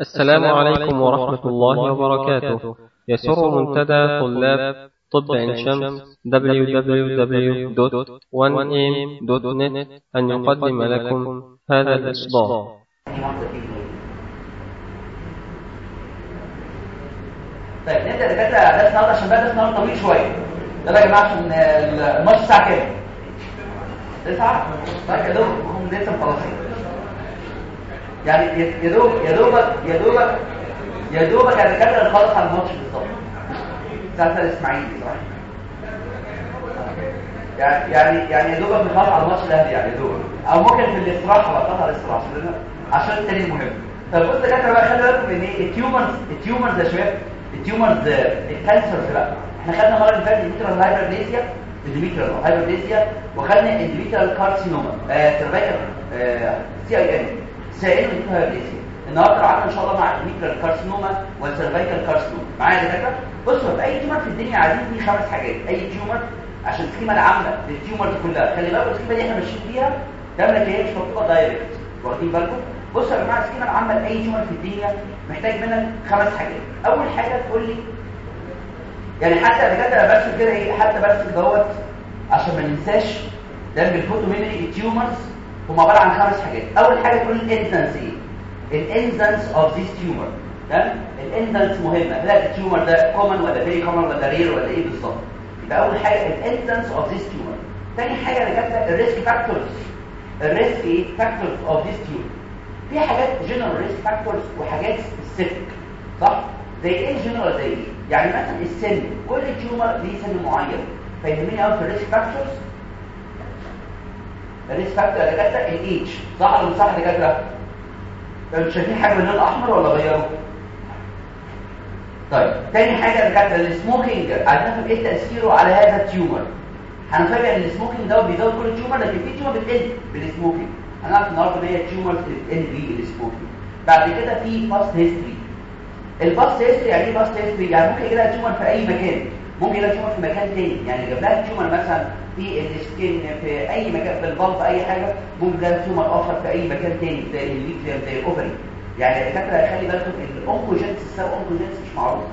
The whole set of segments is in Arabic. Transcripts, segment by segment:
السلام عليكم ورحمة الله وبركاته. يسر منتدى طلاب طب عين شمس www.1am.net أن يقدم لكم هذا الإصدار. طيب نبدأ دكاترة. درس النهارده عشان درس النهارده طويل شوية. يلا يا جماعة عشان الماتش الساعة كام؟ 9 طيب يا دوب هم لسه مخلصين. يعني يا دوب يا دوبك يا دوبك يا دوبك دكاتره نخلص على الماتش بالظبط بتاع الاسماعيلي صح؟ يعني يعني يعني يا دوبك نخلص على الماتش الأهلي يعني يا دوبك. أو ممكن في الاستراحة بقى قطع الاستراحة عشان عشان التاني مهم. طب يا دكاتره بقى خلي بالكم ان إيه؟ التيومرز التيومرز يا شباب التيومرز الكانسرز بقى. إحنا خدنا المره اللي فاتت endometrial hyperplasia endometrial hyperplasia وخدنا endometrial carcinoma cervical CIN سائل hyperplasia النهارده عندنا إن شاء الله مع endometrial carcinoma وال cervical carcinoma. معايا يا دكاترة؟ بصوا في أي tumor في الدنيا عايزين فيه خمس حاجات. أي tumor عشان السكيمة العامة لل tumors كلها. خلي بالكم السكيمة دي إحنا ماشيين فيها كامله هي مش مكتوبه direct واخدين بالكم؟ بصوا يا جماعة السكيمة العامة لأي tumor في الدنيا محتاج منك خمس حاجات. أول حاجة تقول لي يعني حتى دكاترة برسم كده إيه؟ حتى برسم دوت عشان ما ننساش ده بال photo memory ال tumors هم عبارة عن خمس حاجات. أول حاجة تقول ال incidence إيه ال incidence of this tumor تمام؟ ال incidence مهمة. لا ال tumor ده common ولا very common ولا rare ولا إيه بالظبط؟ يبقى أول حاجة ال incidence of this tumor ثاني حاجة دكاتره ال risk factors ال risk إيه؟ factors of this tumor في حاجات general risk factors وحاجات specific صح؟ زي إيه الجنرال زي إيه؟ يعني مثلا السن. كل tumor ليه سن معين. فيهمني قوي في ال risk factors ال risk factor يا دكاتره الايدج صح؟ ولا مش صح يا دكاتره أنتوا شايفين حاجة باللون الأحمر ولا غيره؟ طيب تاني حاجة يا دكاتره ال smoking نفهم إيه تأثيره على هذا ال tumor هنفاجئ إن ال smoking ده بيزود كل tumor لكن في tumor بتقل بال smoking هنعرف النهارده إن هي tumors بتقل بال smoking بعد كده في past history ال past history يعني إيه past history يعني ممكن يجي لها tumor في أي مكان. ممكن لها tumor في مكان تاني. يعني جاب لها tumor مثلا في ال skin في أي مكان في البلب أي حاجة ممكن لها tumor اخر في أي مكان تاني زي الليثيوم زي ال ovary يعني الدكاتره خلي بالكم إن ال oncogenes السبب oncogenes مش معروف.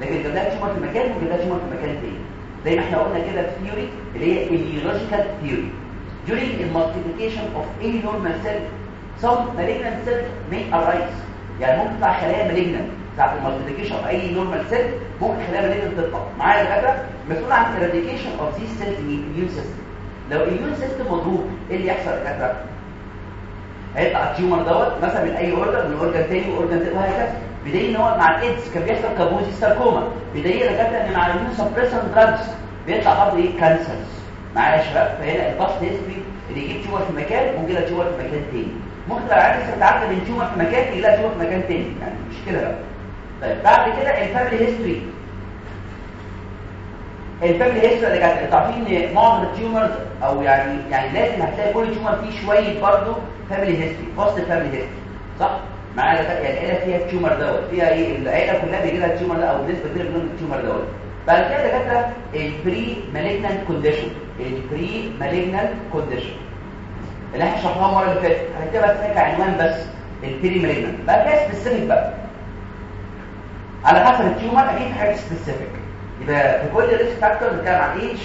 لكن جاب لها tumor في مكان ممكن لها tumor في مكان تاني. زي ما إحنا قلنا كده في theory اللي هي immunological theory. During the multiplication of any normal cell some malignant cells may arise. يعني ممكن تطلع خلايا malignant. ساعه ال multiplication of أي normal cell ممكن خلايا malignant تطلع معايا دكاترة؟ مسؤول عن of these cells in the immune system. لو immune system مضروب إيه اللي يحصل يا دكاترة؟ هيطلع ال tumor دوت مثلا من أي organ من organ تاني و organ تاني وهكذا. بدليل إن هو مع الايدز كان بيحصل Kaposi sarcoma يا دكاترة إن مع ال immunosuppressant drugs بيطلع برضه إيه؟ cancers معايا يا شباب؟ فهنا ال past history اللي يجيب tumor في مكان ممكن يجيب tumor في مكان تاني. ممكن لو عايز تتعدى من tumor في مكان يلاقي tumor في مكان تاني. يعني مش كده بقى. طيب بعد كده ال family history ال family history اللي كانت أنتوا عارفين إن معظم ال tumors أو يعني يعني لازم هتلاقي كل tumor فيه شوية برضه family history past family history صح؟ معايا يعني العيلة فيها ال tumor دوت فيها إيه؟ العيلة كلها بيجي لها ال tumor ده أو نسبة كبيرة من ال tumor دوت. بعد كده دكاترة ال premalignant condition ال premalignant condition اللي إحنا شرحناها المرة اللي فاتت. هنكتبها اسمها كعنوان بس ال premalignant بعد كده specific بقى. على حسب ال tumor أكيد في حاجات specific يبقى في كل risk factor بنتكلم عن ايج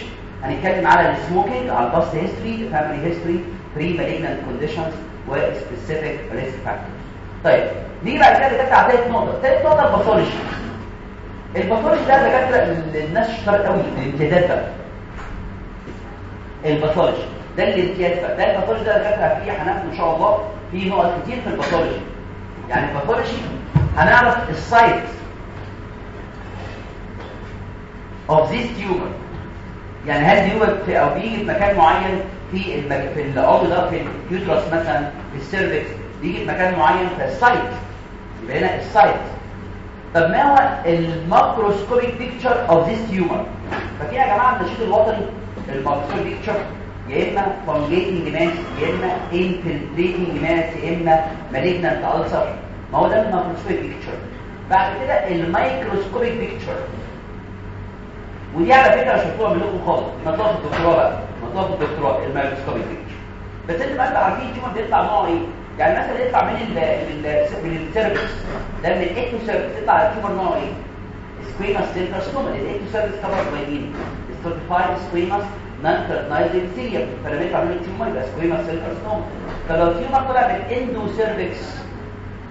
هنتكلم على ال smoking على ال past history family history premalignant conditions و specific risk factors طيب نيجي بعد كده دكاتره على نقطة. ثالث نقطة ال pathology ال pathology ده دكاتره الناس اشترت قوي الامتيازات بقى. ال pathology ده الامتياز بقى. ده ال pathology ده دكاتره فيه هناخد إن شاء الله. في نقط كتير في ال pathology يعني ال pathology هنعرف ال site of this tumor. يعني هل في أو بيجي في مكان معين في المج... في العضو ده في ال uterus مثلا في ال cervix بيجي في مكان معين في ال site. يبقى هنا ال site. طب ما هو ال macroscopic picture of this tumor فاكرين يا جماعة النشيد الوطني ال macroscopic picture يا إما fungating mass يا إما infiltrating mass يا إما malignant ulcer ما هو ده ال macroscopic picture بعد كده ال microscopic picture ودي على فكره شفتوها منكم خالص. مطلوب الدكتوراه بقى. مطلوب الدكتوراه ال microscopic picture بس أنتوا بقى عارفين ال tumor بيطلع نوعه إيه يعني مثلا يطلع من ال من من ال cervix ده من ال ectocervix يطلع ال tumor نوع إيه squamous cell ال ectocervix covered by مين stratified squamous non keratinizing epithelium فلما من ال tumor يبقى squamous cell carcinoma فلو ال tumor طلع من endocervix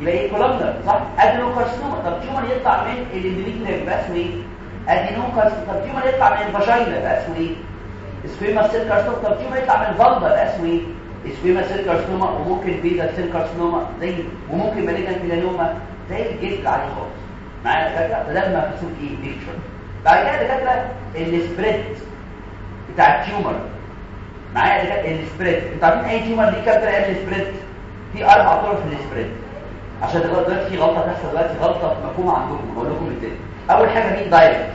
يبقى إيه columnar صح؟ adenocarcinoma طب tumor يطلع من ال endometrial يبقى اسمه إيه adenocarcinoma طب tumor يطلع من ال vagina يبقى اسمه إيه squamous cell طب tumor يطلع من ال vulva يبقى اسمه إيه squamous cell وممكن basal cell زي وممكن malignant melanoma زي الجلد العادي خالص. معايا دكاترة؟ فده المقصود إيه؟ picture بعد كده دكاترة ال spread بتاع ال tumor. معايا دكاترة؟ ال spread. أنتوا عارفين أي tumor ليه كام طريقه لل spread في أربع طرق في ال spread عشان دلوقتي في غلطة تحصل دلوقتي غلطة مفهومة عندكم. هقول لكم إزاي أول حاجة مين direct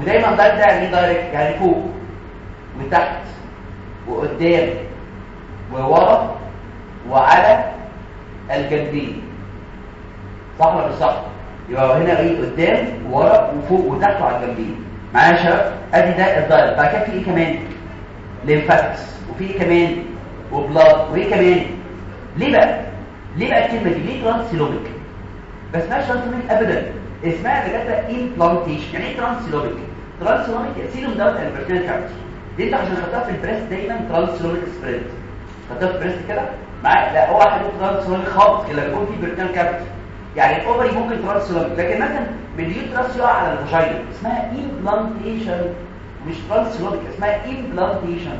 ودايما direct ده يعني direct يعني فوق. وتحت. وقدام. وورا. وعلى. الجنبين. صح ولا مش صح؟ يبقى هنا إيه؟ قدام. وورا. وفوق. وتحت. وعلى الجنبين. معايا يا شباب؟ أدي ده ال direct بعد كده في إيه كمان؟ lymphatics. وفي إيه كمان؟ و blood. وإيه كمان؟ ليه بقى ليه بقى الكلمة دي. ليه transcoelomic بس ما transcoelomic ابدا. اسمها بجد implantation يعني إيه transcoelomic transcoelomic coelom دوت ال peritoneal cavity دي أنت عشان خدتها في ال breast دايما transcoelomic spread خدتها في ال breast كده؟ معايا لا هو حاجة transcoelomic خالص الا بيكون في peritoneal cavity يعني ال ovary ممكن transcoelomic لكن مثلا من ال uterus يقع على ال vagina اسمها implantation مش transcoelomic اسمها implantation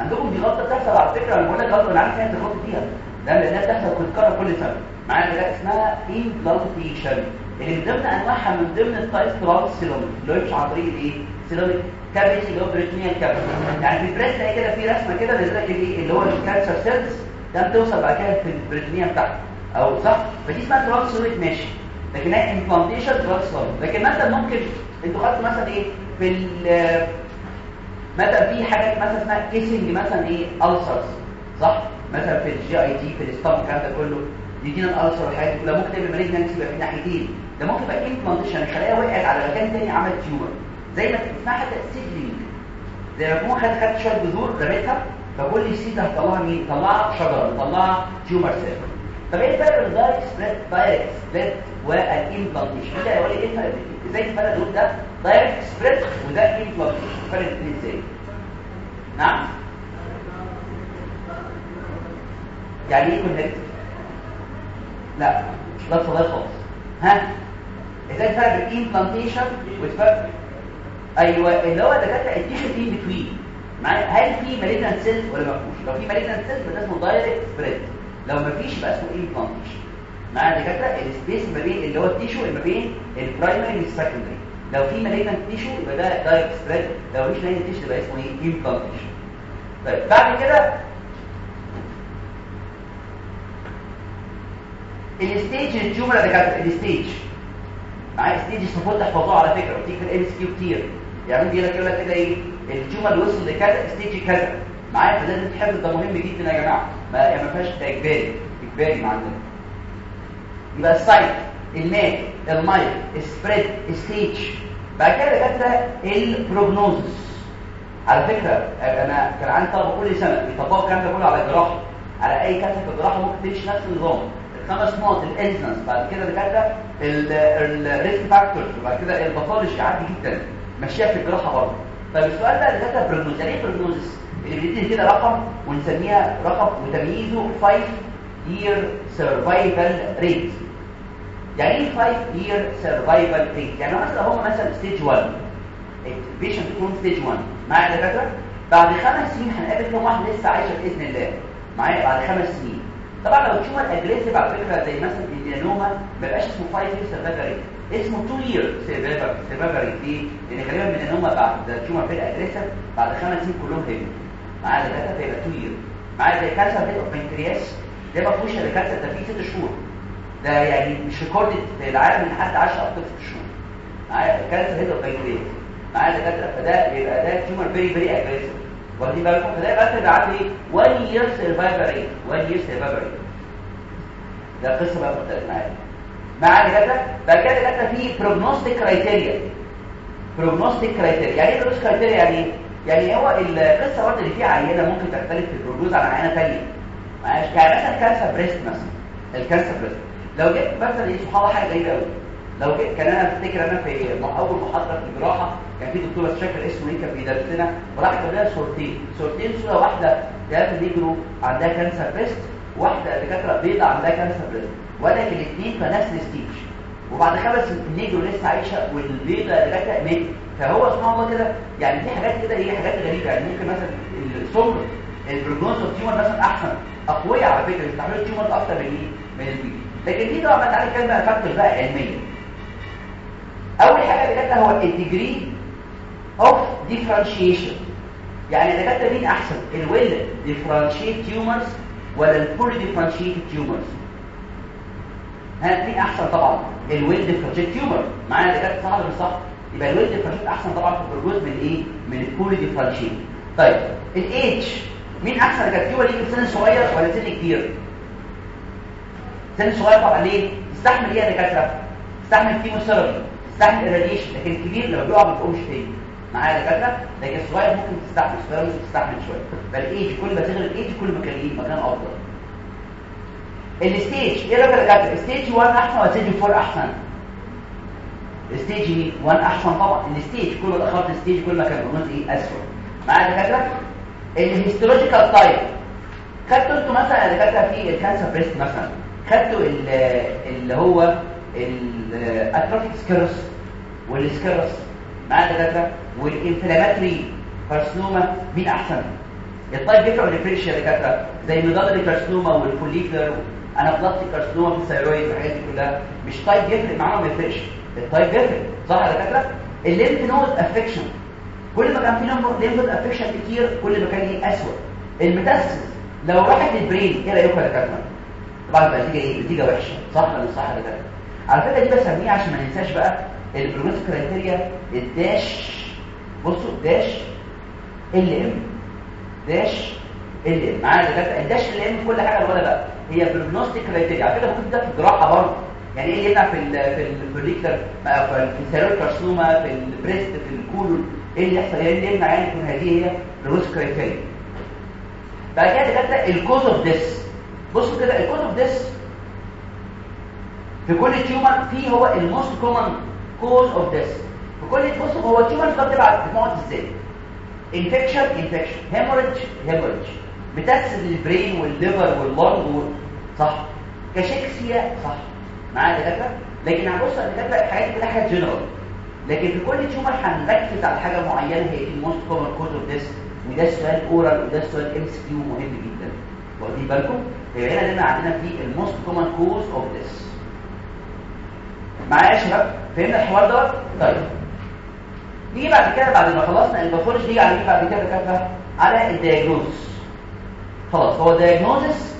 عندكم دي غلطة بتحصل على فكرة أنا بقول لك غلطة أنا عارف إن انت غلطت فيها. ده لانها بتحصل بتتكرر كل سنة. معايا ده اسمها implantation اللي من ضمن أنواعها من ضمن ال type transcoelomic اللي هو يمشي عن طريق الإيه؟ coelomic cavity اللي هو peritoneal cavity يعني في ال breast تلاقي كده في رسمة كده لذلك الايه اللي هو ال cancer cells ده بتوصل بعد كده في ال peritoneal بتاعته أو صح؟ فدي اسمها transcoelomic ماشي لكن هي implantation transcoelomic لكن مثلا ممكن أنتوا خدتوا مثلا إيه؟ في مثلا في حاجات مثلا اسمها kissing مثلا إيه؟ ulcers صح؟ مثلا في ال GIT في ال stomach الكلام ده كله. يدينا ال ulcer والحاجات دي كلها. ممكن تبقى malignancy يبقى في ناحيتين. ده ممكن يبقى implantation الخلايا وقعت على مكان تاني عمل tumor زي ما اسمها حتى seedling زي ما تكون خدت خدت شوية بذور رميتها فكل seed هتطلعها مين؟ طلعها شجرة طلعها tumor cell طب إيه الفرق بين ال direct spread direct spread وال implantation ده هو إيه الفرق إزاي الفرق دول؟ ده direct spread وده implantation الفرق الاثنين إزاي؟ نعم؟ يعني إيه connect لا. ده صداقه خالص. ها؟ إزاي الفرق بين implantation والفرق أيوه اللي هو دكاترة ال tissue in between معايا هل في malignant cells ولا ما فيهوش؟ لو في malignant cells يبقى اسمه direct spread لو ما فيش يبقى اسمه implantation معايا دكاترة ال space ما بين اللي هو ال tissue ما بين ال primary وال secondary لو في malignant tissue يبقى ده direct spread لو مفيش malignant tissue يبقى اسمه إيه؟ implantation طيب بعد كده ال stage اللي كانت ال stage معايا stage المفروض تحفظوه على فكره بتيجي في ال MCQ كتير يعني ممكن يقول لك كده إيه اللي وصل لكذا stage كذا معايا فلازم تحفظ ده مهم جدا يا جماعة ما يعني ما فيهاش اجباري اجباري معانا يبقى السايت الماك المايك السبريد الستيج بعد كده دكاتره ال prognosis على فكره أنا كان عندي طلبه كل سنه بيطبقوا الكلام ده كله على الجراحه على اي كاتب في الجراحه ممكن تمشي نفس النظام الخمس نقط ال incidence بعد كده دكاترة ال risk factors وبعد كده ال pathology عادي جدا ماشيه في الجراحة برضه. طيب السؤال بقى دكاترة prognosis يعني إيه prognosis اللي بندي كده رقم ونسميها رقم وتمييزه 5 year survival rate. يعني إيه 5 year survival rate يعني مثلا هم مثلا stage 1 ال patient يكون stage 1 معايا دكاترة؟ بعد خمس سنين هنقابل كم واحد لسه عايشة بإذن الله. معايا؟ بعد خمس سنين. طبعا لو تشوفها aggressive على فكرة زي مثلا الميلانوما ما بقاش اسمه 5 year rate اسمه 2 year rate ليه؟ لأن غالبا الميلانوما بعد ال tumor في aggressive بعد خمس سنين كلهم هيبقوا معايا دكاترة فيبقى 2 year معايا زي cancer of pancreas ده ما فيهوش الا cancer ده فيه 6 شهور. ده يعني مش recorded في العالم إن حد عاش أكتر من 6 شهور. معايا cancer of pancreas معايا دكاترة فده بيبقى ده tumor very very aggressive واخدين بالكم فده يبقى كده عنده إيه؟ 1 year survival rate 1 year survival rate. ده قصة بقى مختلفة معايا. معايا دكاتره بعد كده دكاتره في prognostic criteria prognostic criteria يعني إيه prognostic criteria يعني إيه؟ يعني هو القصة برضه اللي فيها عيانة ممكن تختلف في ال prognosis عن عيانة ثانية معلش. يعني مثلا cancer breast مثلا. ال cancer breast لو جبت مثلا إيه سبحان الله حاجة غريبة قوي لو جبت كان أنا أفتكر أنا في أول محاضرة في الجراحه كان في دكتور مش فاكر اسمه إيه كان بيدرسنا وراح جاب لنا صورتين صورتين صورة واحدة ثلاثة negro عندها cancer breast واحدة دكاترة بيضاء عندها cancer breast ولكن الاثنين في نفس ال stage. وبعد خمس ال Negro لسه عايشة والبيضاء دكاتره ماتت. فهو سبحان الله كده يعني في حاجات كده هي حاجات غريبة. يعني ممكن مثلا السمر ال prognosis of tumor مثلا أحسن. أقوياء على فكرة بيستعملوا ال tumor أكتر من إيه؟ من البيض. لكن دي طبعا تعالى بقى factor بقى علميا أول حاجة بجد هو ال degree of differentiation يعني دكاتره مين أحسن؟ ال well differentiated tumors ولا ال poorly differentiated tumors ها مين أحسن طبعا؟ ال well differentiated tumor معانا دكاتره ولا مش صح؟ يبقى ال well differentiated أحسن طبعا في ال prognosis من إيه؟ من ال poorly differentiated طيب الايدج مين أحسن؟ يجي في سن صغير ولا سن كبير؟ سن صغير طبعا ليه؟ تستحمل إيه يا دكاترة؟ تستحمل chemotherapy تستحمل ال radiation لكن الكبير لما بيقع ما بيقومش تاني. معايا دكاترة لكن الصغير ممكن تستحمل الصغير ممكن تستحمل شوية. فالايج كل ما تقل ال age كل ما كان إيه ما كان أفضل. ال stage إيه يا دكاترة؟ stage 1 أحسن ولا stage 4 أحسن؟ stage 1 أحسن طبعا. ال stage كل ما اخرت ال stage كل ما كان ال prognosis إيه اسوء معايا دكاترة؟ ال histological type خدتوا أنتوا مثلا يا دكاترة في ال cancer breast مثلا. خدتوا اللي هو ال atrophic scirrhous وال scirrhous معايا دكاترة؟ وال inflammatory carcinoma مين أحسن؟ ال type بيفرق ولا يفرقش يا دكاترة. زي medullary carcinoma وال follicular anaplastic carcinoma في ال thyroid والحاجات دي كلها. مش type يفرق معاهم ما يفرقش ال type بيفرق. صح يا دكاترة؟ ال lymph node affection. كل ما كان في lymph node affection كتير كل ما كان إيه اسوء الميتاسيس لو راحت للبرين إيه رأيكم يا دكاترة؟ طبعا النتيجه إيه؟ نتيجة وحشة. صح ولا صح يا دكاترة؟ على فكرة دي بسميها عشان ما ننساش بقى البروجنوز كرايتيريا الداش بصوا داش ال ام داش ال ام. معايا دكاترة؟ الداش ال ام كل حاجة ولا بقى. هي بروجنوستيك كرايتيريا على فكرة ممكن ده في الجراحة برضه. يعني إيه يمنع في ال في الفوليكلر في الثيرويد كارسنوما في البريست في الكولون إيه اللي يحصل؟ إيه اللي يمنع يعني تكون هذه هي prognostic criteria بعد كده دكاترة ال cause of death بصوا كده ال cause of death في كل tumor في هو ال most common cause of في كل بصوا هو ال tumor ده بتبقى بتموت إزاي؟ infection infection hemorrhage hemorrhage بتسد ال brain وال liver وال lung صح. cachexia صح. معايا دكاترة؟ لكن هنبص على الدكاتره الحاجات كلها حاجات جنرال لكن في كل tumor هنركز على حاجة معينة هي ال most common cause of death وده السؤال oral وده السؤال MCQ مهم جدا. واخدين بالكم؟ يبقى هنا دايما عندنا في ال most common cause of death معايا يا شباب؟ فهمنا الحوار دوت؟ طيب. نيجي بعد كده بعد ما خلصنا ال pathology نيجي على بعد كده كده على ال diagnosis خلاص هو diagnosis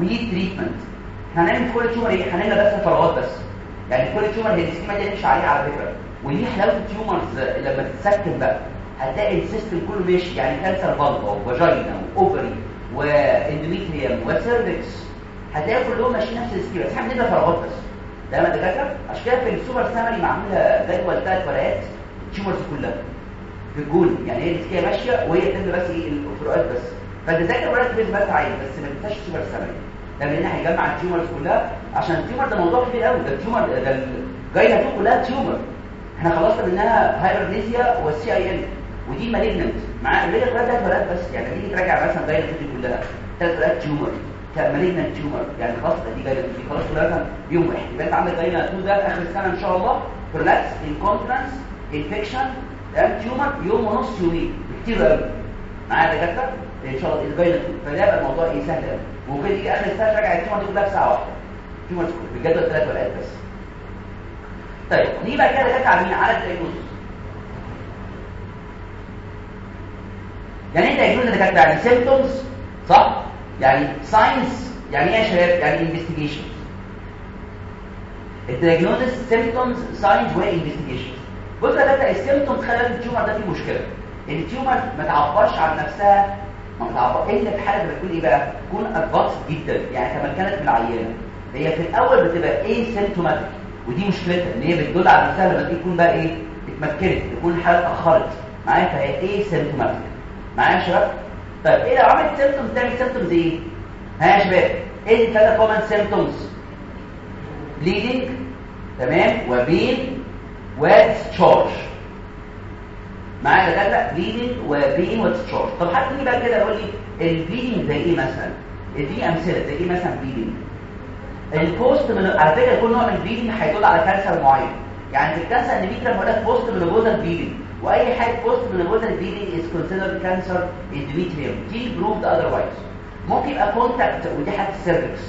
وليه تريتمنت إحنا هنعمل في كل تيومر إيه هنعمل بس. فراغات بس يعني كل تيومر هي السكيما دي مش عليها على فكره ودي حلاوه التيومرز لما تتسكن بقى هتلاقي السيستم كله ماشي يعني كانسر بلغه وفاجينا واوفري واندوميتريوم وسيرفكس هتلاقي كلهم ماشيين نفس السكيما بس إحنا بنبدا فراغات بس. ده ما دكاتره عشان كده في السوبر سامري معموله جدول ثلاث ورقات التيومرز كلها. في الجول يعني هي السكيما ماشية وهي تبدا بس إيه الفروقات بس. فتذاكر ورقه بس بس عادي بس ما تنساش السوبر سامري ده لأن هيجمع التيومرز كلها عشان التيومر ده موضوع كبير قوي ده التيومر ده الجاينه دي كلها تيومر إحنا خلصنا منها هايبرنيزيا والسي آي ال ودي مالجننت مع اللي كلها ثلاث ورقات بس. يعني تيجي تراجع مثلا جاينه دي كلها. ثلاث ورقات تيومر مالجننت تيومر يعني خلاص دي جاينه دي. خلاص كلها يوم واحد. يبقى أنت عندك جاينه 2 ده آخر السنة إن شاء الله. برولابس انكونترنس انفكشن ده tumor يوم ونص يومين كتير قوي معايا دكاتره إن شاء الله ال gyne فده الموضوع إيه؟ سهل قوي ممكن يجي آخر السنة تراجع ال tumor كلها في ساعة واحدة. tumor بجد ثلاث ورقات بس. طيب نيجي بقى كده دكاتره على مين؟ على ال diagnosis يعني إيه diagnosis دكاتره يعني symptoms صح؟ يعني signs يعني إيه يا شباب؟ يعني investigation ال diagnosis symptoms signs و investigation دكاتره ال symptoms خلي بالك ال tumor ده فيه مشكلة. ان ال tumor ما تعبرش عن نفسها ما تعبر إلا في حالة بتكون إيه بقى؟ تكون advanced جدا. يعني تمكنت من العيانة. هي في الأول بتبقى asymptomatic ودي مشكلتها إن هي بتدل على نفسها لما تكون بقى إيه؟ اتمكنت تكون الحاله اتأخرت. معايا؟ فهي asymptomatic معايا يا شباب؟ طيب إيه لو عملت symptoms تعمل symptoms إيه؟ ها يا شباب؟ إيه الثلاثه common symptoms bleeding تمام؟ و pain و discharge. معايا دكاتره bleeding و pain و discharge. طب حد يجي بقى كده يقول لي ال bleeding زي إيه مثلا؟ دي امثله زي إيه مثلا bleeding ال postmen على فكرة كل نوع من ال bleeding هيدل على كانسر معين يعني في ال cancer endometrial بقول لك postmenopausal bleeding وأي حاجة postmenopausal bleeding is considered cancer endometrial till proved otherwise ممكن يبقى contact ودي حاجة ال cervix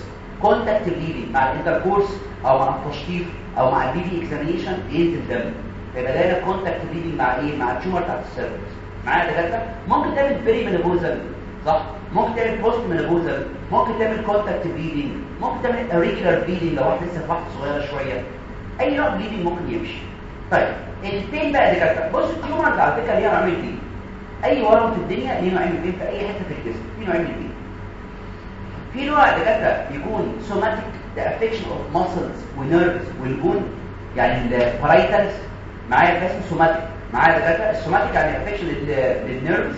contact bleeding مع ال intercourse أو مع التشطيف أو مع ال PV examination ينزل دم. فيبقى ده contact bleeding مع إيه؟ مع ال tumor بتاعت ال cervix معايا دكاترة؟ ممكن تعمل premenopausal صح. ممكن تعمل postmenopausal ممكن تعمل contact bleeding ممكن تعمل irregular bleeding لو واحد لسه في واحدة صغيرة شوية. أي نوع bleeding ممكن يمشي. طيب ال pain بقى دكاترة. بص ال tumor على فكرة ليها نوعين pain أي ورم في الدنيا ليه نوعين pain في أي حتة في الجسم في نوعين pain في نوع دكاترة يكون somatic the affection of muscles و nerves وال bone يعني ال parietals معايا اسمه somatic معايا دكاتره ال somatic يعني affection لل nerves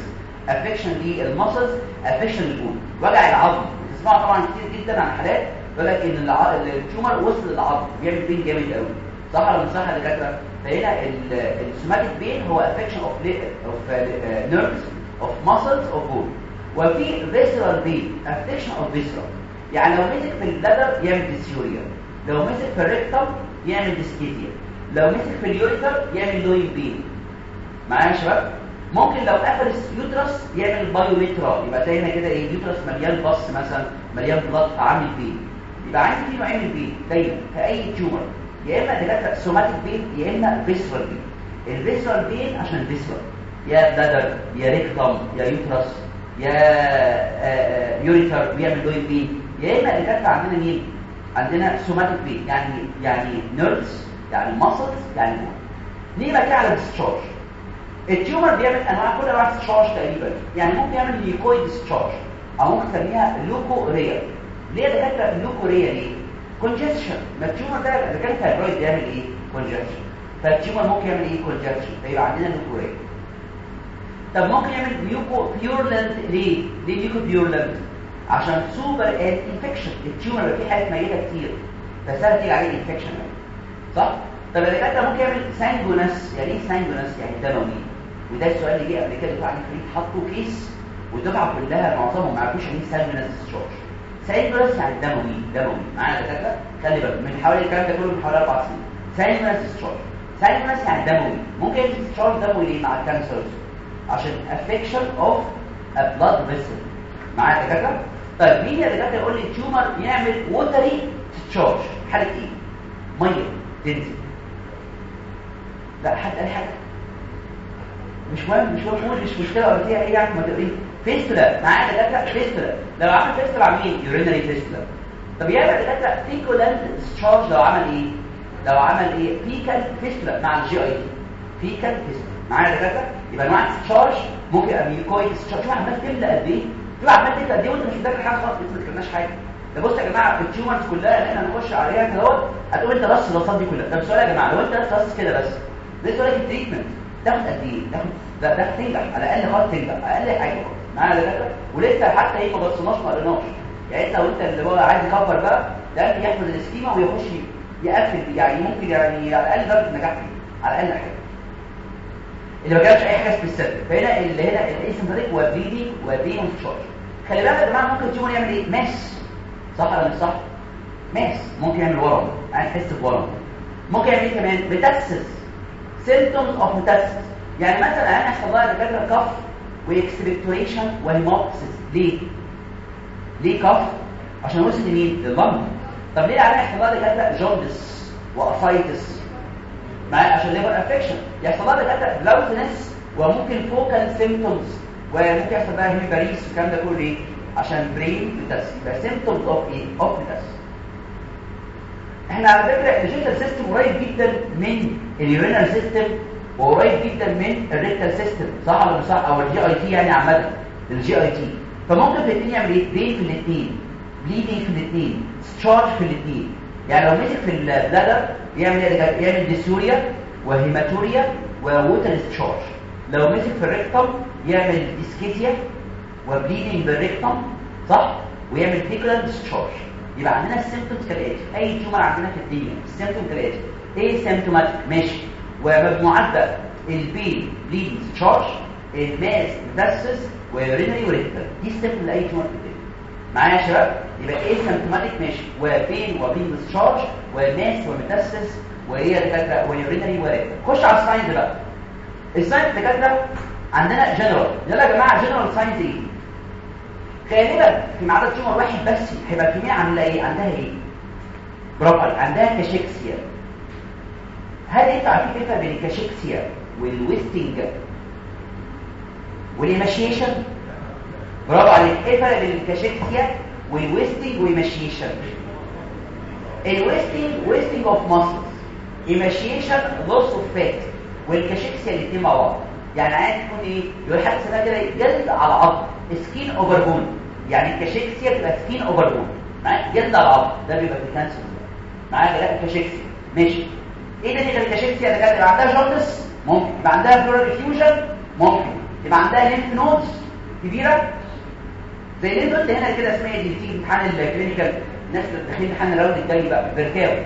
affection لل muscles affection لل bone وجع العظم. بتسمعوا طبعا كتير جدا عن حالات يقول لك إن ال tumor وصل للعظم. بيعمل pain جامد قوي صح ولا مش صح يا دكاتره فهنا ال somatic pain هو affection of of nerves of muscles of bone وفي visceral pain affection of visceral يعني لو مسك في ال bladder يعمل dysuria لو مسك في ال rectum يعمل dyschezia لو مسك في ال ureter يعمل loin pain معايا يا شباب؟ ممكن لو قفل ال uterus يعمل pyometra يبقى زي هنا كده إيه ال uterus مليان بص مثلا مليان blood عامل pain يبقى عندي في نوعين من ال pain دايما في أي tumor يا إما دكاتره somatic pain يا إما visceral pain ال visceral pain عشان visceral يا bladder يا rectum يا uterus يا ureter بيعمل loin pain يا اما دكاتره عندنا مين؟ عندنا somatic pain يعني يعني nerves يعني muscles يعني bone نيجي بقى على ال discharge ال tumor بيعمل أنواع كل أنواع ال discharge تقريبا. يعني ممكن يعمل mucoid discharge أو ممكن نسميها leucorrhea ليه ده كده leucorrhea ليه؟ congestion ما ال tumor ده اذا كان fibroid بيعمل إيه؟ congestion فال tumor ممكن يعمل إيه؟ congestion فيبقى عندنا leucorrhea طب ممكن يعمل mucopurulent ليه؟ ليه mucopurulent عشان superinfection ال tumor فيه حاجات ميتة كتير فسهل تيجي عليه infection. صح؟ طب الدكاترة ممكن يعمل sanguineous يعني إيه sanguineous يعني دموي وده السؤال اللي جه قبل كده دفعه الفريق حطوا case والدفعة كلها معظمهم ما عرفوش يعني إيه sanguineous discharge sanguineous يعني دموي دموي معانا دكاترة؟ خلي بالك من حوالي الكلام ده كله من حوالي أربع سنين. sanguineous discharge sanguineous يعني دموي ممكن discharge دموي ليه مع ال cancers عشان affection of a blood vessel معايا دكاترة؟ طيب مين يا دكاتره يقول لي ال tumor يعمل watery discharge حاله إيه مية. تنزل. لا حد قال حاجة. مش مهم مش مهم مش مشكلة. ولا فيها إيه يعني ما تقولي. fistula معايا دكاتره fistula لو عمل فيستولا عاملين urinary fistula طب يا دكاتره feculent discharge لو عمل إيه؟ لو عمل إيه؟ fecal fistula مع ال GIT fecal fistula معايا دكاتره يبقى انواع ال discharge ممكن يبقى mucoid discharge شوف عمال تملى قد إيه؟ شوف عمال إيه وانت مش مذاكر حاجة خالص ما ذاكرناش حاجة. ده بص يا جماعة في التيومرز كلها اللي إحنا هنخش عليها أهوت هتقول أنت بس الرصاد دي كلها. طب سؤال يا جماعة لو أنت بس كده بس ليه سؤال التريتمنت تاخد قد إيه؟ تاخد ده ده تنجح على الأقل خالص تنجح أقل حاجة. معايا دكاتره ولسه حتى إيه ما بصيناش ما قريناش. يعني أنت لو أنت اللي هو عايز يكبر بقى ده يحفظ السكيما ويخش يقفل يعني ممكن يعني على الأقل درجة نجاح على الأقل حاجة. اللي ما جابش أي حاجة سبيسيفيك فهنا اللي هنا الاسيمبتيك وبيدي وبي وانتشار خلي بالك يا جماعة ممكن ال tumor يعمل إيه؟ mass. صح ولا مش صح؟ mass. ممكن يعمل ورم. عايز تحس بورم. ممكن يعمل إيه كمان؟ metastasis symptoms of metastasis يعني مثلا أنا يحصل لها دكاتره cough و expectoration و hemoptysis ليه؟ ليه cough عشان وصل لمين لل lung طب ليه العيان يحصل لها دكاتره jaundice و ascites معايا عشان liver affection يحصل لها دكاتره drowsiness وممكن focal symptoms وممكن يحصل بقى hemiparesis والكلام ده كله ليه؟ عشان brain metas يبقى symptoms of إيه؟ of metas إحنا على فكرة ال genital system قريب جدا من ال urinary system وقريب جدا من ال rectal system صح ولا مش صح؟ أو ال GIT يعني عامة ال GIT فممكن في الاثنين يعمل إيه؟ pain في الاثنين bleeding في الاثنين discharge في الاثنين يعني لو مسك في ال bladder يعمل يعمل dysuria و hematuria watery discharge لو مسك في ال rectum يعمل dyschezia و bleeding per rectum صح؟ ويعمل feculent discharge يبقى عندنا ال symptoms كالآتي. أي tumor عندنا في الدنيا ال symptom كالآتي. asymptomatic ماشي ومجموعات ال pain bleeding discharge ال mass metastasis urinary و rectal دي ال symptom لأي tumor في الدنيا. معايا يا شباب؟ يبقى asymptomatic ماشي و pain و pain discharge و mass و metastasis وهي دكاترة و urinary و rectal خش على ال signs بقى. ال signs دكاترة عندنا جنرال يلا يا جماعة general signs إيه غالبا في عدد tumor واحد بس. هيبقى الكميه عاملة إيه؟ عندها إيه؟ برافو عندها cachexia هل انت عارفين الفرق بين ال cachexia وال wasting وال emaciation برافو عليك. إيه الفرق بين ال cachexia والويستنج والإيماشيشن الويستنج ويستنج اوف ماسلز إيماشيشن لوس اوف فات والكاشيكسيا الاثنين مع بعض. يعني عايز تكون إيه؟ يقول حاجة اسمها كده جلد على عظم skin over bone يعني ال cachexia تبقى skin over bone معايا؟ جلد على عظم ده بيبقى في ال cancer. معايا؟ لا ال cachexia ماشي. إيه ده غير كده؟ يبقى عندها jaundice ممكن. يبقى عندها pleural effusion ممكن. يبقى عندها lymph nodes كبيرة؟ زي اللي قلت هنا كده اسمها دي؟ بتيجي امتحان ال clinical الناس اللي داخلين امتحان ال round الجاي بقى بركاوي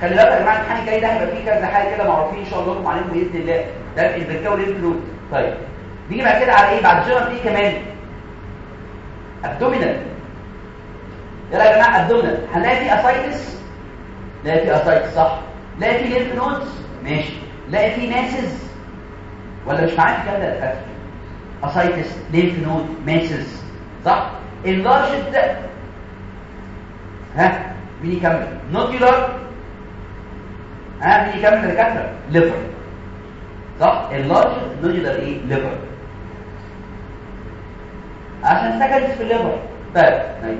خلي بالك يا جماعة الامتحان الجاي ده هيبقى فيه كذا حاجة كده معروفين إن شاء الله لكم عليهم بإذن الله. ده البركاوي lymph node طيب نيجي بعد كده على إيه؟ بعد كده إيه كمان؟ abdominal يلا يا جماعة abdominal هنلاقي في ascites نلاقي في ascites صح. نلاقي في lymph nodes ماشي. نلاقي في masses ولا مش معاك الكلام ده؟ الفاتح ascites lymph node masses صح؟ enlarged ها؟ مين يكمل؟ nodular ها؟ مين يكمل؟ دكاتره liver صح enlarged nodular إيه liver عشان secondaries في ال liver طيب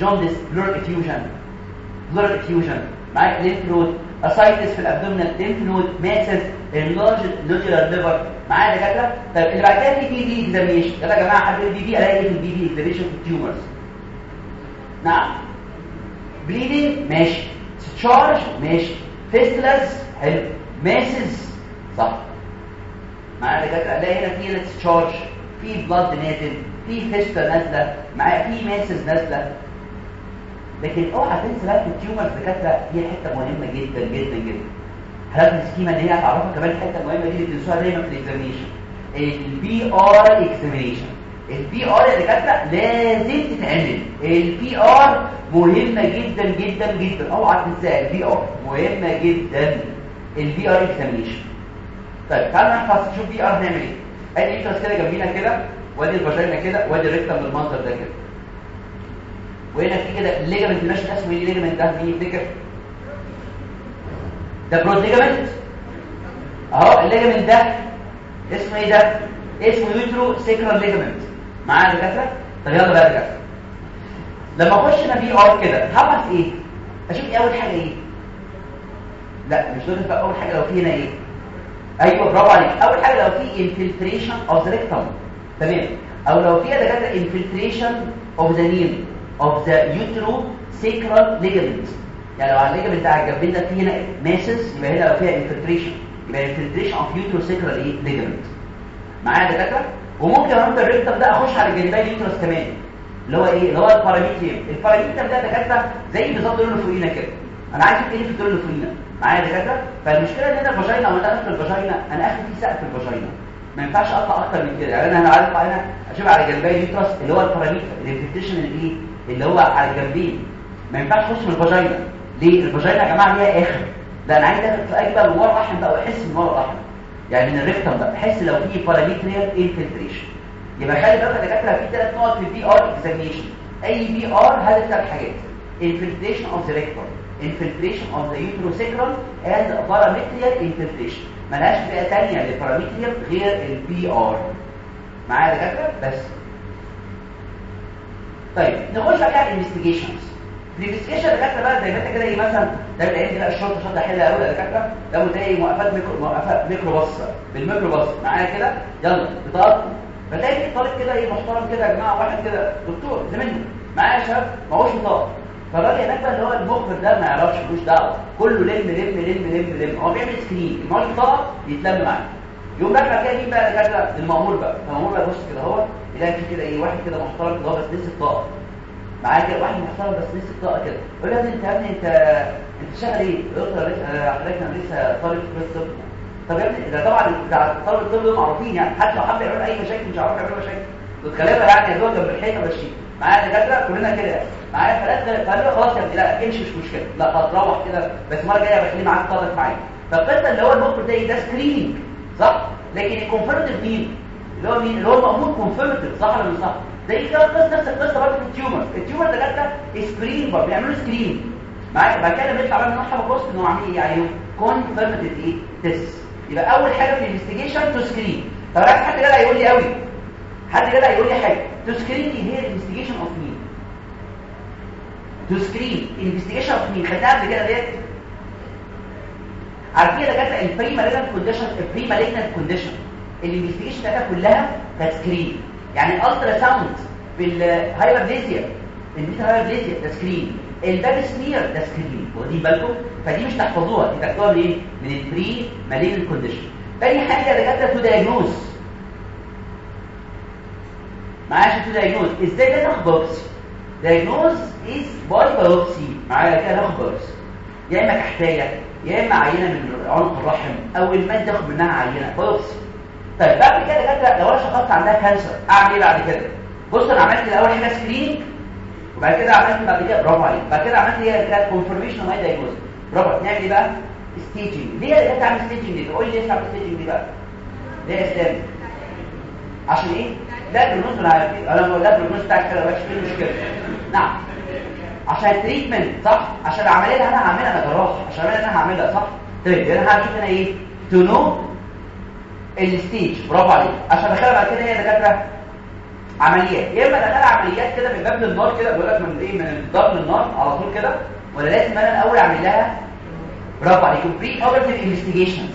jaundice pleural effusion pleural effusion معاك lymph node ascites في ال abdominal lymph node masses enlarged nodular liver معايا دكاتره طيب اللي بعد كده في PV examination يلا يا جماعة حد ال PV الاقي في ال PV examination في ال tumors نعم bleeding ماشي discharge ماشي fistulas حلو. masses صح. معايا دكاتره الاقي هنا في discharge في blood نازل. في fistula نازلة. معايا في masses نازلة. لكن اوعى تنسى بقى في ال tumors دكاتره هي حتة مهمة جدا جدا جدا. حالات السكيما اللي هي هتعرفها كمان الحته المهمه دي اللي بتنسوها دايما في ال examination ال PR examination ال PR يا دكاترة لازم تتعمل. ال PR مهمة جدا جدا جدا. اوعى تنساها. ال PR مهمة جدا. ال PR examination طيب تعالوا نحفظ نشوف PR هنعمل إيه. ادي uterus كده جنبينا كده وادي ال vagina كده وادي ال rectum بالمنظر ده كده. وهنا في كده ال ligament ماشي اسمه إيه ال ligament ده؟ مين يفتكر ده broad ligament أهو ال ligament ده اسمه إيه ده؟ اسمه uterosacral ligament معايا دكاترة؟ طب يلا بقى دكاترة. لما أخش أنا PR كده هعمل إيه؟ أشوف إيه أول حاجة إيه؟ لا مش دول بقى أول حاجة لو في هنا إيه؟ أيوه برافو عليك. أول حاجة لو في infiltration of the rectum تمام؟ أو لو في دكاترة infiltration of the نيل of the uterosacral ligament يعني لو على ال ligament بتاع الجنبين ده في هنا masses يبقى هنا لو فيها infiltration يبقى infiltration of uterosacral إيه؟ ligament معايا دكاترة؟ وممكن لو ال rectum ده أخش على الجنبين ال uterus كمان. اللي هو إيه؟ اللي هو ال parametrium. ال parametrium ده دكاترة زي بالظبط اللي فوقينا كده. أنا عايز إيه في اللي فوقينا معايا دكاترة؟ فالمشكلة إن أنا ال vagina داخل في ال vagina أنا اخد في سقف ال vagina. ما ينفعش أقطع أكتر من كده. يعني أنا عارف هنا أشوف على جنبي ال uterus اللي هو ال parametrial infiltration الايه اللي هو على الجنبين ما ينفعش أخش من ال vagina. ليه؟ ال vagina يا جماعة ليها آخر. لا أنا عايز ادخل في بقى من ورا الرحم بقى وأحس من ورا الرحم. يعني من ال rectum بقى. بحس لو في parametrial infiltration يبقى خلي بالك يا دكاترة في ثلاث نقط في ال PR examination أي بي ار الثلاث حاجات infiltration of the rectum. Infiltration of the uterosacral and parametrial infiltration. ملهاش فئة ثانية للبارامتريال غير البي ار معايا يا دكاترة؟ بس. طيب نخش بقى على الانفستيجيشنز الانفستيجيشن يا دكاترة بقى زي ما انت كده إيه مثلا ده دي بقى الشرطه شرطه حلوة قوي يا دكاترة. ده زي موقفات ميكرو موقفات ميكرو باص بالميكرو باص معايا كده؟ يلا بطاقه فتلاقي في طالب كده إيه محترم كده يا جماعة واحد كده دكتور زميلنا. معايا يا شباب؟ معهوش بطاقه فالراجل هناك بقى اللي هو المخبر ده ما يعرفش ملوش دعوة. كله لم لم لم لم لم هو بيعمل سكرين معهوش بطاقه يتلم معاه يوم راجع كده مين بقى دكاتره المأمور بقى. المأمور بقى بص كده اهو يلاقي في كده إيه واحد كده محترم كده هو بس لسه طاقه معايا كده واحد محترم بس لسه طاقه كده. يقول له أنت يا ابني أنت أنت شغال إيه؟ قلت له لسه حضرتك أنا لسه طالب في الطب طب. يا ابني ده طبعا بتاع طالب الطب دول معروفين يعني. حتى لو حب يعمل أي مشاكل مش هيعرفوا يعملوا مشاكل. والغلابه يعني يا دوب جنب الحيطة ماشيين معايا دكاتره كلنا كده. معايا فقال له خلاص يا لا امشي مش مشكلة. لا خلاص روح كده. بس المرة الجاية بخليه معاك طالب معايا؟ فالقصة اللي هو المخبر ده ده screening صح؟ لكن ال confirmative مين اللي هو مين؟ اللي هو المأمور confirmative صح ولا مش صح؟ زي كده القصة نفس القصة برضه في ال tumor ال tumor جاتا screen برضه بيعملوا screen معايا؟ بعد كده بيطلع بقى من ناحيه بوست انه عامل إيه؟ يعني confirmative إيه؟ test يبقى أول حاجة في ال investigation to screen طب حد جدع يقول لي قوي. حد جدع يقول لي حاجة. to screen هي ال investigation of مين to screen investigation of مين خدناها قبل كده ديت؟ عارفين يا دكاترة ال premalignant condition ال premalignant condition ال investigation بتاعتها كلها كانت screen يعني ال ultrasound بالهايبرليزيا البيتا هايبرليزيا ده سكرين الباب سمير ده سكرين واخدين بالكم؟ فدي مش تحفظوها دي تاخدوها من إيه؟ من البري مالجنت كونديشن تاني حاجة يا دكاترة تو دايجنوز معايا تو دايجنوز إزاي ده ناخد بايوبسي دايجنوز از باي بايوبسي معايا كده ناخد بايوبسي يا إما كحتايه يا إما عينة من عنق الرحم. أو الماده تاخد منها عينة بايوبسي طيب بعد كده جت لو أنا شخصت عندها cancer أعمل إيه بعد كده؟ بص أنا عملت الأول حاجة screening وبعد كده عملت بعد كده برافو عليك بعد كده عملت إيه كده confirmation my diagnosis برافو نعمل إيه بقى؟ staging ليه اللي تعمل staging دي؟ قول لي ليه تعمل staging دي بقى. ليه يا اسلام عشان إيه؟ لا ال prognosis أنا أنا بقول لك ال prognosis بتاعك كده مش فيه مشكلة. نعم. عشان ال treatment صح؟ عشان العملية اللي أنا هعملها أنا جراح. عشان العملية اللي أنا هعملها صح؟ طيب أنا هشوف هنا إيه؟ to know ال stage برافو عليك عشان أدخلها بعد كده هي دكاترة عمليات يا إما أدخلها عمليات كده من باب للنار كده بقول لك من إيه؟ من الدار للنار على طول كده. ولا لازم أنا الأول أعمل لها برافو عليكم pre-operative investigations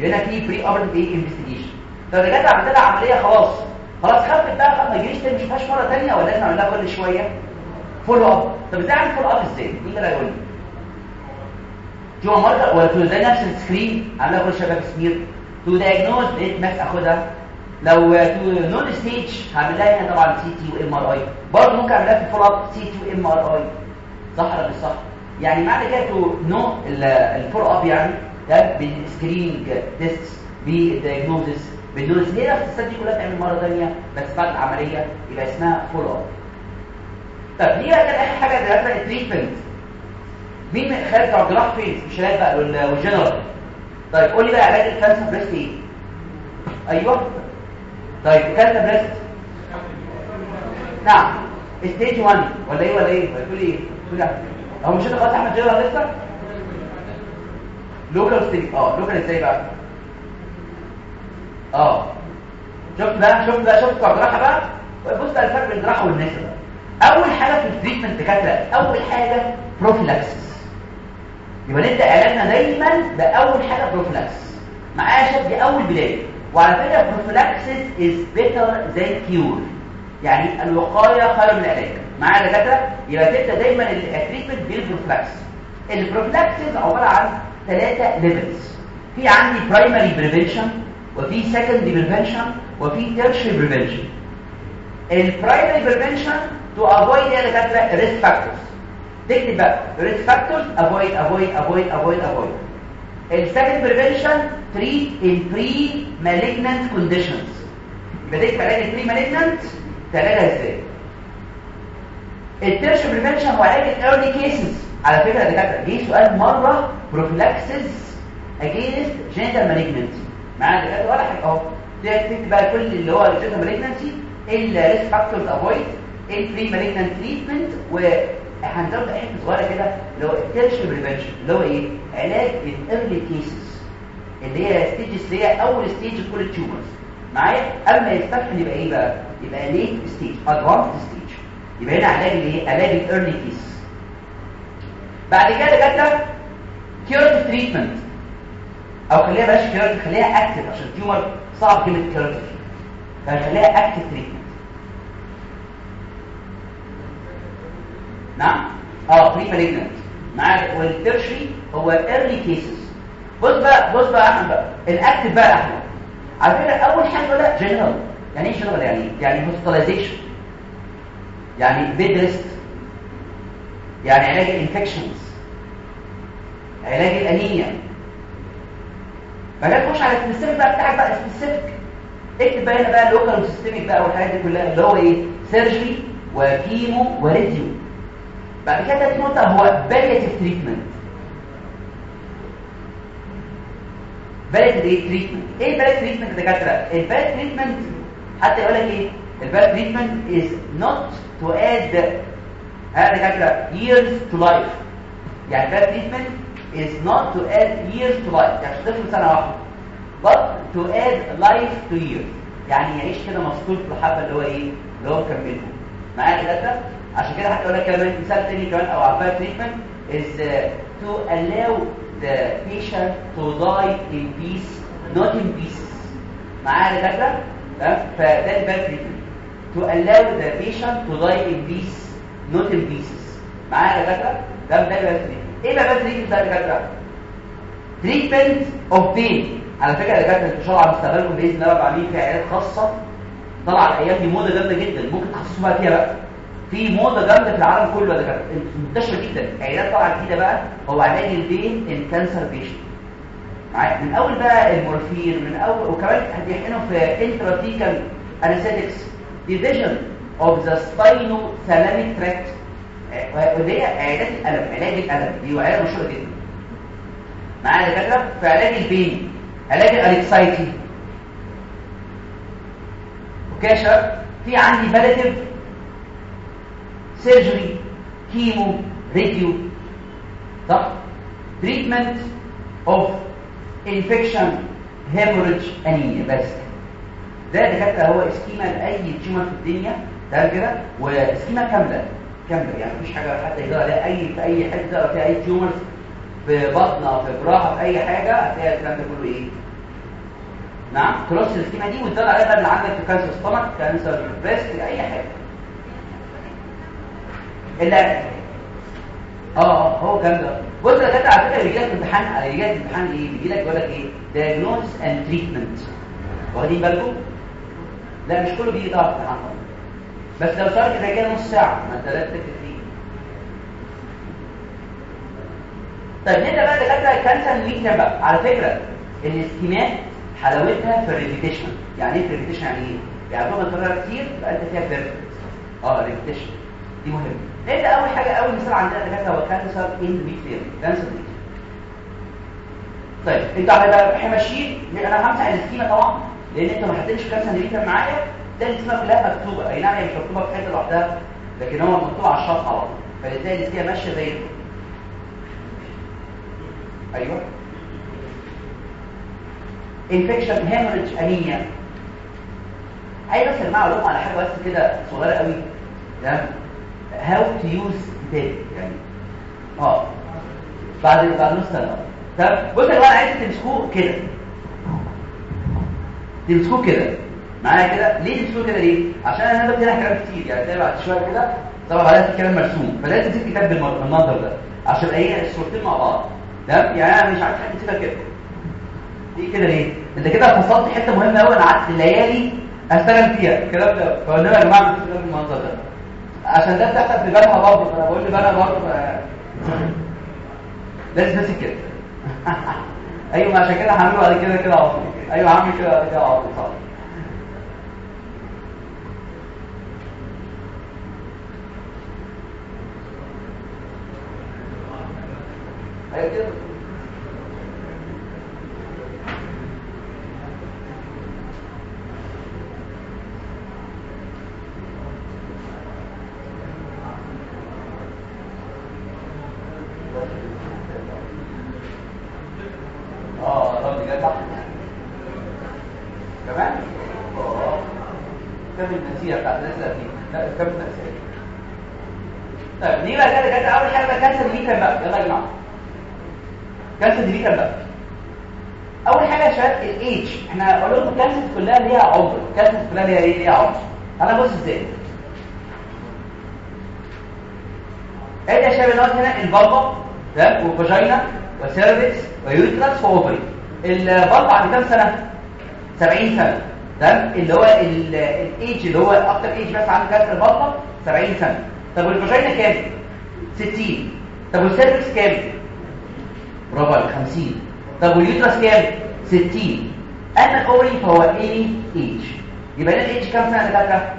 هنا في pre-operative investigation طب دكاتره عملت لها عملية خلاص. خلاص خفت بقى ما يجيش تاني مش مرة ثانية ولا لازم اعمل لها كل شوية؟ follow up طب إزاي اعمل فولو اب إزاي؟ مين اللي هيقول لي؟ جوه مرضى ولا تو ده نفس السكرين عاملها كل شباب سمير تو دايجنوز لقيت ماكس أخدها؟ لو تو نون ستيج هعمل لها هنا طبعا سي تي وام ار اي برضه ممكن أعمل لها في فولو اب سي تي وام ار اي صح ولا مش صح. يعني معنى كده تو نو الفولو اب يعني ده بالسكريننج تيست بالدايجنوزس بالنونس ليه الستات دي كلها تعمل مرة ثانية بس بعد العملية يبقى اسمها follow up طب ليه كان آخر حاجة؟ دلوقتي ال treatment مين خارج الجراح فين؟ الشباب بقى والجنرال طيب قول لي بقى علاج ال cancer breast إيه؟ أيوه. طيب cancer breast نعم. stage 1 ولا إيه ولا إيه؟ تقول إيه؟ تقول إيه هو مش انت خلاص احمد جنرال لسه؟ local stage آه local إزاي بقى. آه. شفت بقى شفت بقى شفت الجراحه بقى بص بقى الفرق بين الجراحة والنساء بقى أول حاجة في ال treatment دكاترة أول حاجة prophylaxis يبقى نبدأ علاجنا دايما بأول حاجة prophylaxis معايا شد دي أول بداية. وعلى فكرة prophylaxis is better than cure يعني الوقاية خير من العلاج. معايا دكاترة؟ يبقى تبدأ دايما ال treatment بال prophylaxis ال prophylaxis عبارة عن ثلاثة levels في عندي primary prevention وفي secondary prevention وفي tertiary prevention ال primary prevention to avoid يا دكاتره risk factors تكتب بقى risk factors avoid avoid avoid avoid avoid ال second prevention treating pre-malignant conditions تكتب علاج ال pre-malignant تعالجها إزاي ال tertiary prevention هو علاج ال early cases على فكره يا دكاتره جه سؤال مره prophylaxis against genital malignancy معانا دكاتره ولا حاجة. أهو. تكتب بقى كل اللي هو ال genital malignancy ال risk factors avoid ال pre-malignant treatment وهنزود حتة صغيرة كده اللي هو ال tertiary prevention اللي هو إيه؟ علاج ال early cases اللي هي stages اللي هي أول stage كل ال tumors معايا؟ اما يستفحل يبقى إيه بقى؟ يبقى late stage advanced stage يبقى هنا علاج الايه علاج ال early cases بعد كده جت curative treatment أو خليها بلاش curative خليها active عشان ال tumor صعب كلمة curative فخليها active treatment نعم؟ آه pre-malignant معاك؟ وال tertiary هو early cases بص بقى بص بقى أحمد بقى. ال active بقى أحمد. على فكرة أول حاجة ولا جنرال يعني إيه جنرال يعني يعني hospitalization يعني bed rest يعني علاج ال infections علاج الأنيميا. فجاي تخش على ال specific بقى بتاعك بقى specific اكتب بقى هنا بقى local و systemic بقى والحاجات دي كلها اللي هو إيه؟ surgery و chemo و radio بعد كده تاني نقطة هو palliative treatment palliative إيه treatment إيه ال palliative treatment يا دكاترة؟ ال palliative treatment حتى يقول لك إيه؟ ال palliative treatment is not to add ها دكاترة years to life. يعني ال palliative treatment is not to add years to life. يعني مش طفل سنة واحدة. But to add life to years. يعني يعيش كده مسطول في الحبه اللي هو إيه؟ اللي هو مكملهم معايا كده عشان كده حتى أقول لك كمان مثال تاني كمان أو عبارة treatment is uh, to allow the patient to die in peace not in pieces. معايا دكاتره تمام؟ فده ال palliative treatment to allow the patient to die in peace not in pieces. معايا دكاتره ده ده ال palliative treatment إيه بقى ال palliative treatment ده يا دكاتره treatment of pain. على فكرة يا دكاتره إن شاء الله مستقبلكم بإذن الله بقى عاملين في عيادات خاصة. طبعا الأيام دي موضة جامدة جدا. ممكن تخصصوا بقى فيها بقى. في موضة جامدة في العالم كله يا دكاتره منتشرة جدا. عيادات طالعه جديدة بقى. هو علاج ال pain in cancer patient معايا؟ من أول بقى المورفين من أول وكمان هتحقنوا في intrathecal anesthetics division of the spinothalamic tract ودي عيادات الألم علاج الألم دي عيادات مشهورة جدا. معايا دكاترة؟ في علاج ال pain علاج ال anxiety okay يا شباب؟ في عندي palliative surgery chemo radio صح treatment of infection hemorrhage anemia بس. ده دكاترة هو schema لأي tumor في الدنيا تمام كده؟ و schema كاملة. كامله يعني مفيش حاجة حتى يقدر عليها أي في أي حتة فيها أي tumors في بطنة في جراحة في أي حاجة هتلاقي الكلام ده كله إيه؟ نعم كروس ال schema دي وتدل عليها بقى عندك في cancer stomach cancer breast أي حاجة. إلا آه آه هو الكلام ده بص يا على فكرة بيجي لك امتحان بيجي لك امتحان إيه؟ بيجي لك يقول لك إيه؟ diagnosis and treatment. واخدين بالكم؟ لا مش كله بيجي طبعا امتحان بس لو كده كده نص ساعة ما انت لازم تكتب فيه. طيب نبدأ بقى دكاتره cancer ميكا بقى. على فكرة ال scheme ات حلاوتها في ال repetition يعني إيه الريبيتيشن يعني إيه؟ يعني ما تكررها كتير يبقى أنت فيها perfect آه repetition دي مهمة. نبدأ أول حاجة أول مثال عندنا دكاتره هو cancer endometrium cancer endometrium طيب على إحنا ماشيين أنا همسح ال scheme طبعا لأن أنتوا ما حطيتش cancer endometrium معايا. ده ال scheme كلها مكتوبه اي نعم هي مش مكتوبة في حتة لوحدها لكن هو مكتوب على الشرط على طول. فبالتالي السكيمه ماشية زي أيوه. انفكشن هيموريدج انيميا عايز بس المعلومه على حاجة بس كده صغيرة قوي. تمام؟ هاو تو يوز كتاب يعني آه. بعد بعد نص سنة. تمام؟ بص يا جماعة عايز تمسكوه كده. تمسكوه كده. معايا كده؟ ليه تمسكوه كده ليه؟ عشان أنا هنا كلام كتير. يعني تلاقي بعد شوية كده طبعا بعدها في كلام مرسوم. فلازم تمسك كتاب بالمنظر ده. عشان إيه؟ الصورتين مع بعض. تمام؟ يعني أنا مش عارف حد يكتبها كده. دي كده ليه؟ أنت كده فصلت حتة مهمة قوي أنا قعدت ليالي اشتغل فيها. الكلام ده. فقلنا يا جماعة مش بالمنظر ده. عشان ده بتحصل في بالها برضه. فأنا بقول لبالها برضه ف... لازم تمسك كده. أيوه ما عشان كده هعمله بعد كده كده على طول. أيوه هعمل كده بعد كده على طول. صح. أيوه كده آه رد جدع كمان آه كم النسيئة بتاعت الناس دي لا كم النسيئة طيب نيجي بقى كده كده اول حاجة بقى كانسر دي بقى يلا يا جماعة كانسر دي بقى اول حاجة يا شباب الايدج إحنا قلنا لكم الكانسر كلها ليها عمر الكانسر كلها ليها إيه ليها عمر أنا بص إزاي ادي يا شباب النهارده هنا ال vulva تمام والفاجينا وسيرفكس ويوترس واوفري البلبه عند كام سنة؟ 70 سنة. تمام؟ اللي هو الايج اللي هو أكتر ايج بس عنده cancer ال vulva 70 سنة. طب وال vagina كام؟ 60 طب وال cervix كام؟ برافو عليك 50 طب وال uterus كام؟ 60 اما ال ovary فهو any age يبقى هنا الايج كام سنة دكاتره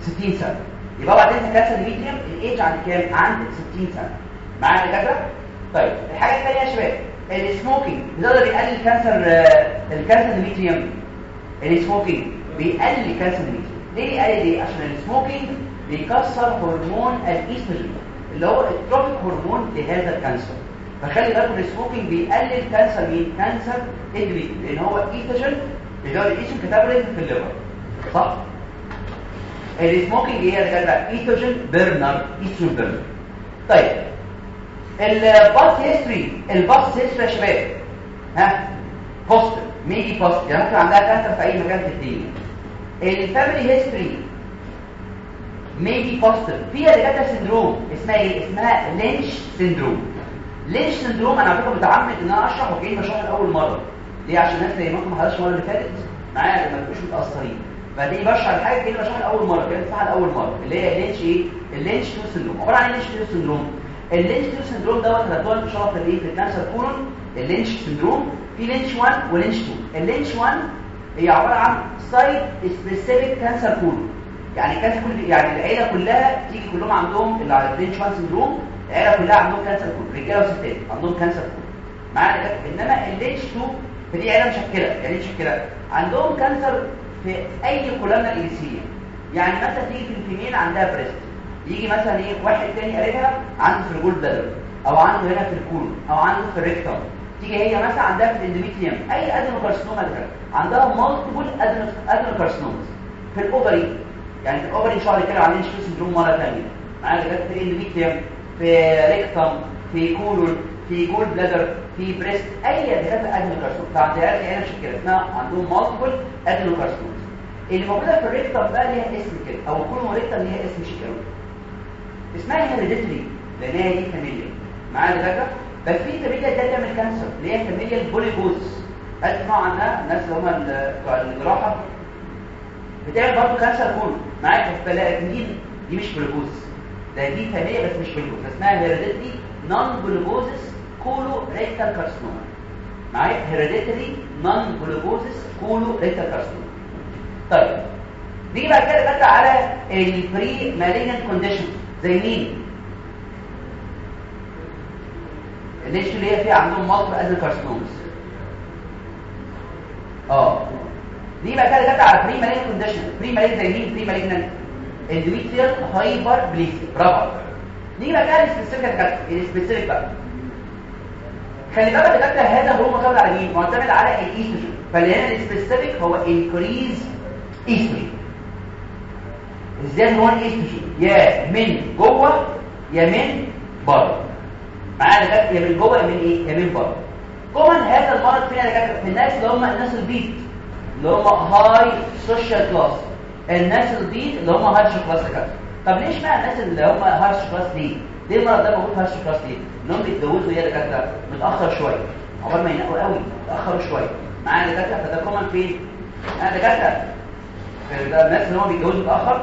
60 سنة. يبقى بعد انت cancer endometrium ال age عند كام؟ عند 60 سنة. معايا دكاتره طيب الحاجة الثانية يا شباب. ال smoking بيقدر يقلل cancer ال cancer endometrium ال smoking بيقلل cancer endometrium ليه بيقلل؟ ليه؟ عشان ال smoking بيكسر هرمون الإيستروجين اللي هو ال trophic hormone لهذا ال cancer. فخلي بالكم ال smoking بيقلل cancer مين؟ cancer endometrium لأن هو إيستروجين بيزود ال estrogen catabolism في ال liver. صح؟ ال smoking هي اللي estrogen burner estrogen burner طيب ال past history ال past history يا شباب. ها؟ positive ميجي positive يعني ممكن عندها cancer في أي مكان في الدنيا. ال family history ميجي positive فيها دكاترة syndrome. اسمها إيه؟ اسمها Lynch syndrome. Lynch syndrome أنا على فكره متعمد إن أنا أشرح وكأني بشرح لأول مرة. ليه؟ عشان الناس ما أنتم ما حضرتش المرة اللي فاتت معايا لما تبقوش متأثرين. فدي بشرح الحاجة كأني بشرح لأول مرة. كأني بشرح لأول مرة. اللي هي Lynch إيه؟ ال Lynch 2 syndrome. عبارة عن Lynch 2 syndrome. ال Lynch 2 syndrome دوت هتلاقوه ان شاء الله في الايه في ال cancer colon. ال Lynch syndrome في Lynch 1 و Lynch 2 ال Lynch 1 هي عبارة عن site specific cancer colon يعني cancer كل يعني العيلة كلها تيجي كلهم عندهم اللي على ال Lynch 1 syndrome العيلة كلها عندهم cancer colon رجالة وستات عندهم cancer colon معانا إنما ال Lynch 2 فدي عيلة مشكلة يعني مشكلة؟ عندهم cancer في أي كولونا الإنسية. يعني مثلا تيجي في ال female عندها breast يجي مثلا إيه واحد تاني قريبها عنده في ال gall bladder أو عنده هنا في ال colon أو عنده في ال rectum تيجي هي مثلا عندها في ال endometrium أي adenocarcinoma ده عندها multiple adenocarcinomas في ال ovary يعني في ال ovary الله كده عندنا شو syndrome مرة ثانية معانا جت في ال endometrium في rectum في colon في gall bladder في breast أي دكاتره adenocarcinoma فعندها هنا مشكله اسمها عندهم multiple adenocarcinomas اللي موجودة في ال rectum بقى ليها اسم كده أو ال colon rectum ليها اسم شكل اسمها hereditary لأن هي دي familial. معايا دكاتره بس في familial ده تعمل cancer اللي هي familial polyposis اسمعوا عنها؟ الناس اللي هم بتوع الجراحة. بتعمل برضه cancer كله معاك فلاكين دي مش polyposis ده دي familial بس مش polyposis اسمها hereditary non polyposis colorectal carcinoma معايا hereditary non polyposis colorectal carcinoma طيب نيجي بعد كده بقى على ال premalignant condition زي مين؟ Lynch اللي هي فيها عندهم multiple adenocarcinomas آه. دي بقى كده جت على premalignant condition premalignant زي مين؟ premalignant endometrial hyperplasia برافو. نيجي بقى. كده ال specific ال specific بقى. خلي بالك يا دكتور هذا هو معتمد على مين؟ معتمد على الايستروجين فاللي هنا ال specific هو increase estrogen إزاي هو الايستروجين يا من جوه يا من بره. معانا دكاتره يا من جوه يا من إيه؟ يا من بره. common هذا المرض فين يا دكاتره في الناس اللي هم الناس البيض اللي هم high social class. الناس البيض اللي هم social class دكاتره طب ليش مع الناس اللي هم social class ليه ليه المرض ده موجود social class ليه انهم بيتجوزوا يا دكاتره متأخر شوية. عقبال ما ينقوا قوي متاخروا شوية. معانا دكاتره فده common فين؟ أنا دكاتره الناس اللي هم بيتجوزوا متأخر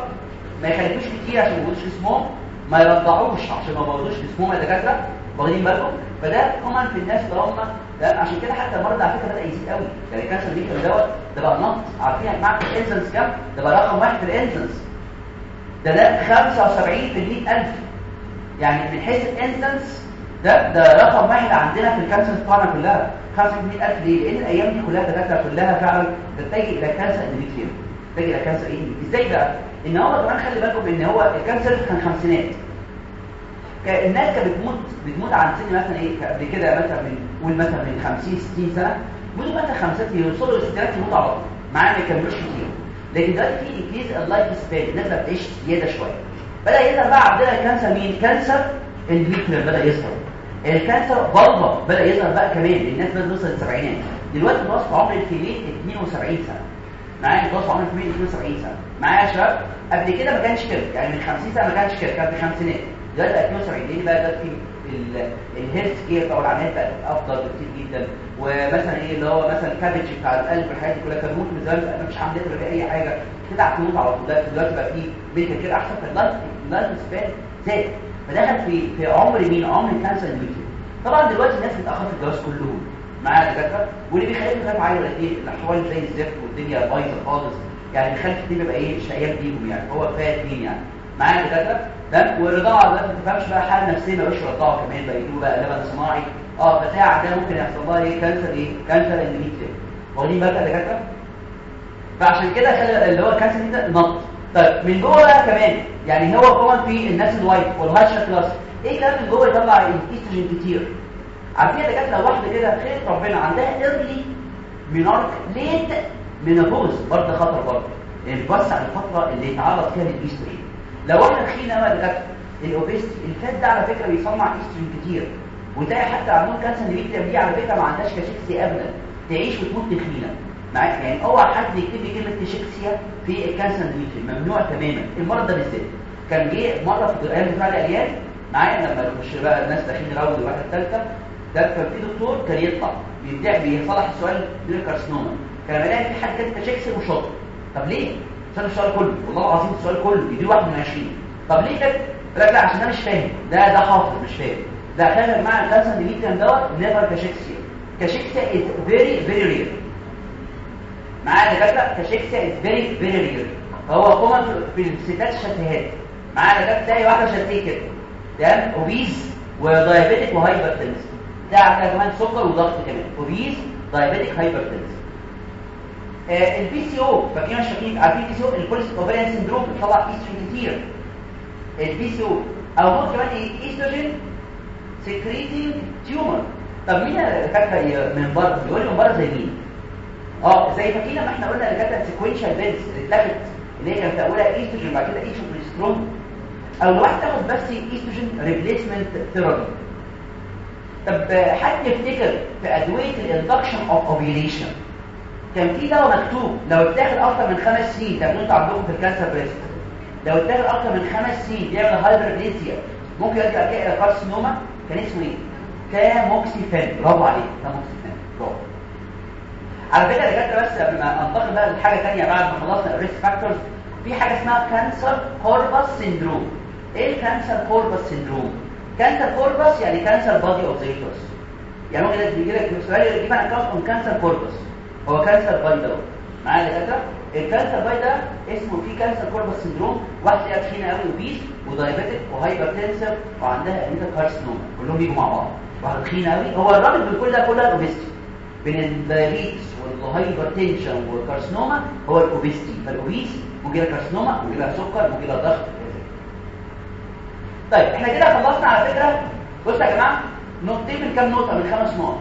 ما يخلفوش كتير عشان ما يبوظوش جسمهم ما يرضعوش عشان ما يبوظوش جسمهم يا دكاترة واخدين بالكم؟ فده common في الناس هم عشان كده حتى المرض على فكرة بدأ يزيد قوي. يعني cancer body دوت ده بقى نط عارفين يا جماعة ال incidence كام؟ ده بقى رقم واحد في ال incidence ده ده 75 في 100000 يعني من حيث ال incidence ده ده رقم واحد عندنا في ال cancer بتاعنا كلها. 50000 ليه؟ لأن الأيام دي كلها دكاترة كلها فعلا تتجه إلى cancer endometrium تتجه إلى cancer إيه إزاي بقى؟ إن هو كمان خلي بالكم إن هو ال cancer كان خمسينات. الناس كانت بتموت بتموت عن سن مثلا إيه قبل كده مثلا من قول مثلا من 50 60 سنة. بيقولوا مثلا خمسات يوصلوا للستينات يموتوا على طول معاه ما يكملوش كتير. لكن دلوقتي في increase ال life span الناس بقت تعيش زيادة شوية. بدأ يظهر بقى عندنا ال cancer مين cancer endometrial بدأ يظهر. ال cancer vulva بدأ يظهر بقى كمان. الناس بدأت توصل للسبعينات. دلوقتي متوسط عمر ال female 72 سنة. معايا متوسط عمر ال female 72 سنة. معايا يا شباب؟ قبل كده ما كانش كده. يعني من 50 سنة ما كانش كده كان في الخمسينات دلوقتي 72 ليه بقى في ال health care أو العنايه بقت أفضل بكتير جدا. ومثلا إيه اللي هو مثلا ال CABG بتاع القلب والحاجات دي كلها كان ممكن زمان مش عامل ولا أي حاجة. تدعك تموت على طول. دلوقتي بقى في medical care أحسن فال life ال life span زاد. فدخل في في عمر مين؟ عمر ال cancer طبعا دلوقتي الناس بتأخر في الجواز كلهم. معايا دكاترة. واللي بيخليهم يخاف عيل ولا إيه؟ الأحوال زي الزفت والدنيا بايظة خالص. يعني بيخلي الدنيا يبقى إيه؟ شقيان بيهم يعني. هو كفاية اتنين يعني. معايا دكاترة. تمام؟ والرضاعة دلوقتي ما تفهمش بقى حالة نفسية ما بقاش رضاعة كمان بقى يجيبوا بقى لبن صناعي. آه بتاع ده ممكن يحصل لها إيه؟ cancer إيه؟ cancer endometrium واخدين بالك يا دكاترة؟ فعشان كده خلي اللي هو ال cancer ده نط طيب من جوه بقى كمان يعني هو كمان في الناس ال white وال high class إيه كمان من جوه يطلع الاستروجين كتير. عارفين يا دكاترة واحدة كده خير ربنا عندها early menarche late menopause برضه خطر برضه. يعني بتوسع الفترة اللي يتعرض فيها للاستروجين لو إحنا تخينا قوي يا دكاترة ال obesity ال fat ده على فكرة بيصنع استروجين كتير. وتلاقي حتى عندهم cancer endometrium دي على فكرة ما عندهاش cachexia ابدا. تعيش وتموت تخينه معاك يعني أوعى حد يكتب لي كلمة cachexia في ال cancer endometrium ممنوع تماما. المرض ده بالذات. كان جه مرة في أيام بتاع العيال معايا لما يخش بقى الناس داخلين round واحدة ثالثه ده كان في دكتور كان يطلع بيبدع بيصلح السؤال من ال carcinoma كان بلاقي في حد كاتب cachexia وشاطر. طب ليه؟ عشان السؤال كله والله العظيم السؤال كله يديله واحد من 20 طب ليه كده؟ لا لا عشان ده مش فاهم. ده ده حافظ مش فاهم. ده خلي يا جماعة ال cancer endometrium دوت never cachexia cachexia is very very rare معايا دكاترة؟ cachexia is very very rare فهو common في الستات الشتهات معايا دكاترة؟ تلاقي واحدة شتيه كده. تمام؟ obese و diabetic و hypertensive ده عندها كمان سكر وضغط كمان. obese diabetic hypertensive آه ال PCO فاكرين مش فاكرين عارفين ال PCO ال polycystic ovarian syndrome بيطلع ايستروجين كتير ال PCO أو هو كمان estrogen secreting tumor طب مين فاكره من بره يقول من بره زي مين؟ آه زي فاكرين لما إحنا قلنا كانت sequential pills اتلغت اللي هي كانت اولها ايستروجين بعد كده ايستروجين أو الواحد تاخد بس estrogen replacement therapy طب حد يفتكر في أدوية ال induction of ovulation كان في دواء مكتوب لو اتاخد أكتر من خمس سنين ده أنتوا عندكم في ال cancer breast. لو اتاخد أكتر من خمس سنين بيعمل hyperplasia ممكن يؤدي إلى carcinoma كان اسمه إيه؟ كاموكسيفين برافو عليك كاموكسيفين برافو. على فكرة يا دكاترة بس قبل ما أنتقل بقى لحاجة ثانية بعد ما خلصنا ال risk factors في حاجة اسمها cancer corpus syndrome إيه ال cancer corpus syndrome cancer corpus يعني cancer body of the يعني ممكن يجي لك سؤال يجيب أنا كام cancer corpus هو cancer body دوت معايا يا دكاتره ال cancer body ده اسمه في cancer corpus syndrome واحدة هي تخينه قوي و obese و diabetic و hypertensive وعندها endometrial carcinoma كلهم بيجوا مع بعض واحدة تخينه قوي هو الرابط بين كل ده كلها ال obesity بين ال diabetes وال hypertension وال carcinoma هو ال obesity فال obese ممكن لها carcinoma ممكن سكر ممكن ضغط طيب إحنا كده خلصنا على فكرة. بصوا يا جماعة نقطتين من كام نقطة؟ من خمس نقط.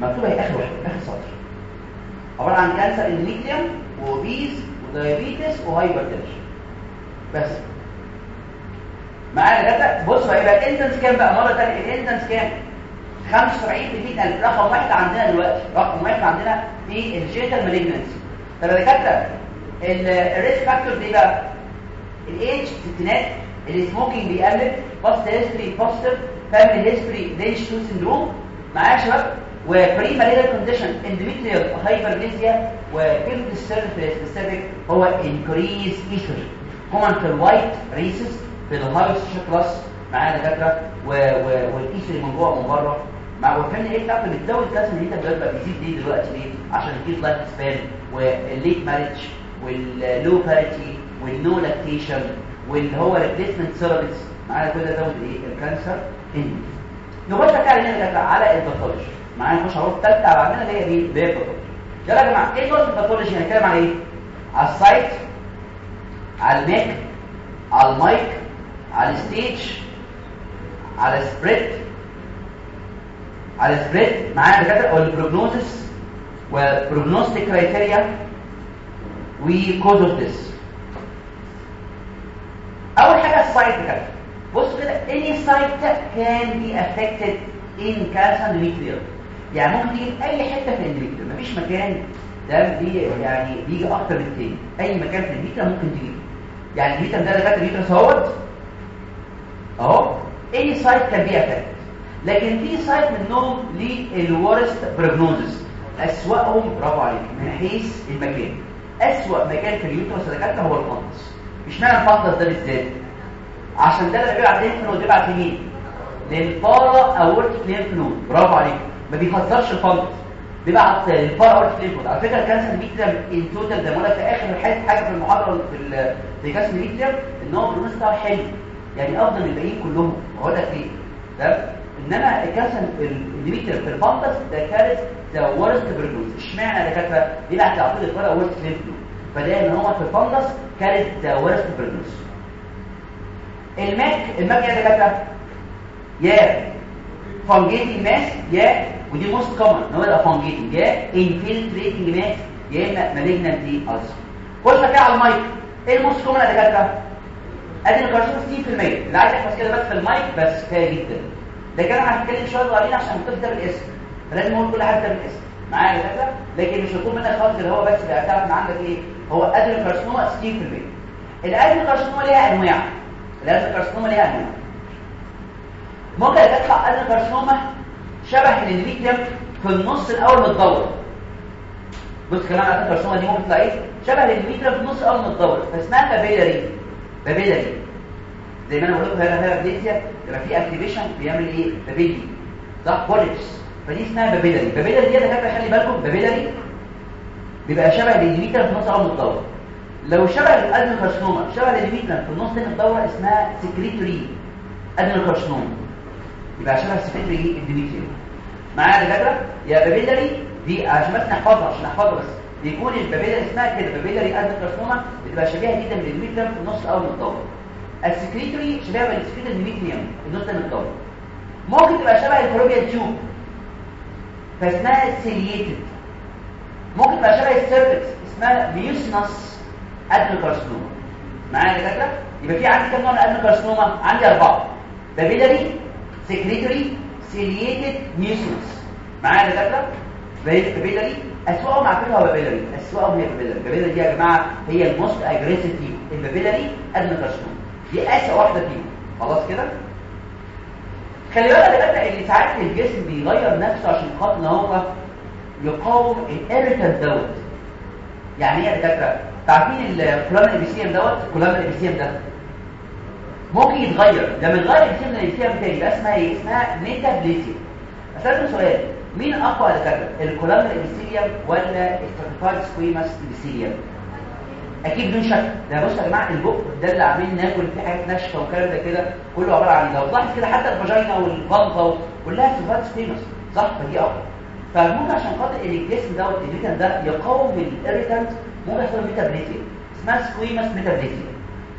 مكتوبه هي آخر واحدة آخر سطر. عبارة عن cancer endometrium و obese و diabetes و hypertension. بس. معايا دكاتره بصوا هيبقى ال incidence كام بقى. مرة ثانية ال incidence كام 75 في 100000 رقم واحد عندنا دلوقتي. رقم واحد عندنا في ال genital malignancy طب يا دكاترة ال risk factor دي بقى الايدج ستينات ال smoking بيقلل past history positive family history Lynch 2 syndrome معايا يا شباب و premalignant condition endometrial hyperplasia وكلمه السر في ال specific هو انكريز ايستروجين كومن في الوايت ريسز في الهايس كلاس معانا دكاترة والايستروجين من جوه ومن بره. مع وفهمنا إيه بتاعته؟ بتزود كاس ان إنت بقى بيزيد ليه دلوقتي ليه عشان يجيب لايف سبان والليت ماريج واللو باريتي والنو لاكتيشن واللي هو ريبليسمنت ثيرابيز معانا كل ده زود إيه الكانسر ان بقى على على الباثولوجي. معانا نخش على الثالثه عندنا اللي هي إيه الباثولوجي. يلا يا جماعة إيه نقطه ال pathology؟ هنتكلم على إيه؟ على السايت على الميك على المايك على الستيج على السبريد على السبريد. معانا دكاترة وال prognosis وال prognostic criteria و cause of death أول حاجة ال site كده بصوا كده any site can be affected in cancer endometrium يعني ممكن تيجي في أي حتة في ال endometrium مفيش مكان ده بي يعني بيجي أكتر من التاني أي مكان في ال endometrium ممكن تيجي. يعني ال endometrium ده دكاتره ال uterus اهوت أهو. any site can be affected لكن في site منهم ال worst prognosis أسوأهم برافو عليك من حيث المكان. أسوأ مكان في ال uterus اللي هو ال fundus مش معنى ال fundus ده بالذات عشان ده اللي بيبعت لينف نود بيبعت لمين للبارا اورتيك لينف نود برافو عليك. ما بيفسرش الفندس بيبعت للبارا اورتيك لينف نود على فكرة الكانسر ميتريم ان توتال ده في آخر حاجة في المحاضرة في في كانسر إن هو البرونس بتاعه حلو. يعني أفضل من الباقيين كلهم. هقول لك ليه ده إنما الكانسر الميتريم في الفندس ده كارث ذا ورست بريجنوز إشمعنى دكاترة؟ بيبعت لعقود البارا اورتيك لينف نود فده ان هو في الفندس كانت ذا ورست بريجنوز الماك الماك يا دكاترة؟ يا فانجيتنج ماس يا ودي موست كومن إن هو يبقى فانجيتنج يا انفلتريتنج ماس يا اما مالجنانت دي السر خش كده على المايك؟ إيه الموست كومن يا دكاترة؟ أدي الكارسينوم 60% اللي عايز يحفظ كده بس في المايك بس كفاية جدا. لكن أنا هتكلم شوية صغيرين عشان ده بالاسم فلازم أقول كل حاجة بالاسم معايا يا دكاتره لكن مش هيكون منك خالص اللي هو بس بيعتمد من عندك إيه؟ هو أدي الكارسينوم 60% الأدي الكارسينوم ليها أنواع. الأدي الكارسينوم ليها أنواع. ممكن تطلع أدي الكارسينوما شبه الاندوميتريوم في النص الأول من الدوره بص كمان أدي الكارسينوما دي ممكن تطلع إيه؟ شبه الاندوميتريوم في النص الأول من الدوره فاسمها بابيلاري بابيلاري زي ما أنا بقول لكم هنا هنا يبقى في اكتيفيشن بيعمل إيه؟ بابيلي صح؟ polyps فدي اسمها papillary. papillary دي دكاتره خلي بالكم papillary بيبقى شبه ال endometrium في الأول من الدورة. لو شبه ال adenocarcinoma شبه ال endometrium في النص من الدورة اسمها secretory adenocarcinoma يبقى شبه ال secretory endometrium معايا يا دكاترة؟ يا papillary دي عشان بس نحفظها عشان نحفظها بس. بيكون ال papillary اسمها كده papillary adenocarcinoma بتبقى شبيهة جدا بال endometrium في النص من الدورة. ال secretory شبيهة بال secretory في النص من الدورة. ممكن تبقى شبه ال fallopian tube فاسمها ciliated ممكن تبقى شبه ال cervix اسمها mucinous adenocarcinoma معايا يا دكاتره يبقى في عندي كام نوع من ال adenocarcinoma عندي أربعة. papillary secretory ciliated mucinous معايا يا دكاتره papillary. أسوأهم على فكرة هو papillary. أسوأهم هي papillary. papillary دي يا جماعة هي ال most aggressive ال papillary adenocarcinoma دي أسوأ واحدة فيهم. خلاص كده؟ خلي بالك يا ان ساعات الجسم بيغير نفسه عشان خاطر إن هو يقاوم ال irritant دوت. يعني إيه يا دكاتره عارفين ال columnar epithelium دوت؟ ال columnar epithelium ده ممكن يتغير. لما يتغير ال epithelium من ال epithelium تاني يبقى اسمها إيه؟ اسمها metaplasia أسألكم سؤال مين أقوى دكاترة ال columnar epithelium ولا ال stratified squamous epithelium أكيد بدون شك ده بصوا يا جماعة البق ده اللي عاملين ناكل فيه حاجات ناشفة وكلام ده كده كله عبارة عن لو تلاحظ كده حتى الفاجينا والفالفا كلها ستراتيفايد سكويماس صح؟ فدي اقوى فممكن عشان خاطر إن الجسم دوت الريتن ده يقاوم الاريتنت ممكن يحصل ميتابليزيا اسمها سكويماس ميتابليزيا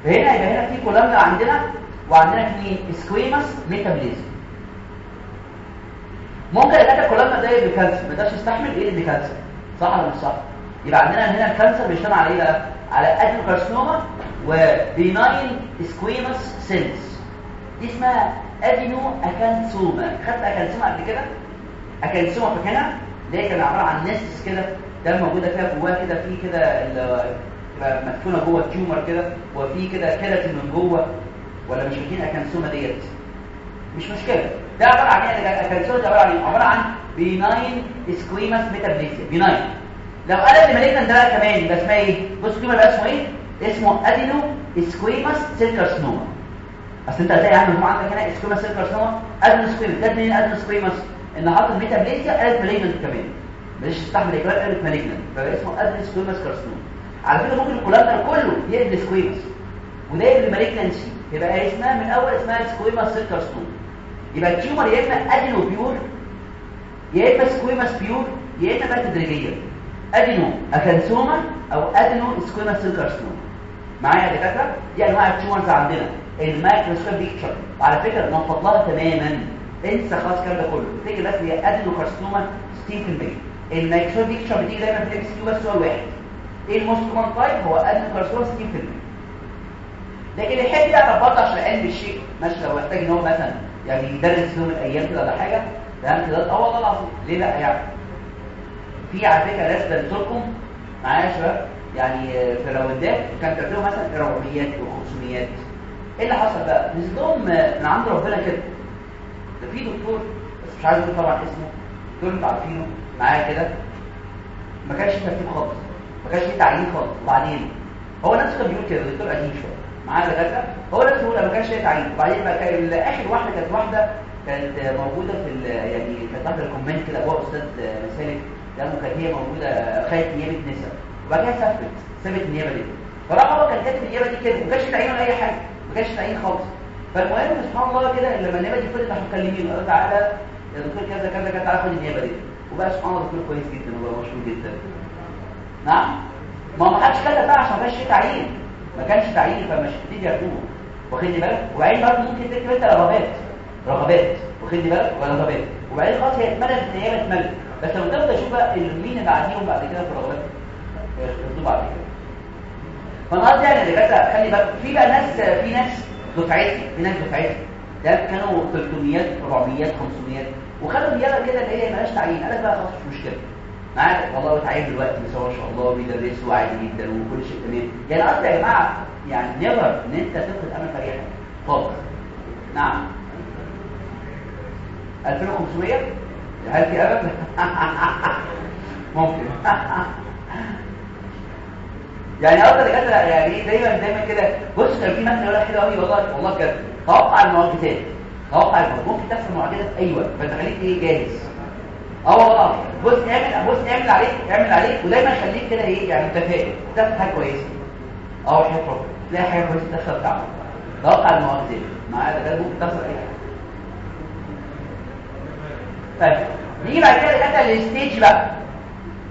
فهنا يبقى هنا في كولامنا عندنا وعندنا في سكويماس ميتابليزيا ممكن يبقى كولامنا ده يبقى كانسر ما يقدرش يستحمل إيه اللي كانسر صح ولا مش صح؟ يبقى عندنا هنا ال cancer بيشتغل على إيه بقى؟ على adenocarcinoma و benign squamous cells. دي اسمها adenoacanthoma. خدت acanthoma قبل كده؟ acanthoma فاكرها اللي كان عبارة عن nests كده ده موجودة فيها جواها كده في كده مدفونة جوه ال tumor كده وفي كده كيراتين من جوه. ولا مش فاكرين acanthoma ديت؟ مش مشكلة. ده عبارة عن إيه؟ acanthoma ده عبارة عن عبارة عن بيناين سكويماس ميتابليزيا بيناين لو قلب المالجنان ده كمان يبقى اسمها إيه؟ بص التيومر بقى اسمه إيه؟ اسمه أدينو سكويماس سيل كارسينوما أصل انت هتلاقي عندك عندك هنا سكويماس سيل كارسينوما أدينو سكويماس ده منين أدينو سكويماس ان حط الميتابليزيا قالت مالجنان كمان. مش تستحمل اجراء قالت مالجنان فبقى اسمه أدينو سكويماس كارسينوما على فكرة ممكن الكولابتر كله يقلب سكويماس وده يقلب مالجنانسي يبقى اسمها من أول اسمها سكويماس سيل كارسينوما يبقى ال tumor يا إما adeno pure يا إما squamous pure يا إما بقى تدريجيا adenoacanthoma أو adenosquamous cell معايا يا دكاترة؟ دي أنواع ال tumors عندنا. ال microscopic picture وعلى فكرة نفض لها تماما. انسى خلاص الكلام ده كله. تيجي بس هي adenocarcinoma 60% ال microscopic picture بتيجي دايما في MCQ بس سؤال واحد إيه ال most common type هو adenocarcinoma 60% لكن يحب يعرف برضه عشان علم الشيء ماشي. لو يحتاج إن هو مثلا يعني يدرس يوم الأيام كده ولا حاجة فهمت ده آه والله العظيم. ليه لا يعني؟ في على فكرة ناس بنتكم معايا يا شباب؟ يعني في الراوندات كان كاتبين مثلا 400 و500 إيه اللي حصل بقى؟ نزل لهم من عند ربنا كده. ده في دكتور بس مش عايز أقول طبعا اسمه دكتور أنتوا عارفينه معايا كده. ما كانش فيه ترتيب خالص ما كانش فيه تعيين خالص. وبعدين هو نفسه كان بيقول كده دكتور قديم شوية. معايا دكاترة؟ هو نفسه بيقول ما كانش فيه تعيين. وبعدين بقى آخر واحدة كانت واحدة كانت موجودة في يعني كانت واحدة الكومنت كده جوه أستاذ مسالك. لأنه كانت هي موجودة خايف نيابة نسا وبعد كده سافرت سابت النيابة دي. فراح هو كان كاتب النيابة دي كده ما كانش تعيين ولا أي حاجة ما كانش تعيين خالص. فالمهم سبحان الله كده لما النيابة دي فضلت راحوا مكلمينه قالوا تعالى يا دكتور كذا كذا كذا تعالى خد النيابة دي. وبقى سبحان الله دكتور كويس جدا وبقى مشهور جدا. نعم؟ ما ما حدش كتب بقى عشان ما كانش تعيين. ما كانش تعيين فمش كتير ياخدوه واخدني بالك؟ وبعدين برضه ممكن تكتب أنت رغبات. رغبات. واخدني بالك؟ ولا رغبات. وبعدين خلاص هي اتملت النيابة اتملت. بس لما تبدا تشوف بقى اللي بعديهم بعد كده في الرغبات ياخدوه بعد كده. فانا قصدي يعني اللي خلي بالك في بقى ناس في ناس دفعتي في ناس دفعتي. ده كانوا 300 400 500 وخدوا نيابه كده اللي هي مالهاش تعيين. قال لك بقى خلاص مش مشكلة. معاك؟ والله بتعين دلوقتي بس ما شاء الله بيدرسوا عادي جدا وكل شيء تمام. يعني قصدي يا جماعة يعني نيفر إن أنت تفقد أمل حاجة. خالص نعم. 2500 هل في امل ممكن. يعني افضل دكاتره يعني دايما دايما كده. بص كان في مثل يقول لك قوي والله والله بجد. توقع المعجزات. توقع المعجزات. ممكن تحصل معجزة في أي وقت فأنت خليك إيه جاهز. أه والله. بص اعمل بص اعمل عليك اعمل عليك ودايما خليك كده إيه يعني متفائل. تحصل حاجة كويسة. أه حاجة تلاقي حاجة كويسة تحصل بتاعك توقع المعجزات. معايا ده ممكن تحصل أي حاجة. طيب. نيجي بعد كده دكاتره ال stage بقى.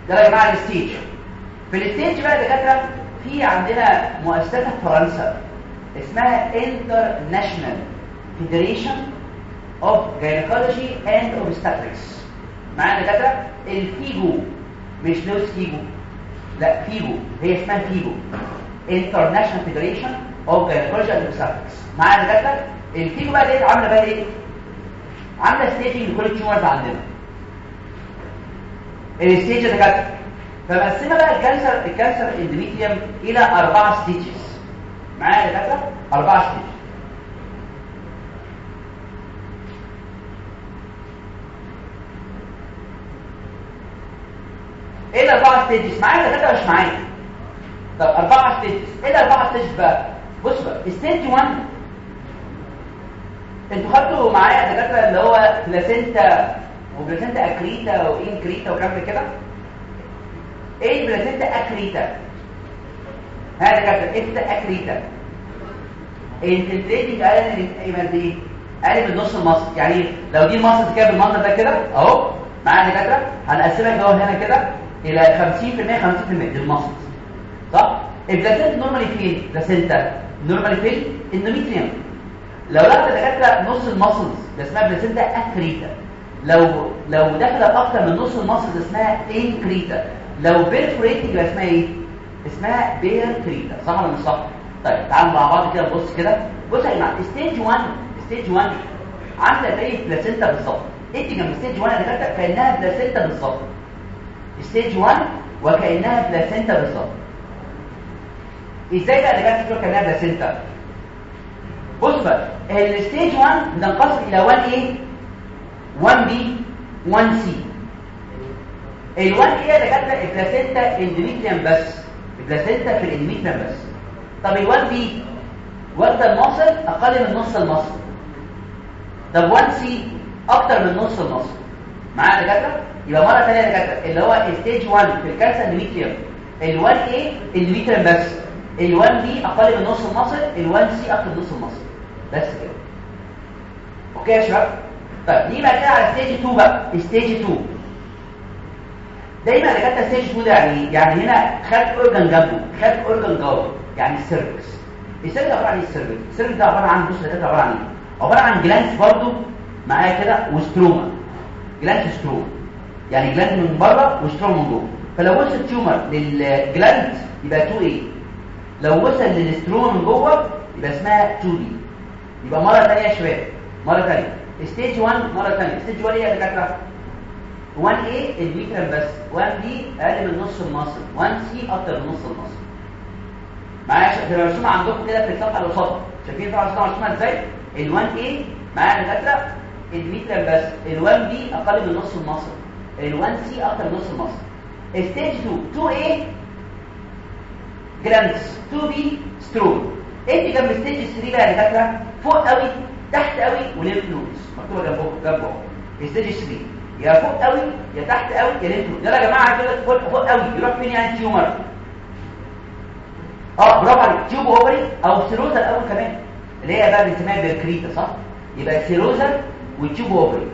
ده يا جماعة ال stage في ال stage بقى دكاترة في عندنا مؤسسة في فرنسا اسمها International Federation of Gynecology and Obstetrics. معانا دكاترة؟ ال FIGO. مش لويس فيجو. لا FIGO. هي اسمها FIGO. International Federation of Gynecology and Obstetrics. معانا دكاترة؟ ال FIGO بقى ديت عاملة بقى إيه؟ عاملة staging لكل ال tumors عندنا. ال stage يا دكاتره فمقسمه بقى ال cancer ال cancer endometrium إلى أربعة stages معايا يا دكاترة؟ أربعة stage إيه الاربعه stages معايا يا مش معايا. طب أربعة stages إيه الاربعه stages بقى؟ بص بقى stage 1 أنتوا خدتوا معايا دكاترة اللي هو placenta و placenta accreta و increta وكلام كده؟ إيه ال placenta accreta هذا دكاترة accreta accreta infiltrating قال إيه دي قال من نص ال muscle. يعني لو دي ال muscle كده بالمنظر ده كده اهو معايا دكاترة هنقسمها جوه هنا كده إلى 50% 50% دي ال muscle. صح؟ ال placenta normally فين؟ placenta normally فين؟ ال endometrium. لو دخل دكاتره نص ال muscles ده اسمها placenta accreta. لو لو دخل أكتر من نص ال muscles اسمها increta. لو perforating يبقى اسمها إيه؟ اسمها percreta صح ولا مش صح؟ طيب تعالوا مع بعض كده نبص كده. بص يا جماعة stage 1 stage 1 عاملة زي ال placenta بالظبط. انت جنب stage 1 يا دكاترة كأنها placenta بالظبط. stage 1 وكأنها placenta بالظبط. إزاي بقى دكاترة كأنها placenta بص بقى ال stage 1 بننقسم إلى 1 a 1 b 1 c. ال 1 a ده كانت ال placenta endometrium بس ال placenta في ال endometrium بس. طب ال 1 b واخده ال muscle أقل من نص ال muscle. طب 1 c أكتر من نص ال muscle. معايا يا دكاترة؟ يبقى مرة ثانية يا دكاترة اللي هو stage 1 في ال cancer endometrium ال 1 a endometrium بس. ال 1 b أقل من نص ال muscle ال 1 c أكتر من نص ال muscle. بس كده okay يا شباب طيب نيجي بعد كده على stage 2 بقى. stage 2 دايما اللي كانت stage 2 ده يعني يعني هنا خد organ جنبه. خد organ جوه. يعني ال cervix ال cervix عبارة عن إيه ال cervix ال cervix ده عبارة عن بص ده عبارة عن إيه؟ عبارة عن glands برضو. معايا كده و stroma. glands stroma. يعني gland من بره و stroma من جوه. فلو وصل ال tumor لل gland يبقى 2 a لو وصل لل stroma من جوه يبقى اسمها 2 دي يبقى مرة ثانية يا شباب. مرة ثانية stage 1 مرة ثانية stage 1 إيه يا دكاترة؟ 1 a ال endometrium بس. 1 b أقل من نص ال muscle 1 c أكتر من نص ال muscle معايا تبقى مرسومة عندكم كده في الصفحة اللي قصادها. شايفين طبعا اسمها إزاي؟ ال 1 a معايا دكاترة؟ ال endometrium بس. ال 1 b أقل من نص ال muscle ال 1 c أكتر من نص ال muscle stage 2 2 a glands 2 b stroma انت جنب stage 3 بقى يا دكاترة فوق قوي تحت قوي و lymph nodes مكتوبة جنبه جنبه. stage 3 يا فوق قوي يا تحت قوي يا lymph node يلا يا جماعة كده فوق فوق قوي. يروح فين يعني؟ tumor. آه برافو عليك. tube ovary أو serosa الأول كمان. اللي هي بقى بنسميها percreta صح؟ يبقى serosa وال tube ovary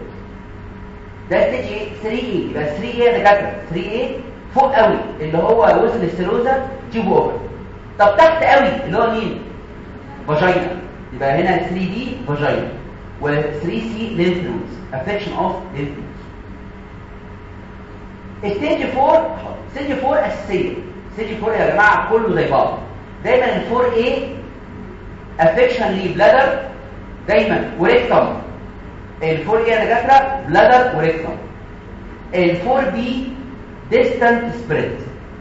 ده stage إيه؟ 3 a يبقى 3 إيه يا دكاترة؟ 3 إيه؟ فوق قوي. اللي هو وصل لل serosa tube ovary طب تحت قوي اللي هو مين؟ vagina يبقى هنا 3 b vagina و 3 سي lymph nodes. Affection of lymph nodes. stage 4 stage 4 أساسية. stage 4 يا جماعة كله زي بعض. دايما ال 4 a affection لل bladder دايما و rectum ال 4 a يا دكاترة bladder و rectum ال 4 b distant spread.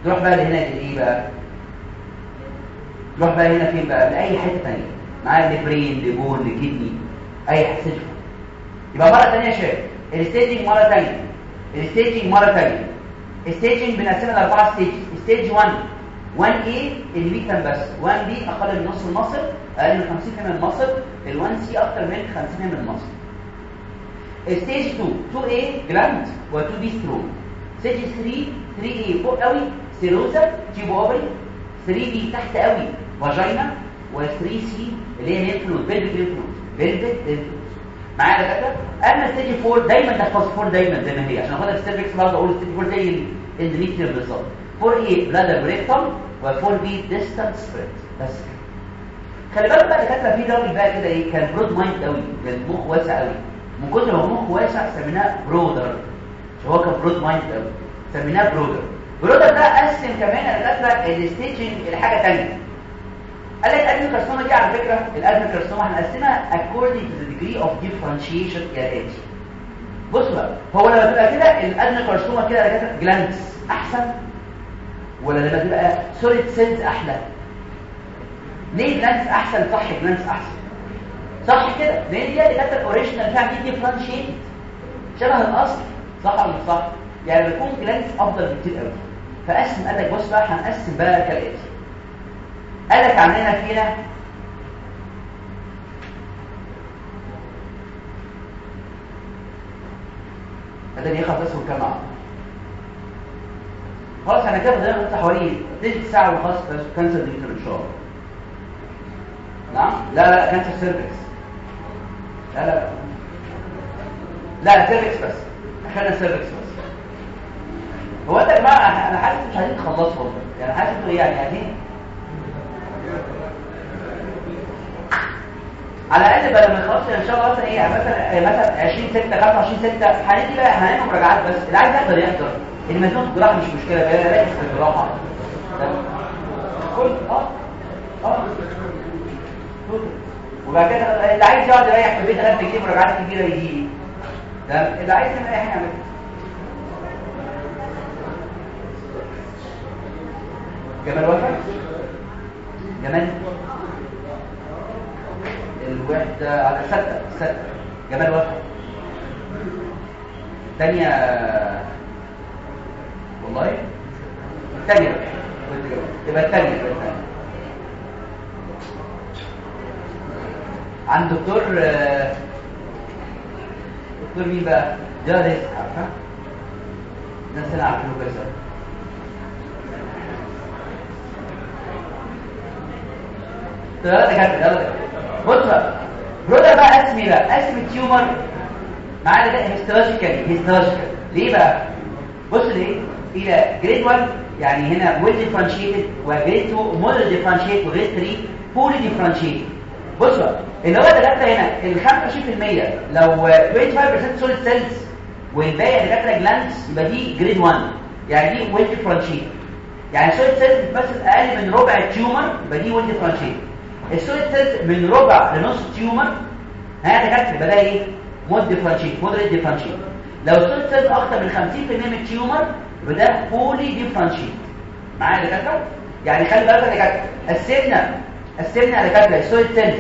تروح بقى لهنا لايه بقى تروح بقى هنا فين بقى لاي حتة ثانية معايا ل brain ل bone ل kidney أي حتة يبقى مرة ثانية يا شباب ال staging مرة ثانية ال staging مرة ثانية ال staging بنقسمها لأربعة stage stage 1 1 a ال endometrium بس. 1 b أقل من نص ال muscle أقل من 50% من ال muscle. ال 1 c أكتر من 50% من ال muscle. stage 2 2 a gland و 2 b stroma stage 3 3 a فوق قوي. serosa tube ovary 3 b تحت قوي. vagina و 3 c اللي هي lymph node pelvic lymph node pelvic lymph node معايا يا دكاتره أما stage 4 دايما تحفظ 4 دايما زي ما هي. عشان أخدها في ال cervix برضه أقول stage 4 زي ال endometrium بالظبط. 4A bladder و rectum و4B distant spread بس. خلي بالك بقى دكاتره في راجل بقى كده إيه؟ كان broad mind قوي كان مخ واسع قوي من كتر ما مخ واسع سميناه Broder هو كان broad mind قوي سميناه Broder برودر ده قسم كمان دكاتره ال staging لحاجه ثانية قال لك ال adenocarcinoma دي على فكرة ال adenocarcinoma هنقسمها according to the degree of differentiation يا بص بقى هو لما تبقى كده ال adenocarcinoma كده دكاتره glands أحسن؟ ولا لما تبقى solid cells أحلى. ليه glands أحسن؟ صح glands أحسن. صح كده؟ لأن دي اللي كانت ال original بتاع دي differentiated شبه الأصل. صح ولا مش صح؟ يعني بيكون جلانس أفضل بكتير قوي. فقسم قال لك بص بقى هنقسم بقى كالاتي قال لك عندنا فينا هذا ياخد بس كام عقد خلاص أنا كده بدأنا نفتح حوالي تلت ساعة وخلاص كانسر دكتور ان شاء الله نعم؟ لا لا كانسر سيرفكس لا لا لا. cervix بس. اخدنا cervix بس. هو أنت يا جماعة أنا حاسس مش عايزين تخلصوا. يعني حاسس يعني عايزين على الأقل بقى لما نخلص إن شاء الله مثلا إيه مثلا مثلا 20 6 25 6 هندي بقى هنعمل مراجعات بس. اللي عايز يقدر يقدر. المجنون الجراحه مش مشكلة بقى لا في الجراحه كل آه. آه. وبعد كده اللي عايز يقعد يريح في البيت لغاية يجيب مراجعات كبيرة يجي. تمام؟ اللي عايز يعمل اي حاجة يعمل جمال وفا جمال؟ الوحدة على ستة ستة جمال وفا تانية والله؟ الثانية يبقى الثانية يبقى الثانية عند دكتور دكتور مين بقى؟ جارس عارفة؟ الناس اللي عارفينه كويس يلا دكاتره يلا بص بقى. برودر بقى اسمي بقى؟ اسم التيومر معانا ده histological histological ليه بقى؟ بص ليه؟ إلى grade 1 يعني هنا well differentiated و grade 2 moderately differentiated و grade 3 poorly differentiated بص بقى. اللي هو دكاتره هنا ال 25% لو 25% solid cells والباقي دكاترة glands يبقى دي grade 1 يعني دي well differentiated يعني solid cells بتمثل أقل من ربع ال tumor يبقى دي well differentiated ال solid cells من ربع لنص tumor دكاتره يبقى ده إيه؟ mod differentiated moderate differentiated لو ال solid cells أكتر من 50% من ال tumor يبقى ده poorly differentiated معايا يا دكاترة؟ يعني خلي بالك يا دكاترة قسمنا قسمنا يا دكاترة ال solid cells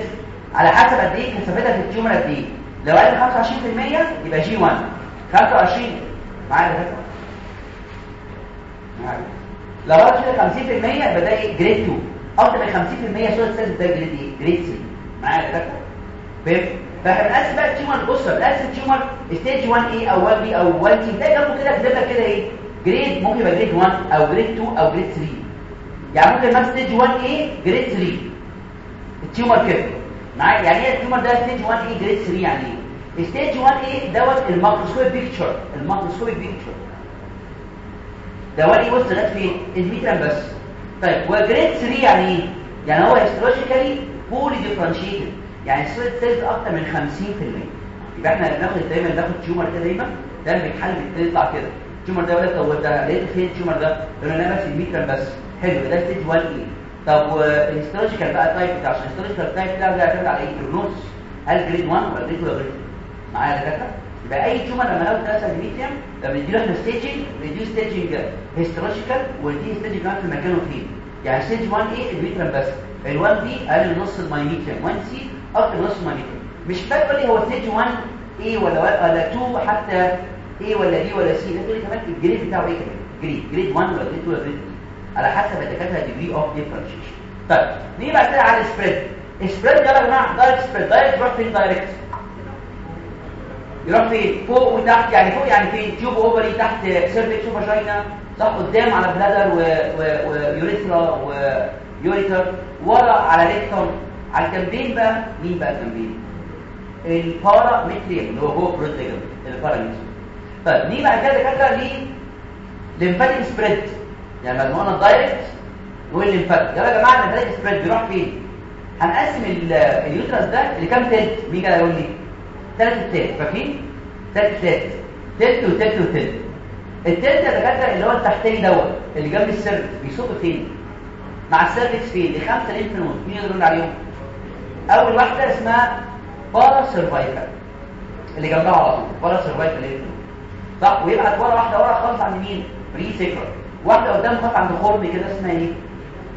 على حسب قد إيه كثافتها في ال tumor قد إيه لو قال 25% يبقى G 1 25 معايا يا معايا. لو قال كده 50% يبقى ده grade 2 أكتر من 50% solid cells ده grade إيه grade 3 معايا يا دكتور فاهم فاحنا بنقسم بقى ال tumor بص بنقسم ال tumor stage 1 A أو 1 B أو 1 C تلاقي جنبه كده لك كده إيه؟ grade ممكن يبقى grade 1 أو grade 2 أو grade 3 يعني ممكن مثلا stage 1 A grade 3 ال tumor كده معايا؟ يعني إيه ال tumor ده؟ stage 1 A grade 3 يعني إيه؟ stage 1 A دوت ال macroscopic picture ال macroscopic picture ده وادي بص لغايه فين ال endometrium بس. طيب و grade 3 يعني إيه؟ يعني هو histologically poorly differentiated يعني ال solid cells أكتر من 50% يبقى إحنا بناخد دايما بناخد tumor كده دايما ده بيتحل بيطلع كده. ال tumor ده ولا هو ده لقيت فين؟ ال tumor ده. قالوا أنا بس ال endometrium بس. حلو ده stage 1 A طب وال histological بقى type بتاع عشان ال histological type ده ده يعتمد على إيه؟ ال prognosis هل grade 1 ولا grade 2 ولا grade معايا يا دكاترة؟ يبقى اي tumor لما ناخد ده سيجمنتيوم لما ندي له staging ندي staging histological وندي staging في مكانه فين يعني stage 1 A ال endometrium بس ال 1 B أقل من نص ال myometrium 1 C أكتر من نص ال myometrium مش فاكر لي هو stage 1 A ولا ولا 2 حتى A ولا B ولا C لي كمان ال grade بتاعه إيه كمان؟ grade grade 1 ولا grade 2 ولا grade 3 على حسب الدكاترة degree of differentiation طيب نيجي بعد كده على ال spread ال spread ده يا جماعة direct spread direct يروح فين direct يروح فين فوق وتحت يعني فوق يعني فين tube ovary تحت cervix و vagina صح قدام على bladder و urethra و ureter ورا على rectum على الجنبين بقى مين بقى الجنبين؟ ال parametrium اللي هو جوه broad ligament ال parametrium. طيب نيجي بعد كده دكاترة lymphatic spread يعني مجموعنا direct وال lymphatic يلا يا جماعة ال lymphatic spread بيروح فين؟ هنقسم ال uterus ده لكام تلت مين يقول لي؟ ثلاث تلت فاكرين ثلاث تلت تلت وتلت وتلت التلت يا دكاترة اللي هو التحتاني دوت اللي جنب ال cervix بيصب فين؟ مع ال cervix فين؟ لخمسه lymph node مين يقدر يقول عليهم؟ أول واحدة اسمها paracervical اللي جنبها على طول paracervical lymph node صح ويبعت ورا واحدة ورا خالص عند مين؟ presacral واحدة قدام خالص عند خرم كده اسمها إيه؟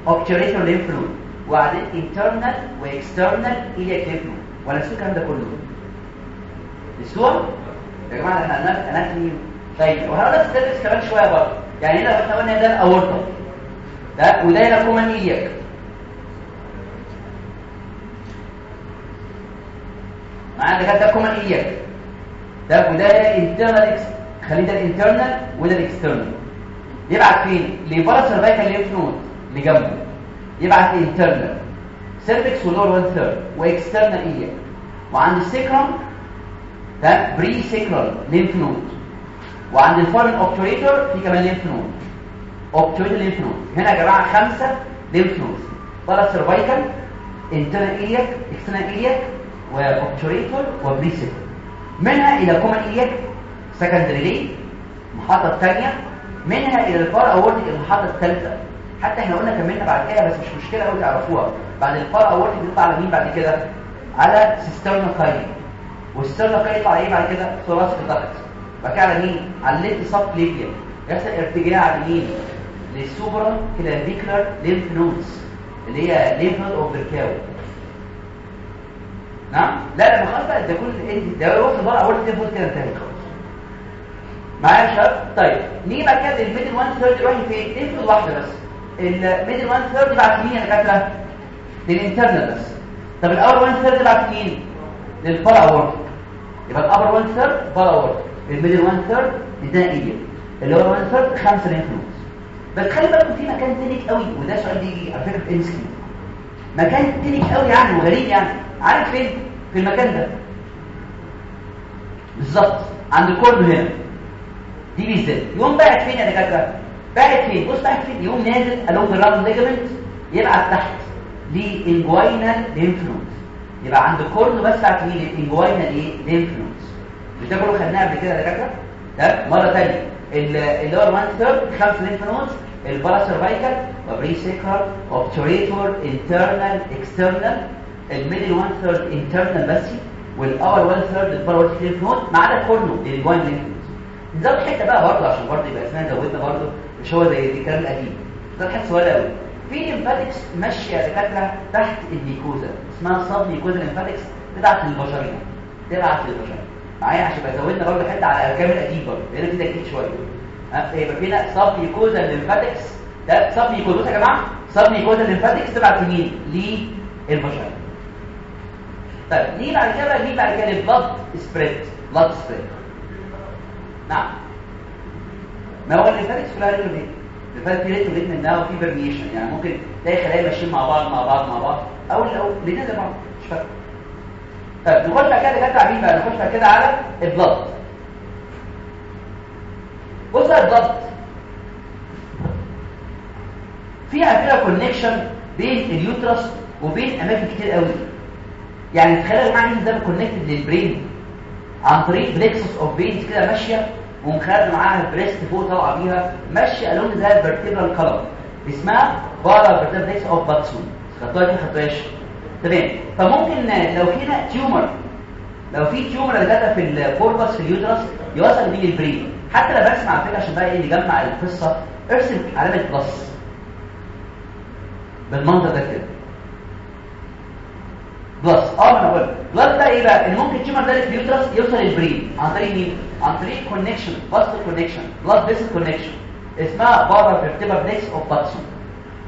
obturator lymph node وبعدين internal و external iliac lymph node ولا الكلام ده كله. الصور يا جماعة إحنا قلنا anatomy وهقول لك ال cervix كمان شوية برضه. يعني هنا إحنا قلنا ده الاورطه ده وده هنا common iliac معانا ده كده common iliac ده وده internal خليه ده ال internal وده ال external يبعت فين؟ ل paracervical lymph node اللي جنبه. يبعت internal cervix و lower 1 third و external iliac وعند ال sacrum ده presacral lymph node وعند ال foramen obturator في كمان lymph node obturator lymph node هنا يا جماعة خمسة lymph node paracervical internal iliac external iliac و obturator و presacral منها إلى common iliac secondary ليه المحطه الثانية منها إلى ال para-aortic المحطة الثالثه حتى إحنا قلنا كملنا بعد كده بس مش مشكلة قوي تعرفوها. بعد ال para-aortic بيطلع على مين بعد كده؟ على cisterna chyli chyli يطلع إيه بعد كده؟ thoracic duct بعد كده على مين؟ على ال left subclavian. يحصل ارتجاع على مين؟ لل supraclavicular lymph nodes اللي هي lymph node of the نعم؟ لا لما خلاص بقى ده كل ده وصل بقى اول تيمبوت كده انتهت خلاص معايا يا شباب؟ طيب نيجي بعد كده ال middle 1 third يروح فين؟ تفرض واحدة بس؟ ال middle 1 third بعت مين يا دكاتره لل internal بس. طب ال upper 1 third بعت مين لل para-aortic يبقى ال upper 1 third para-aortic ال middle 1 third ده إيه ال lower 1 third 5 lymph nodes بس خلي بالكم في مكان تنك قوي وده سؤال بيجي على فكرة في ام مكان تنك قوي يعني وغريب يعني. عارف فين؟ في المكان ده. بالظبط. عند ال cornu هنا. دي بالذات. يقوم باعت فين يا دكاترة؟ باعت فين؟ بص باعت فين؟ يقوم نازل the round ligament يبعت تحت. ل inguinal lymph nodes يبقى عند ال cornu بس بعت مين ال inguinal إيه؟ lymph nodes مش ده كله خدناه قبل كده يا دكاترة؟ ده مرة ثانية ال lower 1 third خمس lymph nodes ال paracervical و presacral obturator internal external. ال middle 1 third internal بس وال upper 1 third ال para lymph node ما عدا ال cornu inguinal lymph node نزود حتة بقى برضه عشان برضه يبقى اسمها زودنا برضه مش هو زي الكلام القديم. ده حتة صغيره قوي في ليمفاتكس ماشية يا دكاتره تحت الميكوزا اسمها سب ميكوزا ليمفاتكس تبعت للبشريه تبعت للبشريه معايا؟ عشان يبقى زودنا برضه حتة على الارقام القديمه برضه لأن كده كتير شوية. ها؟ يبقى فينا سب ميكوزا ليمفاتكس ده سب ميكوزا بصوا يا جماعة سب ميكوزا ليمفاتكس تبعت لمين؟ للبشرية. طيب ليه بعد كده ليه بعد كده البلد سبريد بلد سبريد نعم. ما هو الليمفاتكس كلها ليه ريتو ليه منها وفي فيرميشن يعني ممكن تلاقي خلايا ماشيين مع بعض مع بعض مع بعض. أو الاثنين زي بعض. مش فاكر طيب نخش بعد كده جت عميل بقى نخش بعد كده على البلد بص على البلد في على فكرة كونكشن بين اليوترس وبين أماكن كتير قوي. يعني تخيل يا جماعة إن ده كونكتد للبرين عن طريق بليكسس اوف بينز كده ماشية. ومخرج معاها بريست فوق طالعه بيها ماشية الون زي الفيرتيبرال كلر اسمها بارا فيرتيبرال اوف باتسون خدتوها دي خدتوهاش تمام. فممكن لو فينا تيومر لو في تيومر اللي جت في الفوربس في اليوترس يوصل بيه البرين حتى لو برسم على فكرة عشان بقى إيه نجمع القصة. ارسم علامة بلس بالمنظر ده كده. plus آه أنا بقول plus ده إيه بقى؟ إن ممكن ال tumor ده في ال uterus يوصل ال brain عن طريق مين؟ عن طريق connection plus connection blood vessel connection اسمها paravertebral plexus of Batson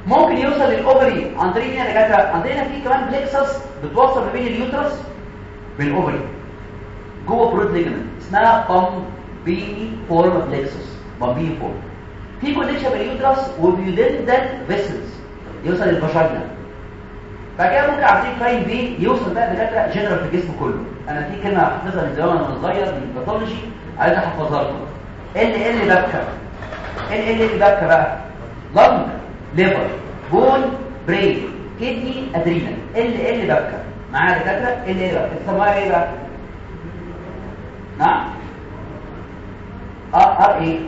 ممكن يوصل لل ovary عن طريق يا دكاتره عن طريق في كمان plexus بتوصل ما بين ال uterus بال ovary جوه broad ligament اسمها pampiniform plexus pampiniform في connection بين ال uterus و pudendal vessels يوصل لل vagina فكده ممكن عن طريق فاين بي يوصل بقى دكاتره جنرال في الجسم كله أنا في كلمه حافظها من زمان وأنا صغير من ال pathology عايز احفظها لكم LL بكه LL اللي بكه بقى lung liver bone brain kidney adrenal LL بكه معايا دكاترة؟ LL بكه اسمها إيه بقى؟ نعم. RR إيه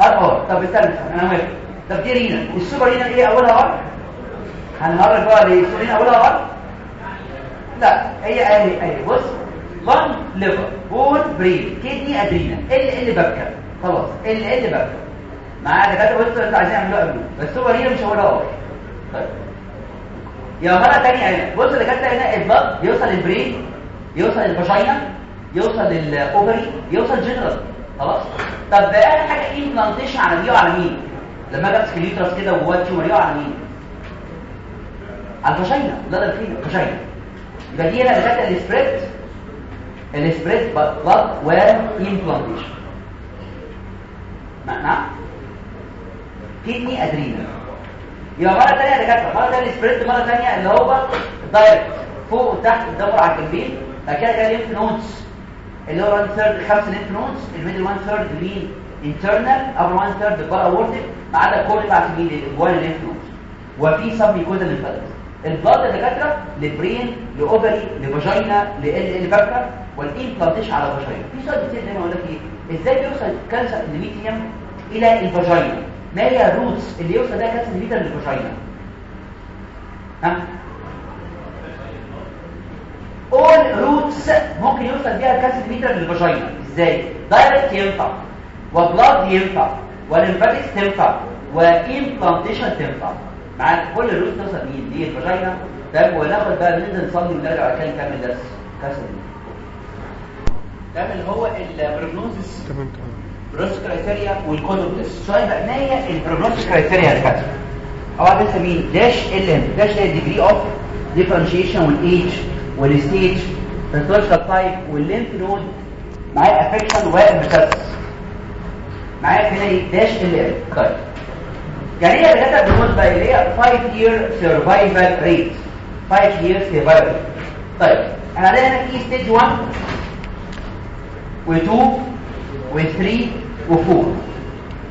ار ار طب استنى أنا موافق. طب دي رينا. والسوبر رينا إيه أولها ار هنهرج بقى ليه؟ السوبر رينا أولها ار لا هي أهي أهي. بص لأن ليفر بون برين كدني ادرينال ال ال بكه خلاص. ال ال بكه معايا دكاتره بصوا أنتوا عايزين تعملوها قبل بس هو هنا مش هقولها ار طيب. يا مرة ثانية هنا. بص كانت هنا البلد يوصل للبرين يوصل للفاجينا يوصل لل ovary يوصل جنرال خلاص. طب اخر حاجة implantation على مين وعلى مين؟ لما أجي أمسك كده وجواه tumor على مين؟ على ال vagina لا ده فين ال vagina يبقى دي هنا اللي كانت ال spread ال spread blood و implantation نعم kidney adrenal يبقى مرة ثانية يا دكاترة. مرة ثانية ال spread مرة ثانية اللي هو direct فوق وتحت الدمر على الجنبين. بعد كده جاي lymph nodes ال lower 1 third خمسه lymph nodes ال middle 1 third مين internal upper 1 third para-aortic ما عدا كل بتاعت مين inguinal lymph nodes وفي submucosa lymphatics ال blood يا دكاترة ل brain ل ovary ل vagina ل LL بكه وال implantation على ال vagina في سؤال كتير دايما أقول لك إيه؟ إزاي بيوصل cancer endometrium إلى ال vagina ما هي ال routes اللي يوصل ده cancer endometrium لل vagina ها؟ All routes ممكن يوصل بيها cancer endometrium لل vagina إزاي؟ direct ينفع. و blood ينفع. وال lymphatics تنفع. و implantation تنفع. مع كل ال routes توصل مين دي ال vagina تمام وناخد بقى ننزل نصلي ونرجع على كده نكمل درس. كاسيت ده اللي هو ال prognosis تمام تمام. prognosis criteria بقى ما هي ال prognosis criteria يا دكاتره هو ده مين DASH LM DASH هي ال degree of differentiation والايج وال stage ال histological type وال lymph node معايا affection وال metastasis معايا هنا إيه DASH LM طيب. يعني إيه ال data بالنسبة اللي هي 5 year survival rate. 5 year survival طيب. إحنا عندنا هنا في stage 1 و2 و3 و4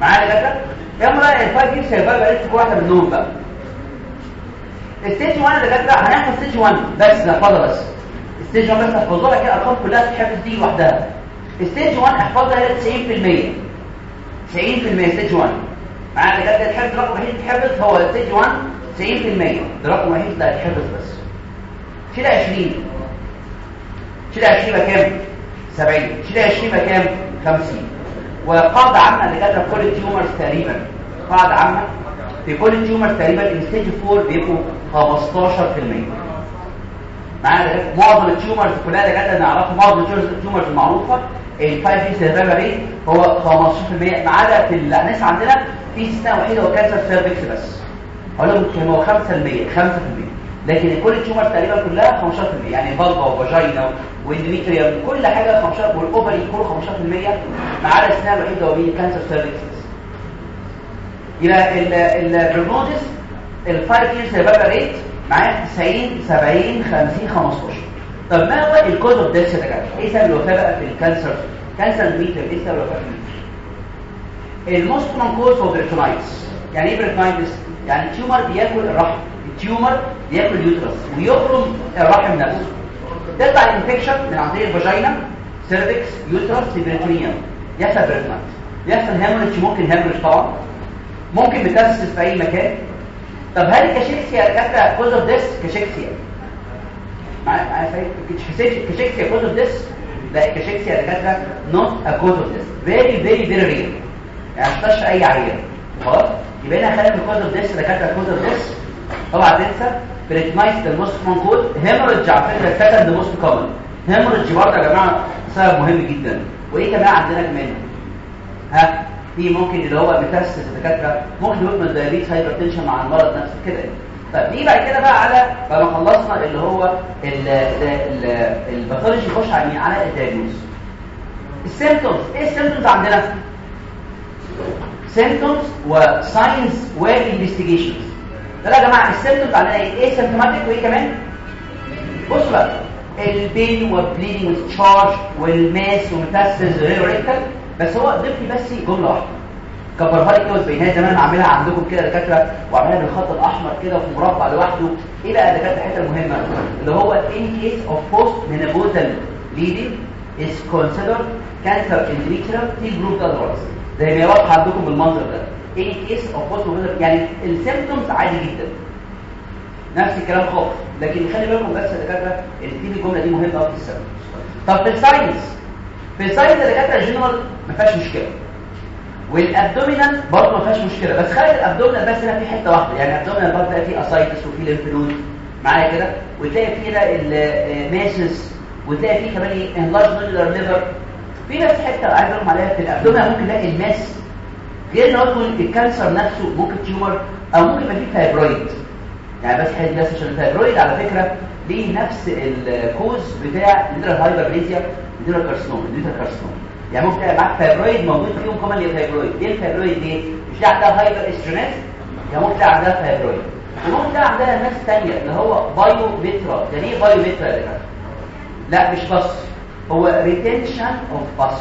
معايا data يلا ال 5 year survival rate كل واحدة منهم بقى. stage 1 اللي جت هناخد stage 1 بس نحفظها بس. stage 1 بس نحفظها كده الارقام كلها تتحفظ دي لوحدها. stage 1 أحفظها هي 90% 90% stage 1 معانا اللي جت الحفظ رقم وحيد يتحفظ هو stage 1 90% ده رقم وحيد اللي هيتحفظ بس. شيل 20 شيل 20 يبقى كام؟ 70 شيل 20 يبقى كام؟ 50 وقاعده عامه اللي جت في كل ال tumors تقريبا. قاعدة عامه في كل tumor تقريبا ال stage 4 بيبقوا 15% معانا معظم ال tumors كلها دكاتره نعرفها معظم ال tumors المعروفة ال 5 year survival rate هو 15% ما عدا في الناس عندنا في استثناء وحيد هو cancer cervix بس. أقول لهم هو 5% 5% لكن كل ال tumor تقريبا كلها 15% يعني vulva و vagina و endometrium كل حاجة 15 وال ovary كله 15% ما عدا استثناء الوحيد هو مين cancer cervix يبقى ال prognosis ال 5 years survival rate معايا 90 70 50 15 طب ما هو ال cause of death يا دكاترة؟ إيه سبب الوفاة بقى في ال cancer cancer endometrium إيه سبب الوفاة في ال most common cause of peritonitis يعني إيه peritonitis يعني ال tumor بياكل الرحم. ال tumor بياكل ال uterus ويخرم الرحم نفسه. تطلع ال infection من عن طريق ال vagina cervix uterus peritoneum يحصل peritonitis يحصل hemorrhage ممكن hemorrhage طبعا. ممكن metastasis في أي مكان. طب هل cachexia دكاتره cause of death cachexia معايا cachexia cause of death لا cachexia دكاترة not a cause of death very very very rare يعني ما أي عيان. خلاص؟ يبقى هنا خلينا ال cause of death دكاتره cause of death طبعا تنسى ال most common cause hemorrhage على فكرة ال second most common hemorrhage برضه يا جماعة سبب مهم جدا. وإيه كمان عندنا كمان؟ ها؟ في ممكن اللي هو metastasis الدكاترة. ممكن يكون من ال diabetes hypertension مع المرض نفسه كده. طيب نيجي بعد كده بقى على بعد ما خلصنا اللي هو ال pathology يخش على مين؟ على ال diagnosis ال symptoms إيه ال symptoms عندنا؟ symptoms و signs و investigations يا جماعة ال symptoms عندنا إيه؟ asymptomatic وإيه كمان؟ بصوا بقى البين والبليدنج والتشارج والماس وميتاستس غير rectal بس هو ضيف لي بس جملة واحدة. كبرها لي كده وتبينها زمان اعملها عندكم كده دكاترة واعملها بالخط الأحمر كده في مربع لوحده. إيه بقى دكاترة الحتة المهمة؟ اللي هو in case of post menopausal bleeding is considered cancer endometrial till proved otherwise زي ما واضحه عندكم بالمنظر ده. Case of post menopausal يعني ال symptoms عادي جدا. نفس الكلام خالص. لكن خلي بالكم بس يا دكاترة دي الجملة دي مهمة قوي في ال symptoms طب في ال signs في ال signs يا دكاترة الجنرال ما فيهاش مشكلة. وال abdominal برضه ما فيهاش مشكلة. بس خلي ال abdominal بس هنا في حتة واحدة. يعني ال abdominal برضه تلاقي فيه ascites وفيه lymph node معايا كده؟ وتلاقي فيه ال masses وتلاقي فيه كمان إيه؟ enlarged liver في نفس حتة عايز أقول عليها. في ال abdominal ممكن تلاقي ال mass غير ان هو يكون ال cancer نفسه ممكن tumor أو ممكن يبقى فيه fibroid يعني بس حاجة بس عشان ال fibroid على فكرة ليه نفس ال cause بتاع endometrial hyperplasia endometrial carcinoma endometrial carcinoma يعني ممكن تلاقي معاك fibroid موجود فيهم كمان ال fibroid إيه ال fibroid دي مش دي عندها hyper estrogen يعني ممكن تلاقي عندها فايبرويد وممكن تلاقي عندها ناس ثانية اللي هو بايو مترا يعني إيه بايو يا جماعة؟ لا مش بس هو ريتنشن اوف بس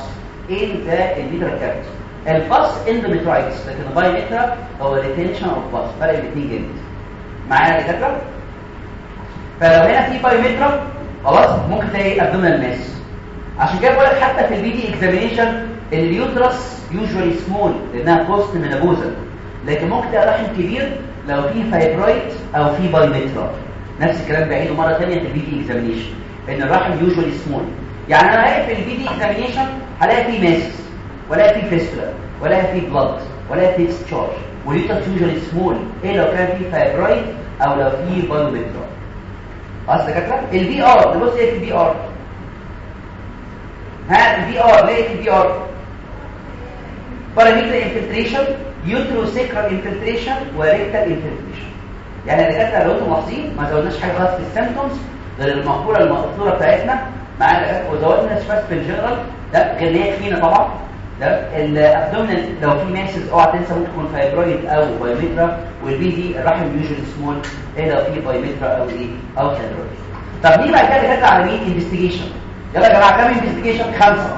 ان ذا الليترال كارت الباس اندوميترايتس لكن البايو مترا هو ريتنشن اوف بس فرق الاثنين جامد. معايا يا فلو هنا في بايو مترا خلاص ممكن تلاقي ابدومينال ماس عشان كده بقول حتى في البي دي اكزامينيشن ال uterus usually small لأنها postmenopausal لكن ممكن تلاقي رحم كبير لو في fibroid أو في pyometra نفس الكلام بعيده مره ثانية في ال PV examination إن الرحم usually small يعني أنا هلاقي في ال PV examination هلاقي في masses ولا في fistula ولا في blood ولا في ديسشارج واليوترس يوجوالي سمول إيه لو كان في fibroid أو لو في pyometra اصل دكاترة؟ ال PR نبص إيه في ال PR ها؟ ال PR ليه ال PR parametrial infiltration uterosacral infiltration و rectal infiltration يعني يا دكاترة لو أنتم ملاحظين ما زودناش حاجة خالص في ال symptoms غير المقولة المقصوره بتاعتنا معانا وزودنا سباس في الجنرال ده هي فينا طبعا. ال abdominal لو في masses اوعى تنسى ممكن تكون fibroid أو pyometra وال PV الرحم يوجوالي سمول إيه لو في pyometra أو إيه أو fibroid طب نيجي بعد كده دكاتره على مين؟ investigation يلا يا جماعة كام investigation خمسة.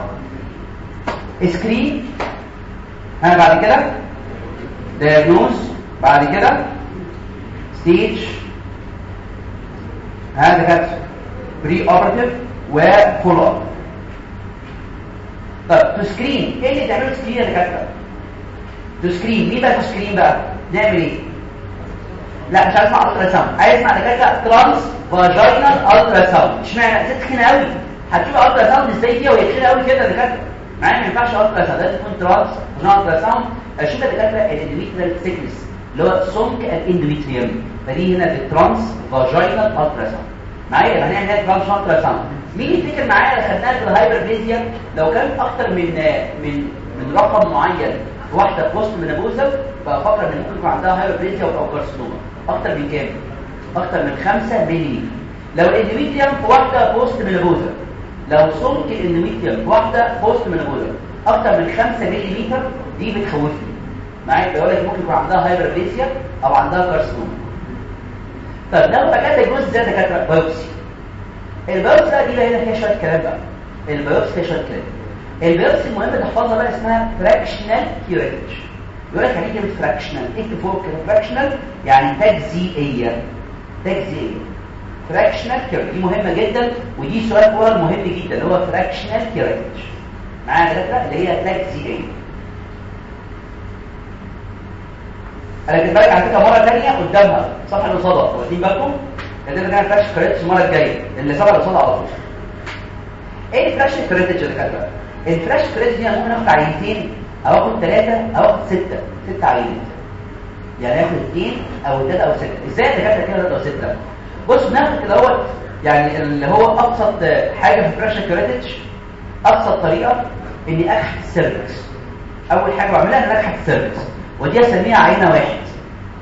screen ها بعد كده. diagnose بعد كده. stage ها دكاترة. preoperative و follow up طب ت screen إيه اللي تعمله screen يا دكاترة؟ ت screen مين بقى ت screen بقى؟ نعمل إيه؟ لا مش عايز أسمع ultrasound عايز أسمع دكاترة transvaginal ultrasound إشمعنى؟ تخينه قوي هتشوف ultrasound إزاي فيها وهي تخينه قوي كده دكاترة. مع إن ما ينفعش ultrasound لازم تكون transvaginal ultrasound أشوف دكاترة ال endometrial thickness اللي هو سمك ال endometrium فدي هنا ال transvaginal ultrasound معايا؟ يبقى هنعمل trans ultrasound مين يفتكر معايا خدناها في ال hyperplasia لو كانت أكتر من من من رقم معين واحدة postmenopausal ففكر ان ممكن يكون عندها hyperplasia أو carcinoma أكتر من كام؟ أكتر من 5 مللي لو ال endometrium في واحدة postmenopausal لو سمك ال endometrium في واحدة postmenopausal أكتر من 5 مللي دي بتخوفني. معايا؟ بيقول لك ممكن يكون عندها hyperplasia أو عندها carcinoma طب ناخد بقى الجزء ده دكاترة biopsy. ال biopsy بقى دي بقى هنا فيها شوية كلام بقى. ال biopsy فيها شوية كلام. ال biopsy المهم تحفظها بقى اسمها fractional curettage يقول لك يعني كلمة fractional اكتب فوق كده؟ fractional يعني تجزئيه تجزئيه fractional curettage دي مهمة جدا ودي سؤال oral مهم جدا اللي هو fractional curettage معايا دكاتره اللي هي تجزئيه أنا كنت بالك على فكرة مرة ثانية قدامها. صفحة الاصابه واخدين بالكم؟ كده كان فلاش كريتش المره الجايه اللي سبق الاصابه على طول. إيه الفلاش كريتش اللي كانت الفلاش كريتش دي ممكن اخد عينتين أو اخد ثلاثة أو اخد ستة. ست عينات يعني اخد اثنين أو ثلاثة أو ستة. إزاي الدكاتره كده ثلاثة أو ستة؟ بص ناخد كده اهوت يعني اللي هو أبسط حاجة في الفلاش كريتش أبسط طريقة إني أكحت السيرفكس أول حاجة بعملها إن أكحت السيرفكس ودي أسميها عينة واحد.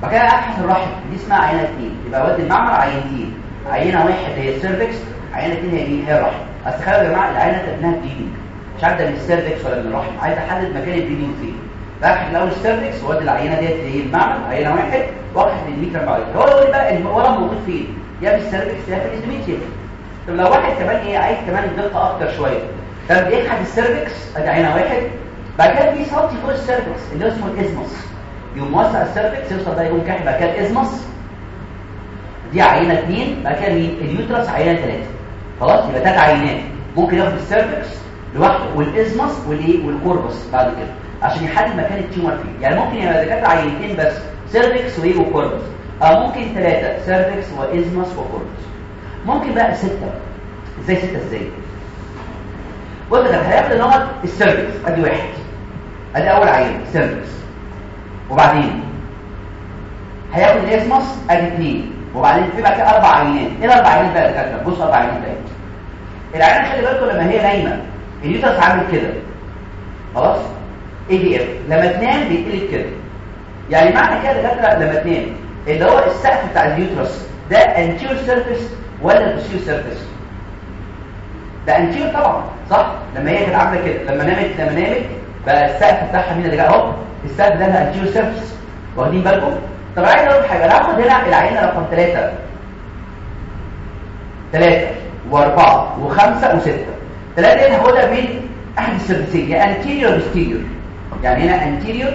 بعد كده الرحم دي اسمها عينه اثنين يبقى اودي المعمل عينتين عينة واحد هي ال cervix عينة اثنين هي مين؟ هي الرحم. بس تخيلوا يا جماعة العينة تبناها bleeding مش عارف ده من ال cervix ولا من الرحم. عايز أحدد مكان ال bleeding فين. بكحت الأول ال cervix وادي العينة ديت هي المعمل عينة واحد واحد للميكرو بعد. هو يقول بقى الورم موجود فين؟ يا في ال cervix يا في ال endometrium طب لو واحد كمان إيه؟ عايز كمان دقه أكتر شوية. طب يكحت ال cervix أدي عينة واحد. بعد كده في سطح فوق ال cervix اللي اسمه ال isthmus. يقوم موسع ال cervix يوصل بقى يقوم بعد كده ال isthmus دي عينة اثنين مين؟ ال uterus عينة ثلاثة خلاص؟ يبقى ثلاث عينات. ممكن ياخد ال cervix لوحده وال isthmus والإيه؟ وال corpus بعد كده. عشان يحدد مكان ال tumor فين يعني ممكن يبقى دكاتره عينتين بس cervix وإيه؟ و corpus أو ممكن ثلاثة cervix و isthmus و corpus. ممكن بقى ستة. إزاي ستة؟ إزاي؟ بص ده هياخد هو ال cervix. أدي واحد. أدي أول عينة cervix. وبعدين هياخد ال isthmus ادي اثنين. وبعدين في بقى كده أربع عينات إيه الأربع عينات بقى يا دكاتره بص أربع عينات بقى العينه خلي بالكم لما هي نايمة ال uterus عامل كده. خلاص؟ AV دي؟ AVF لما تنام بيتقلب كده. يعني معنى كده دكاتره لما تنام اللي هو السقف بتاع ال uterus ده anterior surface ولا posterior surface ده anterior طبعا صح؟ لما هي كانت عاملة كده لما نامت لما نامت بقى السقف بتاعها مين اللي جاي اهو السقف ده لها anterior surface واخدين بالكم؟ طب عايز أقول حاجة أنا هاخد هنا العينة رقم 3 3 و4 و5 و6 3 دي هاخدها من احد ال surface ين يا anterior posterior يعني هنا anterior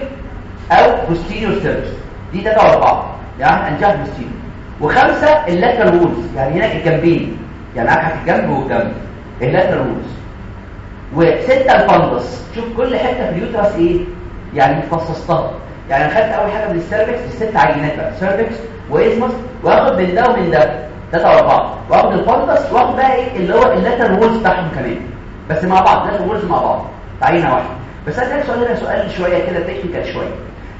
أو posterior surface دي 3 و4 يعني anterior posterior وخمسة ال lateral walls يعني هنا الجنبين. يعني اكحت الجنب والجنب. ال lateral walls وستة ال fundus. شوف كل حتة في اليوترس إيه؟ يعني فصصتها يعني خدت أول حاجة من ال cervix الست عينات بقى cervix و isthmus وآخد من ده ومن ده ثلاثة وأربعة. وآخد ال fundus وآخد بقى إيه؟ اللي هو ال lateral walls بتاعهم كمان. بس مع بعض ال lateral walls مع بعض عينة واحدة. بس اسالك سؤال هنا سؤال شوية كده technical شوية.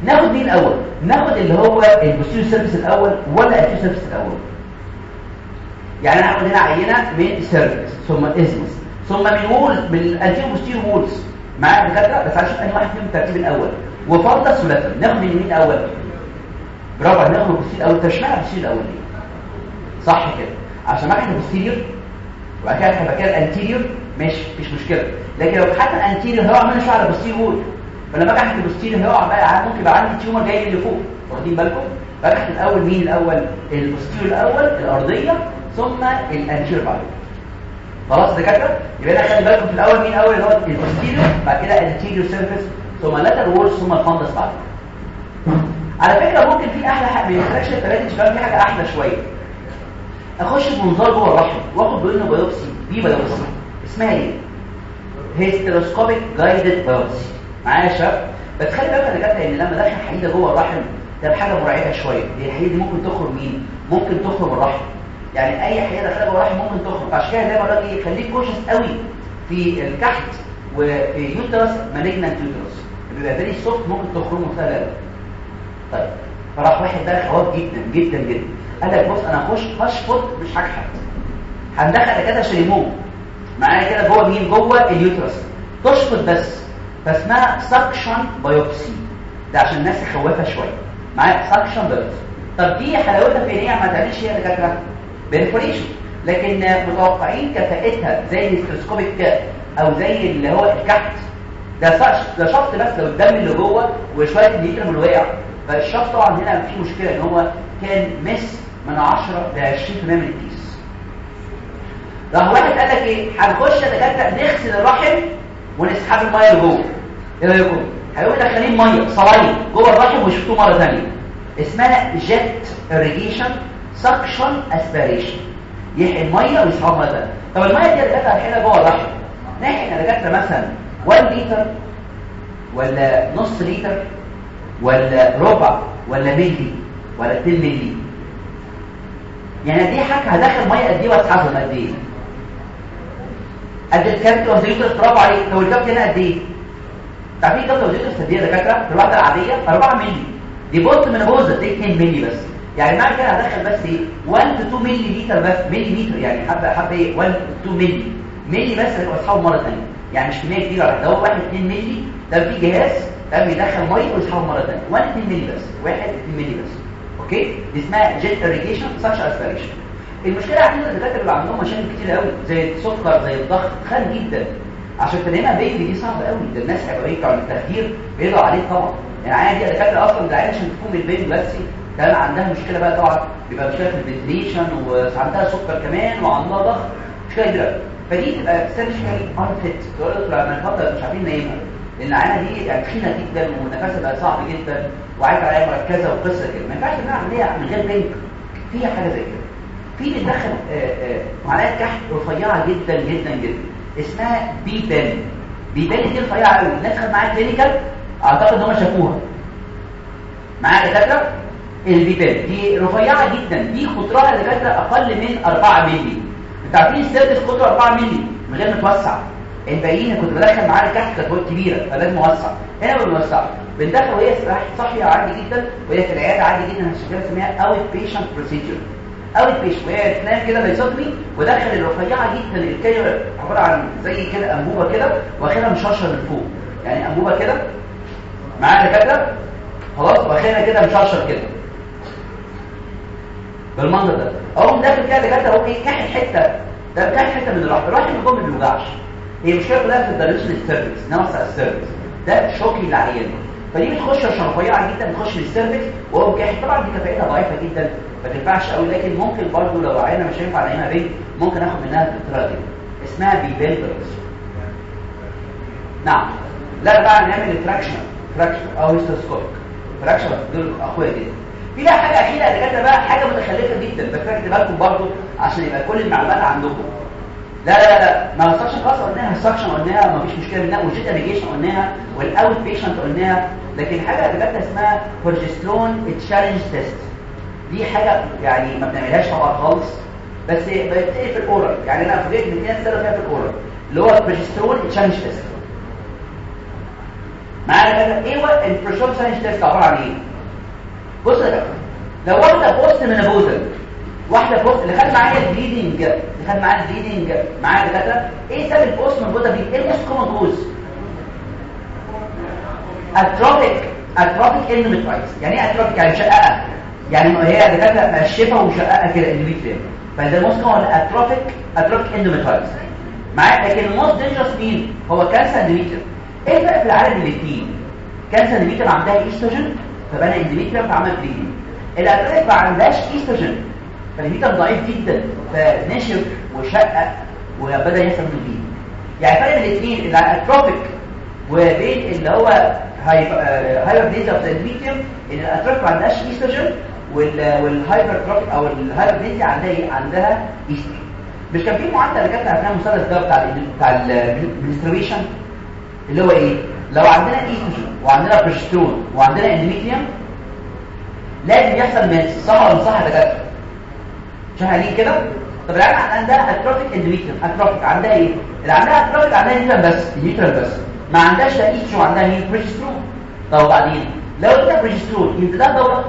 ناخد مين الأول؟ ناخد اللي هو ال posterior surface الأول ولا ال anterior surface الأول؟ يعني هاخد هنا عينة من ال cervix ثم ال isthmus ثم من wall من ال anterior posterior walls معايا دكاتره بس عشان اي واحد فيهم الترتيب الأول. وفضل ثلاثة ناخد من مين الأول برافو ناخد ال posterior الأول طب اشمعنى ال posterior الأول. ليه صح كده. عشان مكنه ال posterior وبعد كده هيبقى كده ال anterior ماشي مفيش مشكلة. لكن لو حتى ال anterior هيقع منه شوية على ال posterior wall فلما أجي اكحت ال posterior هيقع بقى ممكن يبقى عندي tumor جاي اللي فوق. واخدين بالكم؟ بكحت الأول مين الأول؟ ال posterior الأول الأرضية ثم ال anterior بعد. خلاص دكاترة؟ يبقى أنا خلي بالكم في الأول مين أول؟ اللي هو البوستيريور بعد كده الانتيريور سيرفيس ثم اللاتر وولز ثم الفندس بعد على فكرة ممكن في أحلى حاجة من ال fraction الثلاثه كمان في حاجة أحلى شوية. أخش بمنظار جوه الرحم وأخد بيه biopsy دي biopsy اسمها إيه؟ hysteroscopic guided biopsy معايا يا شباب؟ بس خلي بالك يا دكاترة إن لما دخل حديدة جوه الرحم ده حاجة مرعبة شوية. هي الحديدة دي ممكن تخرم مين؟ ممكن تخرم الرحم. يعني أي داخله جوه الرحم ممكن تخرم عشان كده دايما بقول لك خليك cautious قوي في الكحت وفي uterus malignant uterus. بيبقى very soft ممكن تخرم مختلفه طيب فراح واحد ده خواف جدا جدا جدا. قال لك بص أنا هخش هشفط مش هكحت هندخل كده شريمون معايا كده جوه مين؟ جوه ال uterus. تشفط بس. فاسمها suction biopsy ده عشان الناس خوافه شوية. معايا؟ suction biopsy طب دي حلاوتها في هي ما تعملش هي دكاتره perforation لكن متوقعين كفاءتها زي ال hysteroscopic أو زي اللي هو الكحت. ده ده شفط بس لو الدم اللي جوه وشوية ال endometrium اللي وقع. فالشخص طبعا هنا في مشكلة إن هو كان miss من 10 ل 20% من ال cases. راح واحد قال لك إيه؟ هنخش دكاتره نغسل الرحم ونسحب المية اللي جوه. إيه رأيكم؟ هيقوم داخلين ميه saline جوه الرحم ويشفتوه مرة ثانية. اسمها jet irrigation suction aspiration يحقن المية ويسحبها مره ثانية طب المية دي دكاتره هنحقنها جوه الرحم. يا دكاتره مثلا 1 لتر ولا نص لتر ولا ربع ولا ملي ولا 2 ملي يعني دي حاجة هدخل مية قد إيه واسحبها قد إيه؟ قد الكابت وزيوت برافو عليك لو الكابت هنا قد إيه؟ تعرفين الكابت وزيوت السديه دكاتره في الواحده العادية؟ 4 مللي دي بوست من بوزه دي 2 مللي بس. يعني معنى كده هدخل بس إيه؟ 1 to 2 مللي لتر بس ملي متر يعني حبه حبة إيه؟ 1 to 2 مللي ملي بس هتبقى اسحبه مرة ثانية يعني مش كميه كبيره ده هو 1 2 مللي ده في جهاز ده بيدخل مية ويسحبه مرة ثانية 1 2 مللي بس. 1 2 مللي بس. okay؟ دي اسمها jet irrigation suction aspiration المشكلة عندنا الدكاترة اللي عندهم مشاكل كتير قوي زي السكر زي الضغط تخان جدا. عشان تلاقينا بيبي دي صعبة قوي. ده الناس هيبقى بتوع التخدير بيقولوا عليه طبعا. يعني عادي الدكاترة أصلا ده عشان تكون البيبي بس. كمان عندها مشكلة بقى طبعا بيبقى مشكلة ال ventilation وعندها سكر كمان وعندها ضغط مشكلة كبيرة. فدي تبقى surgically unfit تقول لك لما الفترة مش عارفين نايمها لأن العينه دي يعني تخينه جدا ونفسها بقى صعب جدا وعايزة عليها مركزة وقصة كده. ما ينفعش انها عمليه من غير بنج فيها حاجة زي كده. في بتدخل معلقه كحت رفيعة جدا جدا جدا. اسمها Pipelle. Pipelle دي رفيعة قوي. الناس خدت معايا clinical أعتقد إن هم شافوها. معايا دكاترة؟ ال Pipelle. دي رفيعة جدا. دي قطرها دكاتره أقل من 4 مللي. أنتوا عارفين ال cervix قطره 4 مللي؟ من غير ما توسع. الباقيين كنت بدخل معاها الكحت كانت كبيرة فلازم أوسع. هنا ما بنوسعش بندخل وهي صاحيه عادي جدا وهي في العيادة عادي جدا عشان اسمها outpatient procedure outpatient وهي تنام كده بيصدمي ودخل الرفيعة جدا الكلمة عبارة عن زي كده أنبوبة كده وآخرها مشرشر من فوق. يعني أنبوبة كده معاها دكاترة؟ خلاص وآخرها كده مشرشر كده. بالمنظر ده. أقوم داخل كده دكاتره اقوم إيه كحت حتة. ده كحت حتة من الرحم الرحم اللي جوه ما بيوجعش. هي مشكله كلها في ال dilatation ال cervix نوسع ال cervix ده shocky للعيان فدي بتخش عشان رفيعة جدا بتخش لل cervix وهو كاحت طبعا دي كفاءتها ضعيفة جدا ما تنفعش قوي. لكن ممكن برضه لو عينه مش هينفع نعملها بنج ممكن آخد منها دي. اسمها Pipelle biopsy. نعم. لا بقى نعمل fractional fractional أو hysteroscopic. fractional دول أقوياء جدا. في بقى حاجة اخيره يا بقى حاجة متخلفة جدا. بس اكتب لكم برضه عشان يبقى كل المعلومات عندكم. لا لا لا ما ال suction خلاص قلناها ال suction قلناها ما فيش مشكلة منها وال jet irrigation قلناها وال outpatient قلناها. لكن حاجة دكاترة اسمها progesterone challenge test دي حاجة يعني ما بنعملهاش طبعا خالص بس بتبتدي في ال oral يعني أنا فوجئت من اثنين سنه فيها في ال oral اللي هو ال progesterone challenge test معانا إيه هو ال progesterone challenge test عبارة عن إيه؟ بص يا لو واحدة postmenopausal واحدة بوست اللي خد معايا ال bleeding اللي خد معايا ال bleeding معايا دكاترة إيه سبب ال post men بوزل إيه cause atrophic atrophic endometritis يعني إيه atrophic يعني مشققة. يعني هي دكاترة مشفه ومشققه كده endometrium فده ال most common atrophic atrophic endometritis معايا؟ لكن ال most dangerous مين؟ هو cancer endometrium إيه الفرق في العالم الاثنين cancer endometrium عندها ايستروجين فبنى endometrium فعمل bleeding ال atrophic ما عندهاش إيستروجين. فال endometrium ضعيف جدا. فنشف وشقق وبدأ يحصل منه bleeding يعني فرق الاثنين ال atrophic وبين اللي هو hyperplasia of the endometrium إن ال atrophic ما عندهاش إيستروجين وال hypertrophic أو ال hyperplasia عندها إيه عندها إيستروجين. مش كان في معدل اللي كانت عندنا المثلث ده بتاع بتاع ال menstruation اللي هو إيه؟ لو عندنا ايستروجين وعندنا بروجسترون وعندنا endometrium لازم يحصل من الصحه للصحه دكاترة. شغالين كده؟ طب العيال عندها اتروفيك اندوميتريوم اتروفيك عندها إيه؟ اللي عندها اتروفيك عندها نيوترال بس نيوترال بس. ما عندهاش لا ايستروجين وعندها مين بروجسترون طب وبعدين؟ لو انت بروجسترون يبقى ده دوره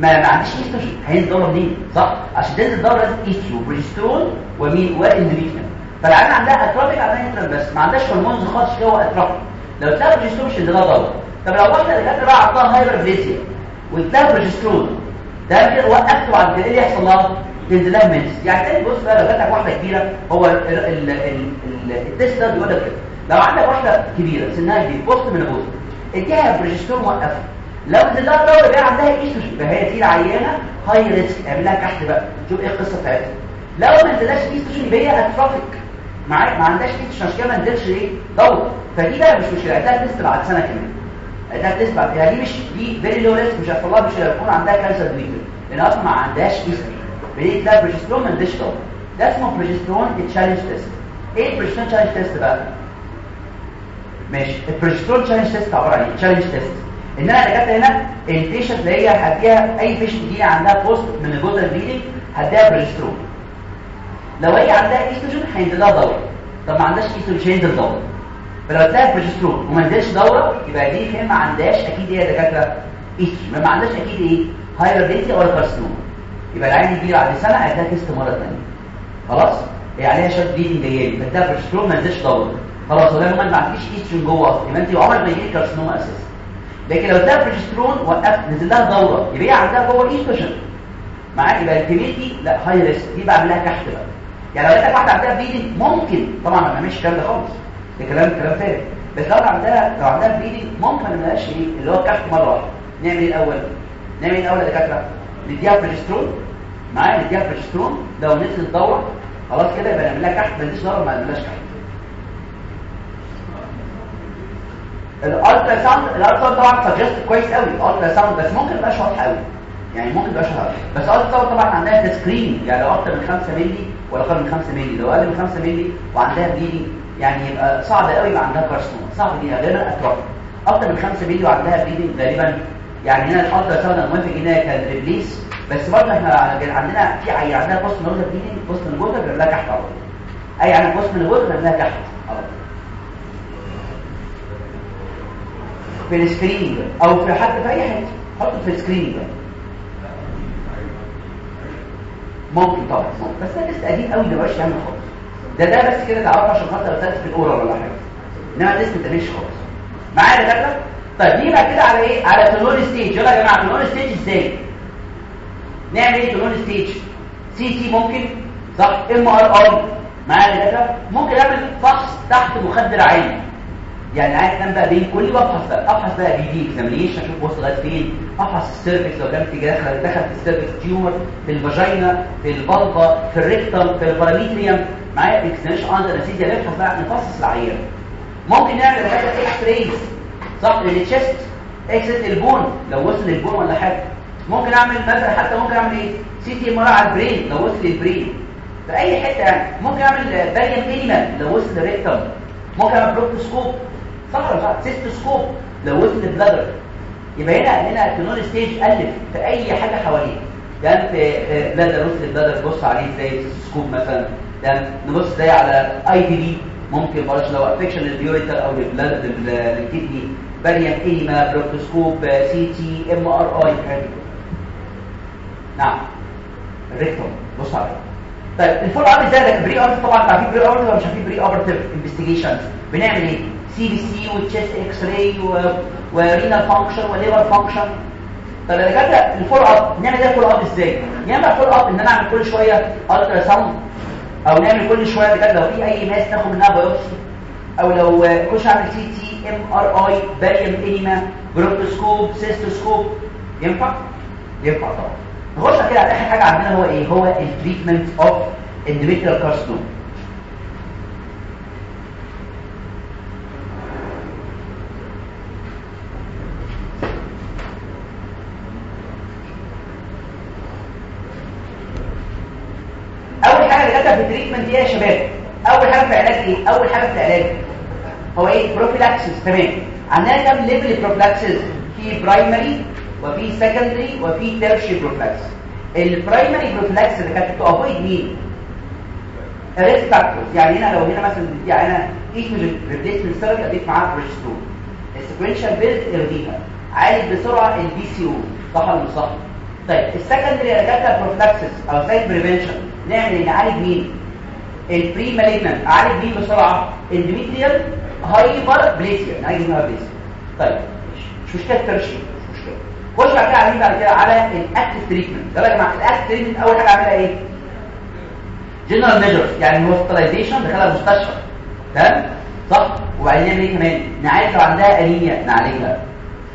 ما ما عنديش ايستروجين هينزل دورة منين؟ صح. عشان تنزل الدوره لازم ايسترو وبروجسترون ومين واندوميتريوم فالعيال عندها اتروبيك انترال بس ما عندهاش هرمونز خالص اللي هو اتروبيك لو تلاقي بروجسترون مش هينزل لها دوره طب لو واحدة دكاترة بقى عطاها هايبربليزيا وتلاقي بروجسترون ده كده وقفته على إيه اللي يحصل لها؟ تنزل لها menses يعني تاني بص بقى لو جات لك واحدة كبيرة هو ال- ال- ال- ال- ال test ده بيقول لك كده. لو عندك واحدة كبيرة سنها كبير post men post اديها بروجسترون وقفها. لو نزل لها دوره بقى عندها ايستروجين فهي دي العيانه high risk اعمل لها كحت بقى. شوف إيه القصة بتاعتها. لو ما نزلهاش ايستروجين يبقى هي atrophic ما عندهاش عشان كده ما نزلش إيه؟ دوره فدي بقى مش مشكله ده test بعد سنة كمان. ده test بعد يعني دي مش دي very low risk مش لها مش هيكون عندها cancer دويتر لأن أصلا ما عندهاش ايستروجين بيجي ده بروجسترون ما نزلش دوره ده اسمه progesterone challenge test إيه ال progesterone challenge test بقى؟ ماشي. ال progesterone challenge test عبارة عن إيه؟ challenge test إن أنا دكاترة هنا ال patient اللي هي هديها أي patient تجي عندها postmenopausal bleeding هديها بروجسترون لو هي عندها ايستروجين هينزل لها دوره طب ما عندهاش ايستروجين هينزل دوره فلو اديها بروجسترون وما نزلش دوره يبقى دي فين ما عندهاش أكيد هي دكاترة؟ ايستروجين ما عندهاش أكيد إيه؟ hyperplasia ولا carcinoma يبقى العين يجي بعد سنه اديها test مرة ثانية خلاص؟ هي عليها شوية bleeding جاية لي. فاديها بروجسترون ما نزلش دوره خلاص وده ما عندكيش ايستروجين جوه يبقى أنت عمرك ما يجي لك carcinoma أساسا. لكن لو اديها بروجسترون وقفت نزل لها دورة. يبقى هي عندها جوه ايستروجين معاك؟ يبقى الكميتي لا high risk دي بعمل لها كحت بقى. يعني لو لقيت واحدة عندها bleeding ممكن. طبعا ما نعملش الكلام ده خالص. ده كلام كلام فارغ. بس لو عندها لو عندها bleeding ممكن ما نعملهاش إيه؟ اللي هو الكحت مرة واحدة. نعمل إيه الأول؟ نعمل إيه الأول يا دكاترة؟ نديها بروجسترون معايا؟ نديها بروجسترون لو نزلت دوره خلاص كده يبقى نعمل لها كحت ما نزلش دوره ما نعملهاش كحت ال ultrasound ال ultra طبعا suggest كويس قوي. ال ultrasound بس ممكن يبقاش واضح قوي. يعني ممكن يبقاش واضح. بس الالترا ساوند طبعا عندها تسكرين. يعني لو أكتر من 5 مللي ولا أقل من 5 مللي. لو أقل من 5 مللي وعندها بليدنج يعني يبقى صعب قوي يبقى عندها كارسينوما صعب دي غالبا اتروفي أكتر من 5 مللي وعندها بليدنج غالبا. يعني هنا ساوند أنا موافق إنها كان ريبليس بس برضه إحنا عندنا في عيان عندها بوست نوزل بليدنج بوست جوه بنعمل لها طول أي عندها بوست جوه بنعمل لها طول في ال screening أو في حتى في أي حتة حطه في ال screening ممكن طبعا. ممكن. بس ده لسه قديم قوي ما بقاش يعمل خالص. ده ده بس كده تعرفه عشان خاطر أساس في ال oral ولا حاجة. إنما لسه ما تعملش خالص. معايا يا دكاتره طيب نيجي كده على إيه؟ على tool of stage. يلا يا جماعة tool of stage إزاي؟ نعمل إيه tool of stage؟ CT ممكن؟ صح. MRI معايا يا دكاتره ممكن أعمل فحص تحت مخدر عيني يعني عايز كان بقى بين كل وابحث بقى أبحث بقى PV examination أشوف وصل لغايه فين. أبحث ال cervix لو كان في دخل دخل في ال cervix tumor في ال vagina في ال bladder في ال rectum في ال parametrium معايا examination under anesthesia نبحث بقى نفصص العيان. ممكن نعمل حاجة X-rays صح؟ لل chest X ال bone. لو وصل لل bone ولا حاجة. ممكن أعمل مثلا حتى ممكن أعمل إيه؟ CT M على ال brain لو وصل لل brain في أي حتة يعني. ممكن أعمل باليم انيمال لو وصل للريكتم ممكن أعمل بروكتوسكوب ولا صح سيستوسكوب لو وصل للبلادر يبقى هنا هنا تنول ستيج ألف في أي حاجة حواليه. يعني في بلادر وصل للبلادر بص عليه إزاي سيستوسكوب مثلا. ده نبص إزاي على اي بي دي ممكن برضه لو أفكشن للبيوريتر أو للكدني باليم انيما بروكتوسكوب سي تي إم آر آي نعم. ال rectum. بص عليه. طيب ال follow up إزاي؟ ده pre-op طبعا. بقى في pre-op ولا مش في preoperative investigations بنعمل إيه؟ CBC و chest X-ray و renal function و liver function طب يا دكاترة ال follow up نعمل إيه follow up إزاي؟ نعمل follow up إن أنا أعمل كل شوية ultrasound أو نعمل كل شوية بجد لو في أي mass ناخد منها biopsy أو لو كنت أعمل CT MRI barium enema proctoscope cystoscope ينفع؟ ينفع طبعا. نخش كده على اخر حاجة عندنا هو إيه؟ هو ال treatment of endometrial carcinoma اول حاجة اللي جاتها في ال treatment دي يا شباب. أول حاجة في العلاج إيه؟ أول حاجة في العلاج هو إيه؟ prophylaxis تمام. عندنا كام level prophylaxis في primary وفي secondary وفي tertiary prophylaxis ال primary prophylaxis اللي كانت بت avoid مين؟ ال risk factors يعني هنا لو هنا مثلا دي أنا estrogen replacement therapy اديت معاها بروجسترون ال sequential pill الغيها عالج بسرعة ال PCO صح ولا مش صح طيب ال secondary رجعتها prophylaxis أو side prevention نعمل إيه نعالج مين؟ ال premalignant اعالج مين بسرعة endometrial hyperplasia نعالج مين hyperplasia طيب. مش مشكله tertiary مش مشكله خش بعد كده بعد كده على ال active treatment ده يا جماعة ال active treatment أول حاجة اعملها إيه؟ general measures يعني hospitalization دخلها المستشفى تمام؟ صح؟ وبعدين نعمل إيه كمان؟ نعالج لو عندها انيميا نعالجها.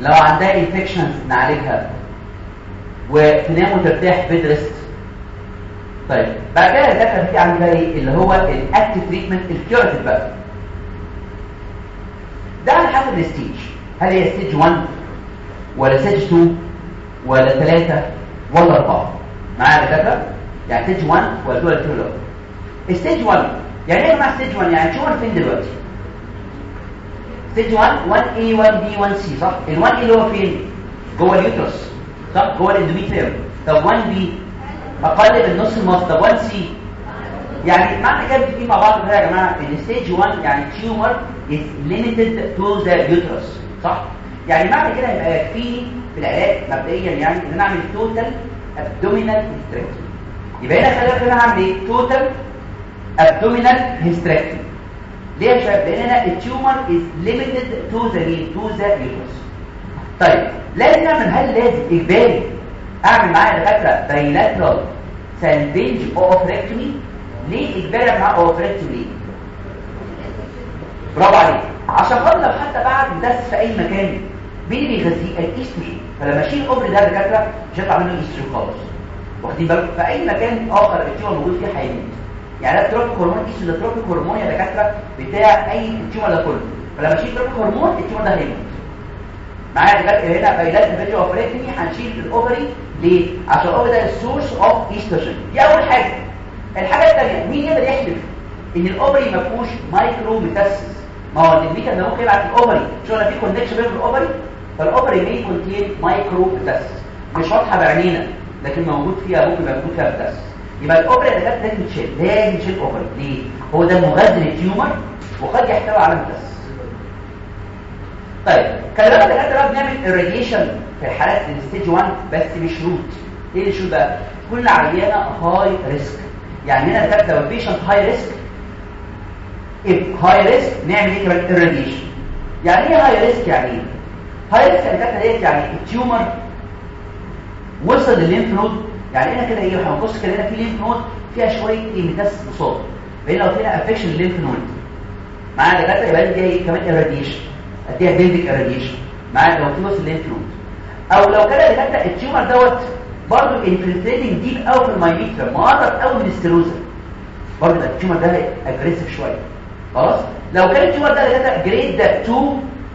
لو عندها infections نعالجها. وتنام وترتاح bed rest طيب بعد كده الدكاتره في عندنا إيه؟ اللي هو ال active treatment ال curative بقى ده على حسب ال stage هل هي stage 1 ولا stage 2 ولا 3 ولا 4 معايا دكاترة؟ يعني stage 1 ولا 2 ولا 3 ولا stage 1 يعني إيه يا جماعة stage 1 يعني شو فين دلوقتي؟ stage 1 1A 1B 1C صح؟ ال 1A اللي هو فين؟ جوه ال uterus صح؟ جوه ال endometrium. طب 1B أقل من نص ال muscle طب 1C يعني معنى كده بتيجي مع بعض كده يا جماعة. ان stage 1 يعني tumor is limited to the uterus صح؟ يعني معنى كده يبقى يكفيني في العلاج مبدئيا يعني إن أنا أعمل total abdominal hysterectomy يبقى هنا خلي بالك أنا هعمل إيه؟ total abdominal hysterectomy ليه يا شباب؟ لأن أنا ال tumor is limited to the to the uterus طيب لازم نعمل هل لازم إجباري اعمل معايا دكاترة bilateral salpingo-oophorectomy ليه إجباري معاه oophorectomy برافو عليك. عشان خاطر لو حتى بعد دس في أي مكان مين بيغذيه الايستروجين فلما اشيل ال ovary ده دكاترة مش هيطلع منه ايستروجين خالص. واخدين بالكم؟ في أي مكان آخر ال tumor موجود فيه هيموت يعني ده trophic hormone estrogen ده trophic hormone يا دكاترة بتاع أي ال tumor ده كله. فلما اشيل trophic hormone ال tumor ده هيموت. معايا دلوقتي هنا bilateral salpingo-oophorectomy هنشيل ال ovary ليه؟ عشان ال ovary ده ال source of estrogen دي أول حاجة. الحاجة الثانية مين يقدر يحلف؟ إن ال ovary ما فيهوش micro metastasis ما هو النبيكا ده ممكن يبعت الاوفري شو أنا في connection بين ال ovary فال ovary may contain micro metastasis مش واضحة بعينينا لكن موجود فيها ممكن يبقى موجود فيها metastasis يبقى ال ovary ده لازم يتشيل لازم يشيل ال ovary ليه؟ هو ده مغذي لل tumor وقد يحتوي على metastasis طيب خلي بالك دكاتره بنعمل ال radiation في الحالات ال stage 1 بس مش روت إيه الشروط بقى كل عيانة high risk يعني هنا دكاتره لو ال patient high risk high risk نعمل إيه؟ ال radiation يعني إيه high risk يعني إيه؟ high risk يا دكاتره ديت يعني التيومر وصل للليمف نود يعني هنا كده إيه؟ هنبص كده هنا في ليمف نود فيها شوية ميتاس قصاد. بين لو فينا افكشن للليمف نود معانا دكاترة؟ يبقى إيه؟ كمان الراديشن اديها بيلدك اراديشن معاك لو في وصل لينف نود أو لو كان دكاتره التيومر دوت برضه انفلتريتنج ديب قوي في المايليترا مقرب قوي من الستيروزا برضه التيومر ده اجريسيف شوية. خلاص؟ لو كان التيومر ده دكاتره جريد 2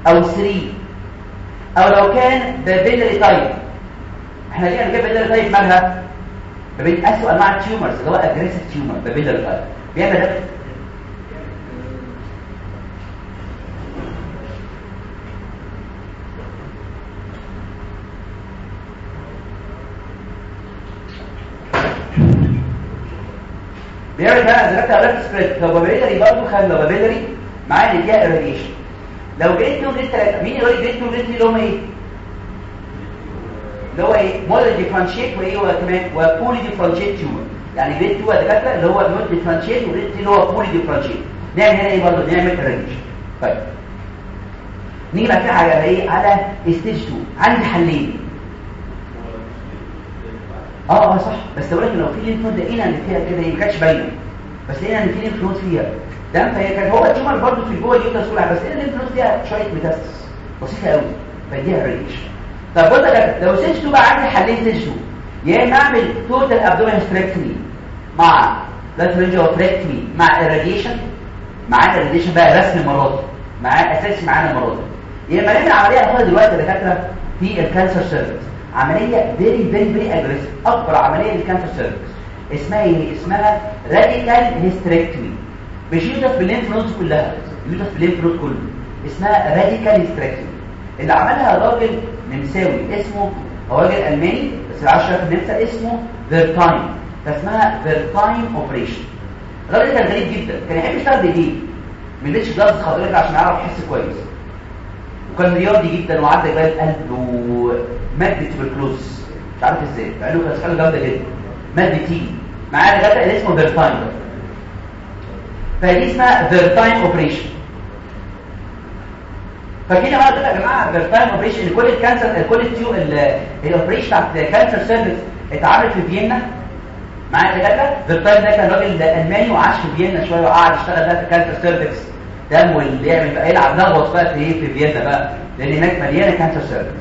أو 3 أو لو كان papillary type إحنا ليه هنجيب papillary type مالها؟ بين اسوء انواع ال tumors اللي هو aggressive tumor papillary type بيعمل بيعمل بقى دلوقتي علامه spread لو papillary برضه خلي لو papillary معاه اللي فيها irradiation لو grade 2 grade 3 مين يقول grade 2 grade 3 اللي هم إيه اللي هو إيه moderately differentiated وايه هو كمان و poorly differentiated tumor يعني grade 2 دكاتره اللي هو moderately differentiated و grade 3 اللي هو poorly differentiated نعمل هنا إيه برضه نعمل irradiation طيب نيجي بقى كده على إيه على stage 2 عندي حلين آه آه صح. بس أقول لك لو في lymph node لقينا ان فيها كده ما كانتش باينة. بس لقينا ان في lymph node فيها. ده فهي كان هو ال tumor برضه في جوه ال uterus كلها بس لقينا ال lymph node فيها شوية metastasis. بسيطة قوي. فديها radiation طب بص يا لو stage 2 بقى عندي حلين stage 2 يا إما أعمل total abdominal hysterectomy مع bilateral salpingo-oophorectomy مع irradiation معانا irradiation بقى رسم دي معاه اساسي معانا دي يا إما نعمل عملية هناخدها دلوقتي دكاترة في ال cancer cervix عملية very very very aggressive أكبر عملية لل cancer cervix اسمها إيه؟ اسمها راديكال هيستريكتومي مش يوجد في الليمف نودز كلها. يوجد في الليمف نود كله. اسمها راديكال هيستريكتومي اللي عملها راجل نمساوي. اسمه هو راجل ألماني بس العشرة في النمسا اسمه فيرتايم فاسمها فيرتايم اوبريشن الراجل كان غريب جدا. كان يحب يشتغل بايديه ما يلبسش جلافز حضرتك عشان يعرف يحس كويس. وكان رياضي جدا وعدى جبال القلب ومات بتبركلوز مش عارف إزاي. مع انه كان جامدة جدا. ماده تي. معايا دكاتره اللي اسمه فيرتاين. فدي اسمها فيرتاين اوبريشن فكده بقى كده يا جماعة فيرتاين اوبريشن كل الكانسر كل التيو الاوبريشن بتاعت كانسر سيرفيس اتعملت في فيينا. معايا دكاتره فيرتاين ده كان راجل ألماني وعاش في فيينا شوية وقعد يشتغل بقى في كانسر سيرفيس دم واللي يعمل بقى يلعب نغوص بقى في إيه؟ في فيينا بقى. لأن هناك مليانة cancer cervix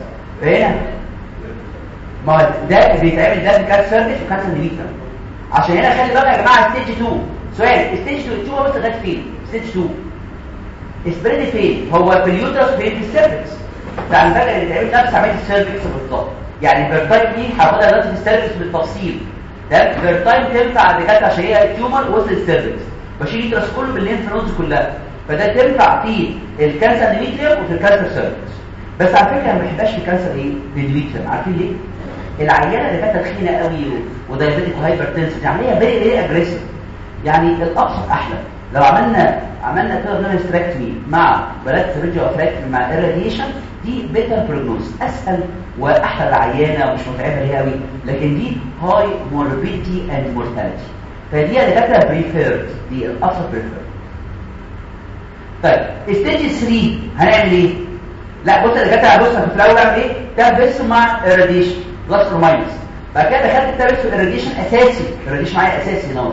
فهنا ما ده بيتعمل ده cancer cervix و cancer endometrium عشان هنا خلي بالك يا جماعة stage 2 سؤال stage 2 شو بس لغايه فين؟ stage 2 spread فين؟ هو في ال uterus فين في ال cervix يعني فاكر اللي بيتعمل نفس عمليه ال cervix بالظبط يعني Wertheim دي هاخدها دلوقتي في ال cervix بالتفصيل. ده Wertheim تنفع بجد عشان هي tumor وسط ال cervix بشيل ال uterus كله بال lymph nodes كلها. فده تنفع في ال cancer endometrium وفي ال cancer cervix بس على فكرة ما بحبهاش في cancer إيه endometrium عارفين ليه؟ العيانه اللي كانت تخينة قوي و diabetic دي عمليه very very aggressive يعني الأبسط أحلى. لو عملنا عملنا كده hysterectomy مع bilateral salpingo-oophorectomy مع ال radiation دي better prognosis أسهل وأحلى العيانه ومش متعبة ليها قوي. لكن دي high morbidity and mortality فدي اللي كانت preferred دي الأبسط preferred طيب stage 3 هنعمل إيه؟ لا بص اللي كانت بص في الأول أعمل إيه؟ ده بس مع ال radiation plus or minus بعد كده دخلت التابس في ال radiation أساسي. ال radiation معايا أساسي هنا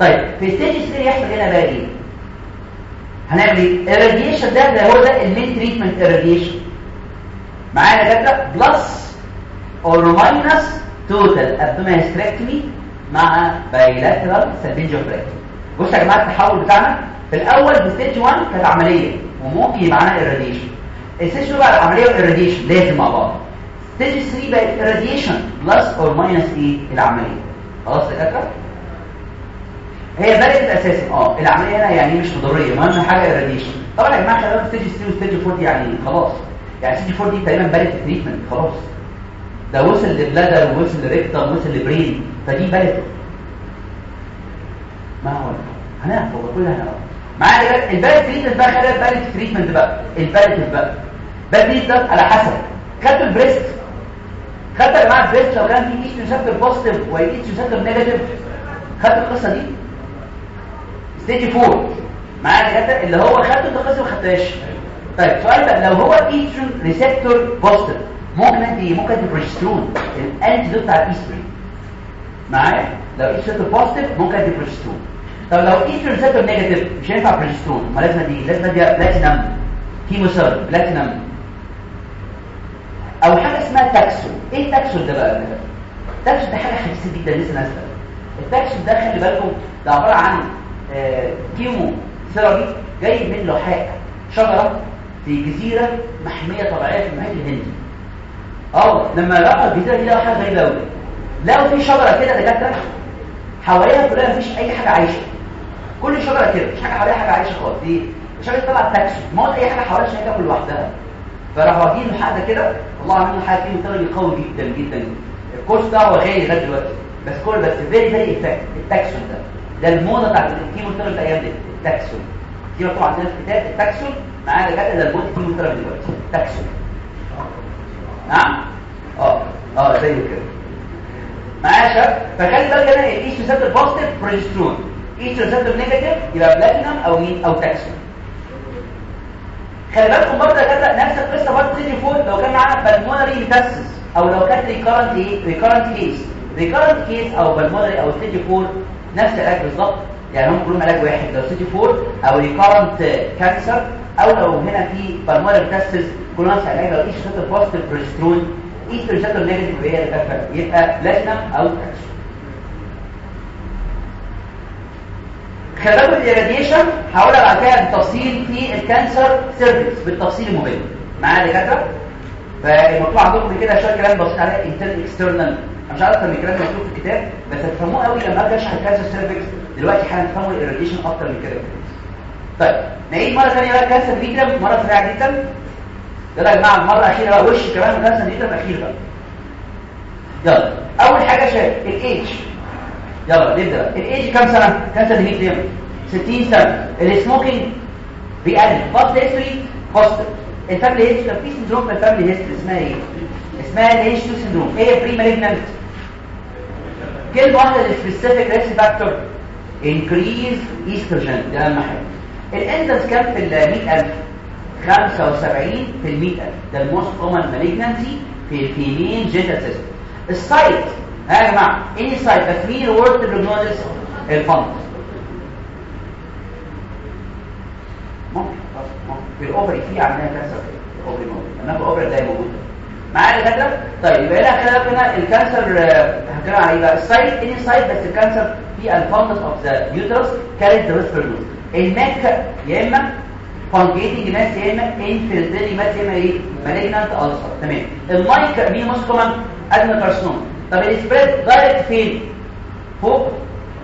طيب في stage 3 يحصل هنا بقى إيه؟ هنعمل إيه؟ ال radiation ده ده هو ده ال main treatment ال radiation معانا دكاتره plus or minus total abdominal hysterectomy مع bilateral salpingo-oophorectomy بصوا يا جماعة التحول بتاعنا. في الأول في stage 1 كانت عملية وممكن يبقى معانا ال radiation ال stage 2 بقى العملية وال radiation لازم مع بعض. stage 3 بقت ال radiation plus or minus إيه العملية خلاص دكاترة؟ هي بدات أساسا آه العملية هنا يعني مش ضرورية اهم حاجة ال radiation طبعا يا جماعة خلي بالك stage 3 و stage 4 دي يعني خلاص. يعني stage 4 دي تقريبا بدات ال treatment خلاص. ده وصل ل bladder ووصل ل rectum وصل ل brain فدي بدات ما هو هنعرف هو كلها هنعرف. معايا بقى ال palliative treatment بقى خلي ال palliative treatment بقى. ال palliative بقى. palliative ده على حسب. خدتوا ال breast خدت يا جماعة ال breast لو كان في H receptor positive و H receptor negative خدت القصة دي stage 4 معايا كده اللي هو خدته التقصي ما خدتهاش طيب سؤال بقى لو هو ايستروجين ريسبتور بوزيتيف ممكن انت ممكن انت بروجسترون الانتي بتاع الايستروجين معايا لو ايستروجين بوزيتيف ممكن انت بروجسترون طب لو ايستروجين ريسبتور نيجاتيف مش هينفع بروجسترون ما لازم دي لازم دي بلاتينم كيموثيرابي بلاتينم أو حاجة اسمها تاكسول إيه التاكسول ده بقى؟ التاكسول ده حاجة حديثه جدا لسه نازلة. ال taxol ده خلي بالكم ده عبارة عن آه chemotherapy جاي من لحاء شجرة في جزيرة محمية طبيعية في المحيط الهندي. آه لما لقوا الجزيرة دي لقوا حاجة غريبة قوي لقوا في شجرة كده دكاترة حواليها كلها مفيش أي حاجة عايشة. كل شجرة كده مفيش حاجة حواليها حاجة عايشة خالص. دي الشجره طلعت taxol موت أي حاجة حواليها عشان تاكل لوحدها. فراحوا له حاجة كده والله عاملين حاجة فيه therapy قوي جدا جدا. الكورس ده هو غالي لغاية دلوقتي. بس كل بس very very effective ال taxol ده. ده الموضه بتاعت ال chemotherapy الأيام دي ال taxol دي مكتوب عندنا في الكتاب ال taxol معانا دكاترة ده الموضه ال chemotherapy دلوقتي. ال taxol نعم. آه. آه زي كده. معايا يا شباب؟ فخلي بالك هنا ال H receptor positive progesterone H receptor negative يبقى بلاتينم أو مين؟ أو taxol خلي بالكم برضه يا كده نفس القصة برضه تيجي فوق. لو كان معانا pulmonary metastasis أو لو كانت recurrent إيه recurrent case recurrent case أو pulmonary أو stage 4 نفس العلاج بالظبط. يعني هم كلهم علاج واحد. لو stage 4 أو recurrent cancer أو لو هنا في pulmonary metastasis كلهم نفس العلاج. لو H receptor positive progesterone receptor negative هي اللي يبقى بلاتينم أو taxol بالكم ال radiation هقولها بعد كده بالتفصيل في ال cancer cervix بالتفصيل المهم. معايا يا دكاترة؟ فالمطلوب عندكم كده شوية كلام بسيط عليه internal external مش عارف من الكلام مكتوب في الكتاب بس هتفهموه قوي لما أجي أشرح ال cancer cervix. دلوقتي هنفهموا ال radiation أكتر من كده. طيب نعيد مرة ثانية بقى ال cancer uterus مرة سريعه جدا يلا يا جماعة المرة الأخيرة بقى وش كمان ال cancer uterus الاخير بقى. يلا أول حاجة شايف الايدج يلا نبدأ. الايدج كام سنة؟ cancer uterus 60 سنة. ال smoking بيقلل past history positive ال family history كان في syndrome في ال family history اسمها إيه؟ اسمها 2 syndrome إيه premalignant كلمة واحدة لل specific risk factor increase estrogen ده أهم حاجة. ال incidence كام في ال 100000 75 في ال 100000 ده ال most common malignancy في ال female genital system ال site ها يا جماعة any part مين ال worst prognosis الفند ممكن. في الأوبري في عندنا كانسر الأوبري موجود. في الأوبري ده موجود. معايا كده؟ طيب يبقى لها كده هنا الكانسر هتكلم عليه بقى؟ السايت اني سايت بس الكانسر في الفندس اوف ذا يوترس كاريز ذا ريسك الماك يا إما فانجيتنج ماس يا إما انفلتريتنج ماس يا إما إيه؟ مالجنانت السر تمام. المايك مين موست كومن adenocarcinoma. طب ال spread direct فين؟ فوق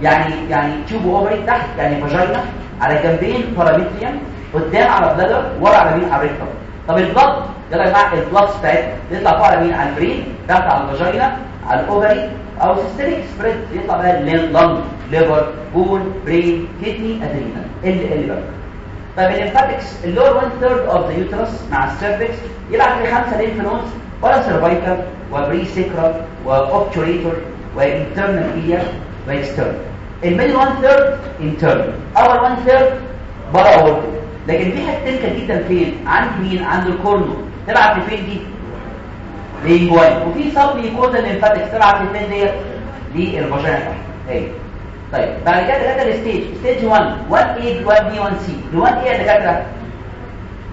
يعني يعني tube ovary تحت يعني vagina على جنبين parametrium قدام على bladder ورا على مين؟ على ال rectum طب ال blood يلا يا جماعة ال blood بتاعتنا يطلع فوق على مين؟ على ال brain تحت على ال vagina على ال ovary أو systemic spread يطلع بقى ال lung liver bone brain kidney adrenal ال ال بقى. طيب ال lymphatics ال lower 1 third of the uterus مع ال cervix يبعت لي خمسة ليمف نودز ولا سيرفايكال وبري سيكرال واوبتوريتور وانترنال ايليا واكسترنال الميدل 1 ثيرد انترنال اول 1 ثيرد بره اورتو لكن في تلكه جدا فين؟ عند مين؟ عند الكورنو. تبعت لفين دي؟ لينجوال وفي سب ميكوزا ليمفاتكس تبعت لفين ديت للفاجينا اهي طيب. بعد كده دكاتره الستيج ستيج 1 1 A 1 B 1 C. ال 1 A يا دكاتره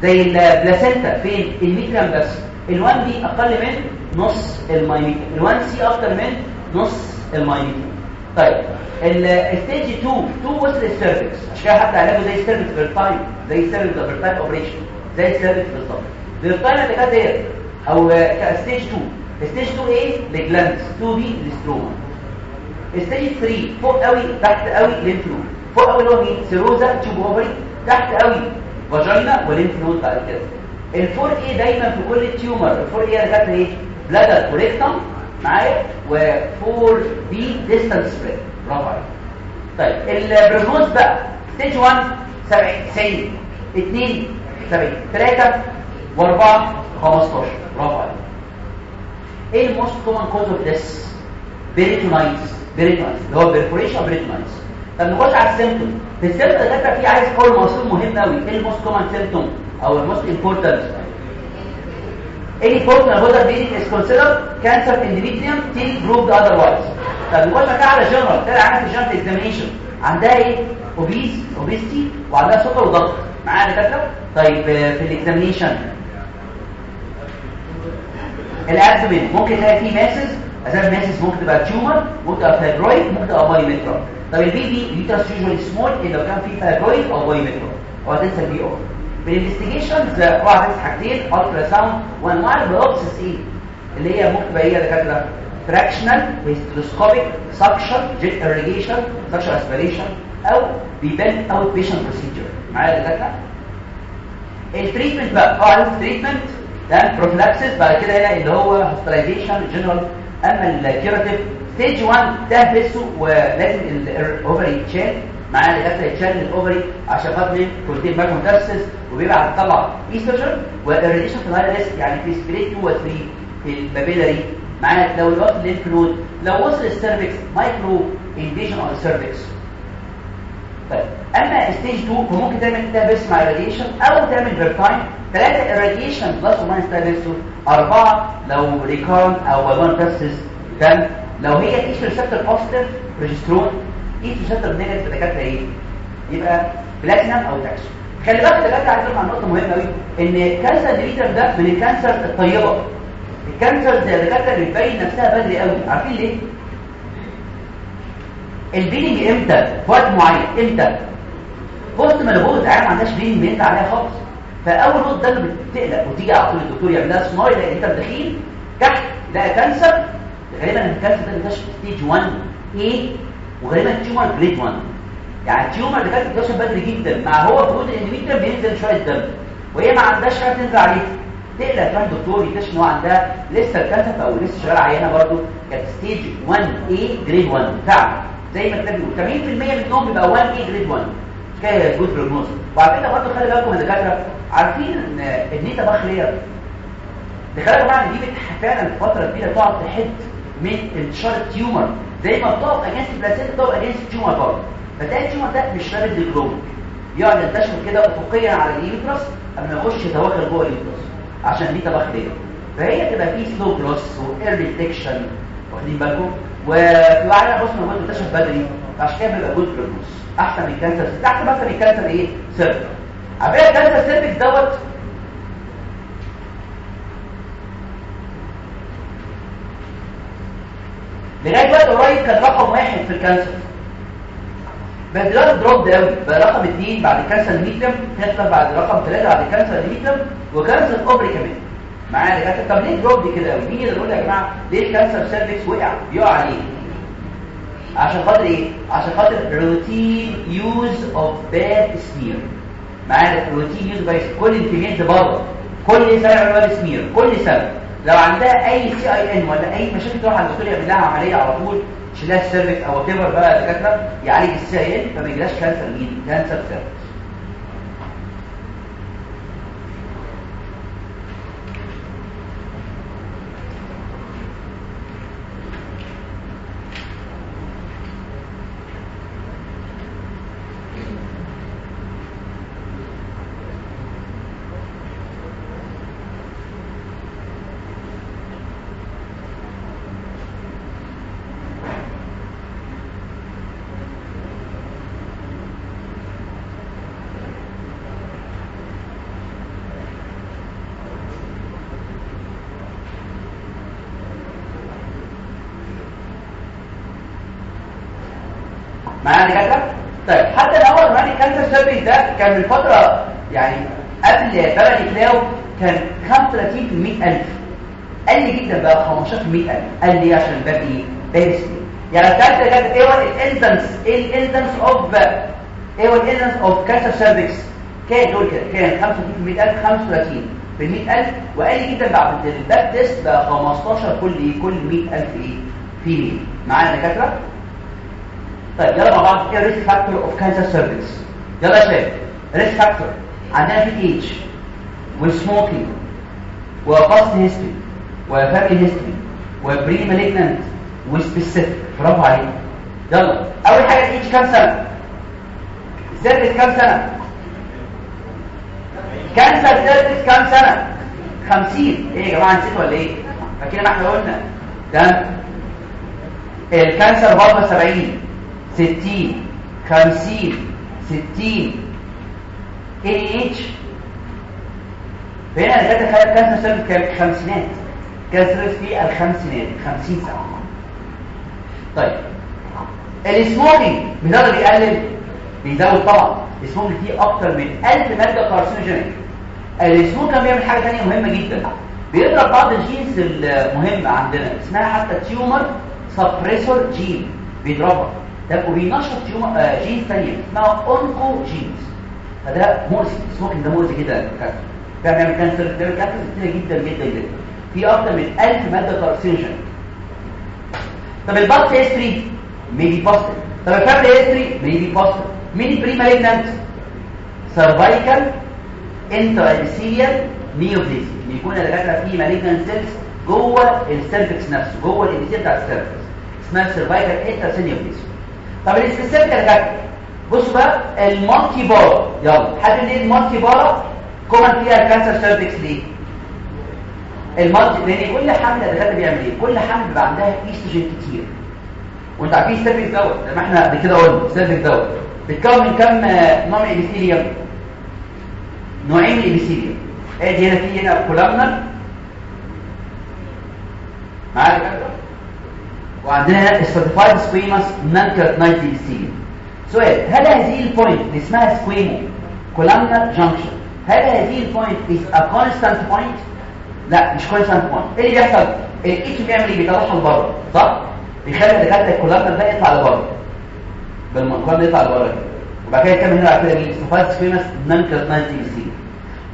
زي ال placenta فين؟ ال endometrium بس. ال 1 B أقل من نص ال myometrium ال 1 C أكتر من نص ال myometrium طيب ال stage 2 2 وصل ال cervix عشان كده حتى علاجه زي ال cervix Wertheim زي ال cervix Wertheim operation زي ال cervix بالظبط Wertheim يا دكاتره أو stage 2 stage 2 A ل glands 2 B ل stroma stage 3 فوق قوي تحت قوي node فوق قوي اللي هو مين serosa tube ovary تحت قوي vagina و lymph node بعد كده. ال four A دايما في كل tumor ال four A اللي كانت إيه؟ bladder و rectum معايا؟ و4 B distant spread برافو عليك. طيب ال prognosis بقى. stage 1 70 90 2 70 3 و4 15 برافو عليك. إيه ال most common cause of death peritonitis peritonitis اللي هو perforation peritonitis طب نخش على ال symptom ال symptom ده في عايز قول موصول مهم قوي إيه ال most common symptom أو ال most important any postmenopausal bleeding is considered cancer endometrium till proved otherwise. طب نخش بقى على جنرال تلاقي عندك في general examination عندها إيه؟ obese obesity وعندها سكر وضغط. معايا دكاتره طيب في ال examination ال abdomen. ممكن تلاقي فيه masses ascites masses ممكن تبقى tumor ممكن تبقى fibroid ممكن تبقى pyometra طب ال PV ال uterus usually small لو كان فيه fibroid أو pyometra اوعى تنسى ال PV ال investigations اوعى تنسى حاجتين ultrasound وانواع ال biopsies إيه اللي هي ممكن تبقى إيه يا دكاتره fractional hysteroscopic suction jet irrigation suction aspiration أو Pipelle outpatient procedure معايا يا دكاترة؟ التريتمنت بقى آه التريتمنت ده بروفلاكسس بعد كده هنا اللي هو هوسبيتاليزيشن جنرال أما الكيراتيف ستيج 1 ده بسه ولازم الاوفري يتشال معاه لغايه يتشال الاوفري عشان خاطر كونتين باك متأسس وبيبقى هتطلع ايستروجين والريديشن في الهاي ريسك يعني في سبريت 2 و 3 في البابيلاري معاه لو الوقت الليمف نود لو وصل السيرفكس مايكرو انفيجن اون السيرفكس طيب أما ستيج 2 فممكن تعمل ده بس مع الراديشن أو تعمل فيرتايم ثلاثة الراديشن بلس وماينس تابلسو أربعة لو ريكارن أو بالون دم لو هي إيش ريسبتور بوزيتيف ريجسترون إيش ريسبتور نيجاتيف دكاتره إيه؟ يبقى بلاتينم أو تاكس خلي بالك دكاتره عايز أقول نقطة مهمة قوي إن كانسر الدريتم ده من الكانسر الطيبة. الكانسر زي الدكاتره اللي بتبين نفسها بدري قوي عارفين ليه؟ البيلينج إمتى؟ في وقت معين. إمتى؟ بوست منبوذ عام ما عندهاش بيلينج بينت عليها خالص. فأول نقطة ده بتقلق. وتيجي على طول الدكتور يعمل لها سونار لأن أنت دخيل تحت لقى كانسر غالبا الكانسر ده بيكتشف ستيج 1 A وغالبا تيومر جريد 1 يعني التيومر اللي كانت بتكتشف بدري جدا. مع هو وجود الاندوميتريوم بينزل شوية دم. وهي ما عندهاش حاجة تنزل عليها تقلق تروح الدكتور يكتشف إن هو عندها لسه الكانسر أو لسه شغالة عيانة برضه. كانت stage 1 A grade 1 فعلا زي ما الكتاب بيقول. 80% منهم بيبقى 1 A grade 1 كده good prognosis وعلى فكرة برضه خلي بالكم يا دكاترة. عارفين إن ال Nitabuch layer تخيل يا جماعة ان دي فعلا فترة كبيرة تقعد تحد من انتشار ال tumor زي ما بتقف against ال placenta بتقف against ال tumor برضه. فتلاقي ال tumor ده مش رابط للجلوب. يقعد ينتشر كده افقيا على ال uterus قبل ما يخش يتوغل جوه ال uterus عشان Nitabuch layer فهي تبقى في slow growth و early detection واخدين بالكم؟ واحد بص موجود منتشر بدري فعشان كده بيبقى good prognosis أحسن من cancer احسن مثلا من cancer إيه؟ cervix عارفين cancer cervix دوت لغايه وقت قريب كان رقم واحد في ال cancer. بس دلوقتي drop قوي بقى رقم اثنين بعد cancer ال endometrium هيطلع بعد رقم ثلاثة بعد cancer ال endometrium و cancer ال ovary كمان. معايا دكاتره طب ليه drop دي كده؟ قوي مين يقدر يقول يا جماعة ليه ال cancer cervix وقع؟ بيقع عليه عشان خاطر إيه؟ عشان خاطر routine use of Pap smear معايا؟ routine use by كل انتميات بره. كل سنة عمال سمير كل سنة. لو عندها أي CIN ولا أي مشاكل تروح على الدكتور يعمل لها عملية على طول يشيلها ال cervix أو كبر بقى دكاترة يعالج ال CIN فما يجيلهاش cancer مين cancer cervix معايا دكاتره طيب حتى الأول كمان الكانسر سيرفيس ده كان من فتره يعني قبل بلدي كلاو كان 35 في 100000 قل جدا بقى 15 في 100000 قال ليه عشان الباب إيه؟ بارس يعني الكانسر ده إيه؟ هو الانسنس إيه الانسنس اوف إيه هو الانسنس اوف كانسر سيرفيس كان دول كده. كان 35 في 100000 35 في 100000 وقال جدا بعد الباب تيست بقى 15 كل إيه؟ كل 100000 إيه؟ في معايا دكاترة؟ طيب يلا مع بعض إيه ال risk factor of cancer cervix يلا يا شباب. risk factor عندنا في ايج والسموكينج وباست هيستوري وفاميلي هيستوري وبري مالجنانت وسبيسيفيك برافو عليك. يلا. أول حاجة الايج كام سنة؟ ال cervix كام سنة؟ cancer cervix كام سنة؟ 50 إيه يا جماعة نسيت ولا إيه؟ فاكرين ما إحنا قلنا. ده ال cancer برضه 70 60 50 60 اي إتش؟ فهنا أنا كده cancer cervix كان خمسينات. cancer في الخمسينات 50 سنه طيب. ال smoking بيزود بيقلل بيزود طبعا. ال smoking فيه أكتر من 1000 مادة carcinogenic ال smoke كان بيعمل حاجة ثانية مهمة جدا. بيضرب بعض ال genes المهمه عندنا اسمها حتى tumor suppressor gene. بيضربها. ده وبينشط آه genes ثانية اسمها oncogenes. فده مؤذي. ال smoking ده مؤذي جدا. لل cancer بيعمل cancer بيعمل cancer كتير جدا جدا جدا. في أكتر من 1000 مادة carcinogen طب ال past history may be positive طب ال family history may be positive مين premalignant cervical intraepithelial neoplasia بيكون الدكاتره في malignant cells جوه ال cervix نفسه جوه ال epithelium بتاع ال cervix اسمها cervical intraepithelial neoplasia طب ال specific الدكاتره بصوا بقى ال multipara. يلا. حد ليه ال multipara؟ common فيها ال cancer cervix ليه؟ ال multi لأن كل حمل الدكاتره بيعمل إيه؟ كل حمل بيبقى عندها ايستروجين كتير. وأنت عارفين ال cervix دوت زي ما إحنا قبل كده قلنا ال cervix دوت. بيتكون من كام نوع من ال epithelium نوعين من ال epithelium آدي هنا في هنا columnar معايا وعندنا ال stratified squamous non-keratinized epithelium سؤال هل هذه ال point اللي اسمها squamocolumnar junction هل هذه ال point is a constant point لا مش constant point إيه اللي بيحصل؟ الاتش بيعمل إيه؟ بيطلعها لبره صح؟ بيخلي الدكاترة الكولامنر ده يطلع لبره. بالمنقار يطلع لبره. وبعد كده يكمل هنا على كده مين استفاد سكويموس نون كيراتينايز ابيثيليوم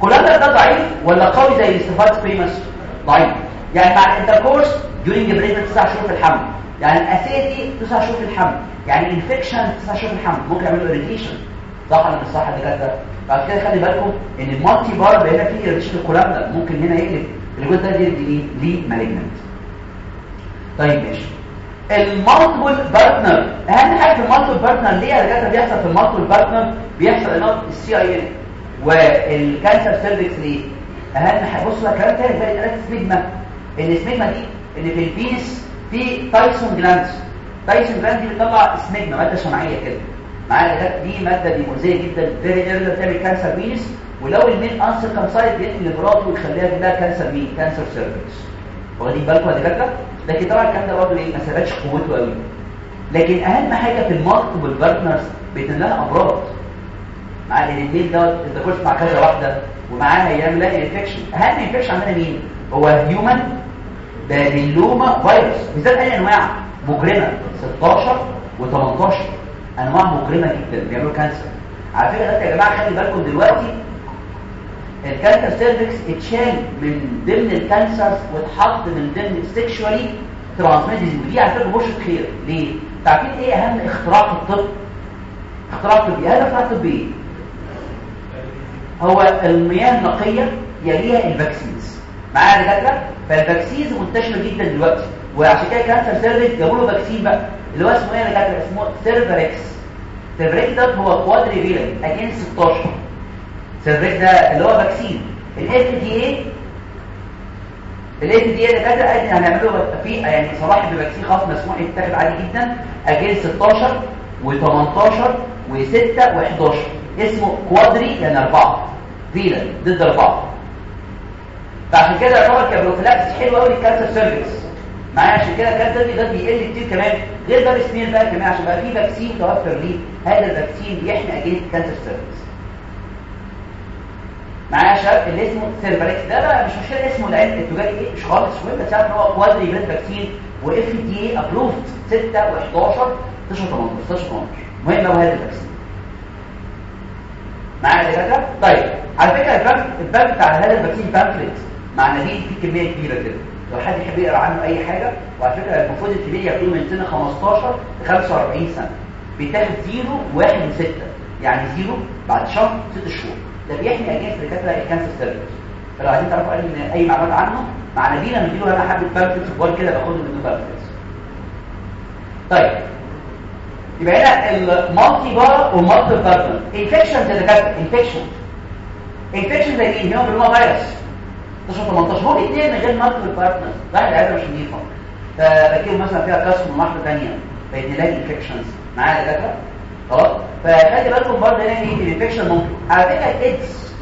كولامنر ده ضعيف ولا قوي زي الاستفاد سكويموس ضعيف. يعني مع الانتركورس during pregnancy 9 شهور في الحمل. يعني الأساسي 9 شهور في الحمل. يعني انفكشن 9 شهور في الحمل. ممكن يعملوا اريتيشن صح ولا مش صح يا دكاترة؟ بعد كده خلي بالكم إن المالتي بار هنا فيه ريتش الكولابنا ممكن هنا يقلب. الجزء ده دي ليه malignant طيب ماشي. ال multiple partner اهم حاجة في ال multiple partner ليه يا دكاتره بيحصل في ال multiple partner بيحصل انه ال CIN وال cancer cervix ليه اهم حاجة بصوا بقى كلام تاني زي ال smegma ال smegma دي ان في ال penis في Tyson gland Tyson gland دي بتطلع smegma مادة شمعيه كده. معايا ده دي مادة دي مؤذيه جدا very early بتعمل cancer penis ولو المين أنسر كانسايد بيقتل لمراته ويخليها كلها كانسر مين؟ كانسر سيرفكس واخدين بالكم يا دكاتره لكن طبعا الكلام ده برضه إيه؟ ما ثبتش قوته قوي. لكن أهم حاجة في المالتيبل بارتنرز بيتم لها أمراض. مع إن الاثنين دوت كنت مع كذا واحدة ومعاها يعمل لها انفكشن أهم انفكشن عندنا مين؟ هو هيومن بابيلوما فيروس. بالذات أي أنواع. مجرمة. 16 و18 أنواع مجرمة جدا. بيعملوا cancer على فكرة يا جماعة خلي بالكم دلوقتي ال cancer cervix اتشال من ضمن ال cancers واتحط من ضمن sexually transmitted ودي على فكرة بشرة خير ليه؟ عارفين إيه أهم اختراع في الطب؟ اختراع طبي هذا اختراع طبي هو المياه النقية يليها ال vaccines معايا يا دكاترة؟ فال vaccines منتشرة جدا دلوقتي. وعشان كده cancer cervix جابوا له vaccine بقى. اللي هو اسمه إيه يا دكاترة؟ اسمه Cervarix Cervarix ده هو quadrivalent against 16 Cervarix ده اللي هو vaccine ال FDA ال FDA دكاتره قال هنعمل له في يعني صلاح ب vaccine خاص مسموح يتاخد عادي جدا. اجين 16 و18 و6 و11 اسمه quadri يعني أربعة. valent ضد أربعة. فعشان كده يعتبر ك prophylaxis حلو قوي لل cancer cervix معايا عشان كده ال cancer ده بيقل كتير كمان. غير ده بقى كمان عشان بقى في vaccine توفر ليه. هذا ال vaccine بيحمي against ال cancer cervix معايا شباب اللي اسمه Cervarix ده بقى مش مشكلة اسمه العلم التجاري إيه؟ مش خالص. مهم بس إن هو quadrivalent vaccine و FDA approved 6 و11 16 18 16 18 مهم قوي هذا ال vaccine معايا يا دكاتره طيب على فكرة البنك البنك بتاع هذا ال vaccine pamphlet مع نبيل فيه كمية كبيرة كده لو حد يحب يقرأ عنه أي حاجة وعلى فكرة المفروض الكبير ياخدوه من سن 15 ل 45 سنة. بيتاخد zero واحد و6 يعني zero بعد شهر ست شهور. ده بيحمي against دكاتره ال cancer cervix فلو عايزين تعرفوا أي معلومات عنه مع نبيل أنا مديله أنا حبه pamphlets كبار كده باخده منه pamphlets طيب. يبقى هنا المالتي بار والمالتي بارتنر انفكشن زي دكاتره انفكشن انفكشن زي مين هو بالما فيروس. 16 18 هو الاثنين من غير مالتي بارتنر واحد العياده مش نظيفة. فركبوا مثلا فيها كسر من واحدة ثانية فيتنلاقي انفكشنز معايا دكاتره خلاص؟ فخلي بالكم برضه هنا إيه الانفكشن ممكن. على فكرة الايدز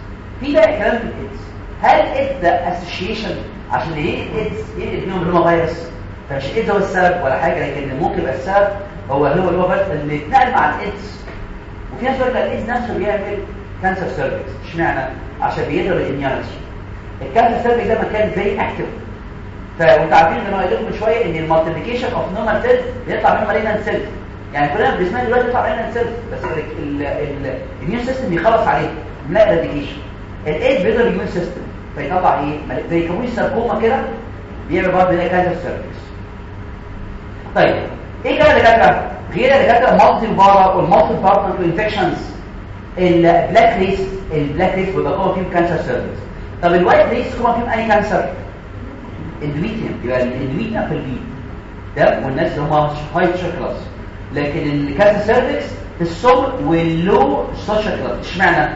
في بقى كلام في الايدز هل الايدز ده اسوشيشن عشان ليه الايدز إيه الاثنين بالما فيروس فمش الايدز هو السبب ولا حاجة لكن ممكن يبقى السبب هو هو اللي هو بس اللي اتنقل مع الايدز وفي ناس بتقول الايدز نفسه بيعمل cancer cervix اشمعنى؟ عشان بيضرب ال immunity ال cancer cervix ده مكان very active فأنتوا عارفين إن أنا قلت لكم من شوية إن ال multiplication of normal cells بيطلع منهم malignant cells يعني كلنا بنسمع دلوقتي بيطلع malignant cells بس ال immune system بيخلص عليه لا eradication الايدز بيضرب ال immune system فيطلع إيه؟ زي Kaposi sarcoma كده بيعمل برضه زي cancer cervix طيب إيه كمان دكاتره غير دكاتره multipara وال multi partner infections ال black race ال black race بيبقى common فيهم cancer cervix طب ال white race common فيهم اي cancer endometrium يبقى ال endometrium في البي. ده والناس اللي هم high class لكن ال cancer cervix في السمر وال low class اشمعنى؟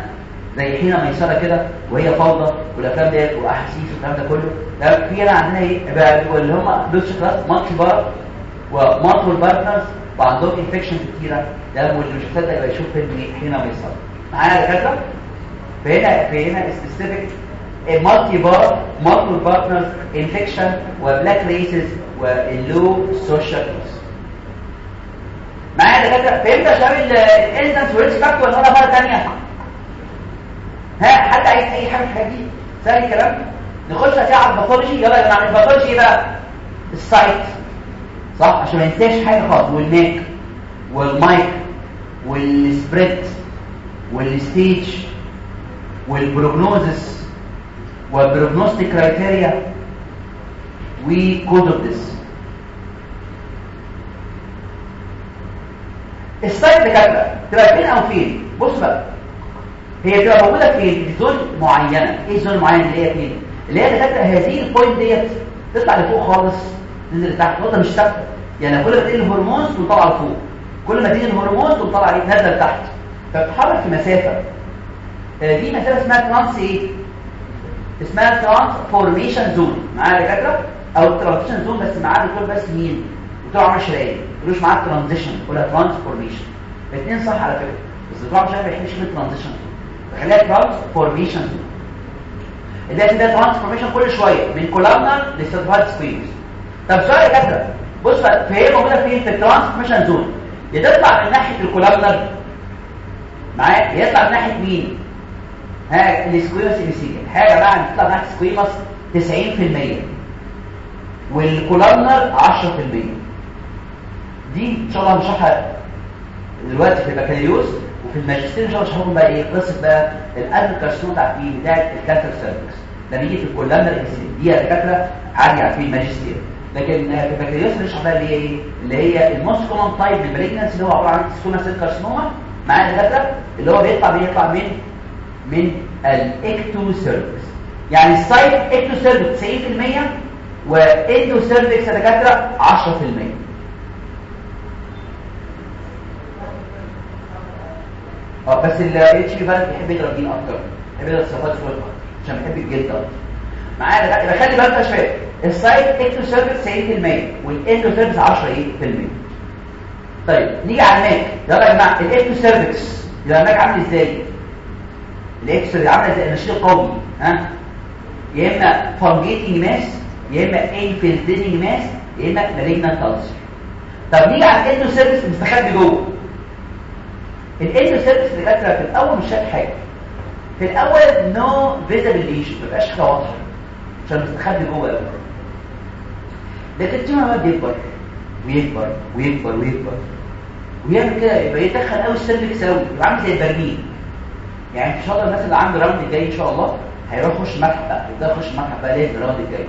زي حين ميسره كده وهي فوضى والأفلام ديت واحاسيس والكلام ده كله. ده في هنا عندنا إيه؟ بقى اللي هم low class multipara و multiple partners وعندهم infection كتيرة. ده واللي مش مصدق يبقى يشوف فيلم حين ميسر معايا يا دكاترة؟ فهنا في هنا specific multipara multiple partners infection و black races وال low social class معايا يا دكاترة. فهمت يا شباب ال incidence وال risk factor ولا مرة ثانية ها حد عايز أي حاجة في الحاجات دي؟ سهل الكلام؟ نخش على ال pathology. يلا يا جماعة ال pathology إيه بقى. ال site. صح؟ عشان ما ننساش حاجة خالص. والنيك والمايك والسبريد والستيج والبروجنوزس والبروجنوستيك كرايتيريا و cause of death ال site دكاتره تبقى فين أو فين؟ بص بقى. هي بتبقى موجودة في zone معينة. إيه ال zone المعينه اللي هي فين؟ اللي هي دكاتره هذه ال point ديت. تطلع لفوق خالص. تنزل لتحت نقطة مش ثابته يعني كل ما تقل الهرمون تقوم طالعه لفوق. كل ما تيجي الهرمون تقوم طالعه عليه نازله لتحت فبتتحرك في مسافة. آه، دي مسافة اسمها trans إيه؟ اسمها transformation zone معايا يا دكاتره أو transition zone بس معاه دكتور بس مين؟ بتوع شرايين ملوش معاه transition ولا transformation الاثنين صح على فكرة. بس بتوع شرايين ما بيحبش كلمه transition zone فخليها transformation اللي ده transformation كل شوية. من columnar ل stratified squamous طب سؤال يا دكاتره بص فهي موجودة فين في ال transformation زون يا تطلع من ناحية ال columnar معايا؟ يا يطلع من ناحية مين؟ ها ال squamous epithelium حاجة بقى بتطلع من ناحية squamous 90% وال columnar 10% دي إن شاء الله هنشرحها دلوقتي في البكالوريوس وفي الماجستير إن شاء الله هنشرحهم بقى إيه؟ قصة بقى ال adenocarcinoma بتاعت ال cancer cervix ده بيجي في ال columnar epithelium دي دكاتره عالية في الماجستير. لكن في البكالوريوس بنشرح بقى اللي هي إيه؟ اللي هي ال most common type لل malignancy اللي هو عبارة عن squamous cell carcinoma معايا دكاتره اللي هو بيطلع بيطلع من من ال ectocervix يعني ال site ectocervix 90% و endocervix يا دكاترة 10% آه بس ال HPV بيحب يضرب مين أكتر بيحب يضرب الصفات شوية أكتر عشان بيحب الجلد أكتر معايا دكاتره يبقى خلي بالك شوية. ال site ectocervix 90% وال endocervix 10% طيب نيجي على الماك يلا يا جماعة ال ectocervix يبقى ال naked عامل إزاي؟ الاكس اللي عامله زي النشيط القوي ها؟ يا إما fungating mass يا إما infiltrating mass يا إما malignant ulcer طب نيجي على ال endocervix المستخبي جوه. ال endocervix كانت في الأول مش شايف حاجة. في الأول no visible lesion ما بقاش حاجة واضحه عشان مستخبي جوه قوي لكن ال tumor بقى بيكبر. ويكبر ويكبر ويكبر. ويعمل كده. يبقى يدخل قوي ال cervix قوي يبقى عامل زي البرميل. يعني إن شاء الله الناس اللي عنده ال round الجاي إن شاء الله هيروح يخش متحف بقى. يبدأ يخش متحف بقى ليه ال round الجاي.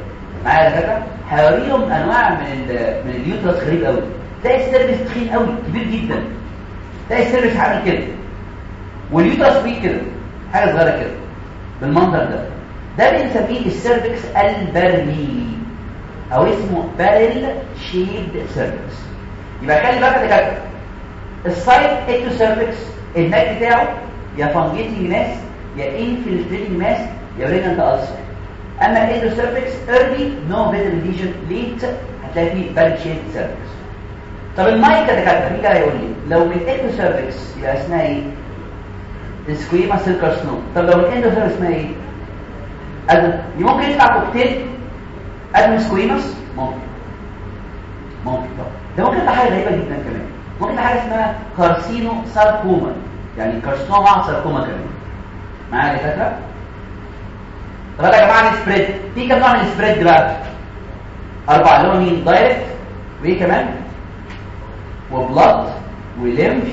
معايا يا دكاترة؟ هوريهم أنواع من ال من ال uterus غريب قوي تلاقي ال cervix تخين قوي كبير جدا. تلاقي ال cervix عامل كده. وال uterus بيه كده؟ حاجة صغيرة كده. بالمنظر ده. ده بنسميه ال cervix البرميلي أو اسمه barrel shaped cervix. يبقى خلي بالك يا دكاتره ال site ectocervix ال naked بتاعه يا fungating mass يا infiltrating mass يا malignant ulcer أما ال endocervix early no visible lesion late هتلاقي فيه barrel shaped cervix. طب المايك يا دكاتره مين هيقول لي لو من ال endocervix يبقى اسمها إيه؟ squamous cell carcinoma طب لو ال endocervix اسمها إيه؟ adeno. ممكن يطلع كوكتيل adenosquamous ممكن. ممكن طب ده ممكن يطلع حاجة غريبة جدا كمان. ممكن يطلع حاجة اسمها carcinosarcoma. يعني carcinoma مع ساركوما كمان. معايا يا دكاترة؟ طب يا جماعة ال spread في كام نوع من ال spread بقى أربع اللي هو مين؟ direct وإيه كمان؟ و blood و lymph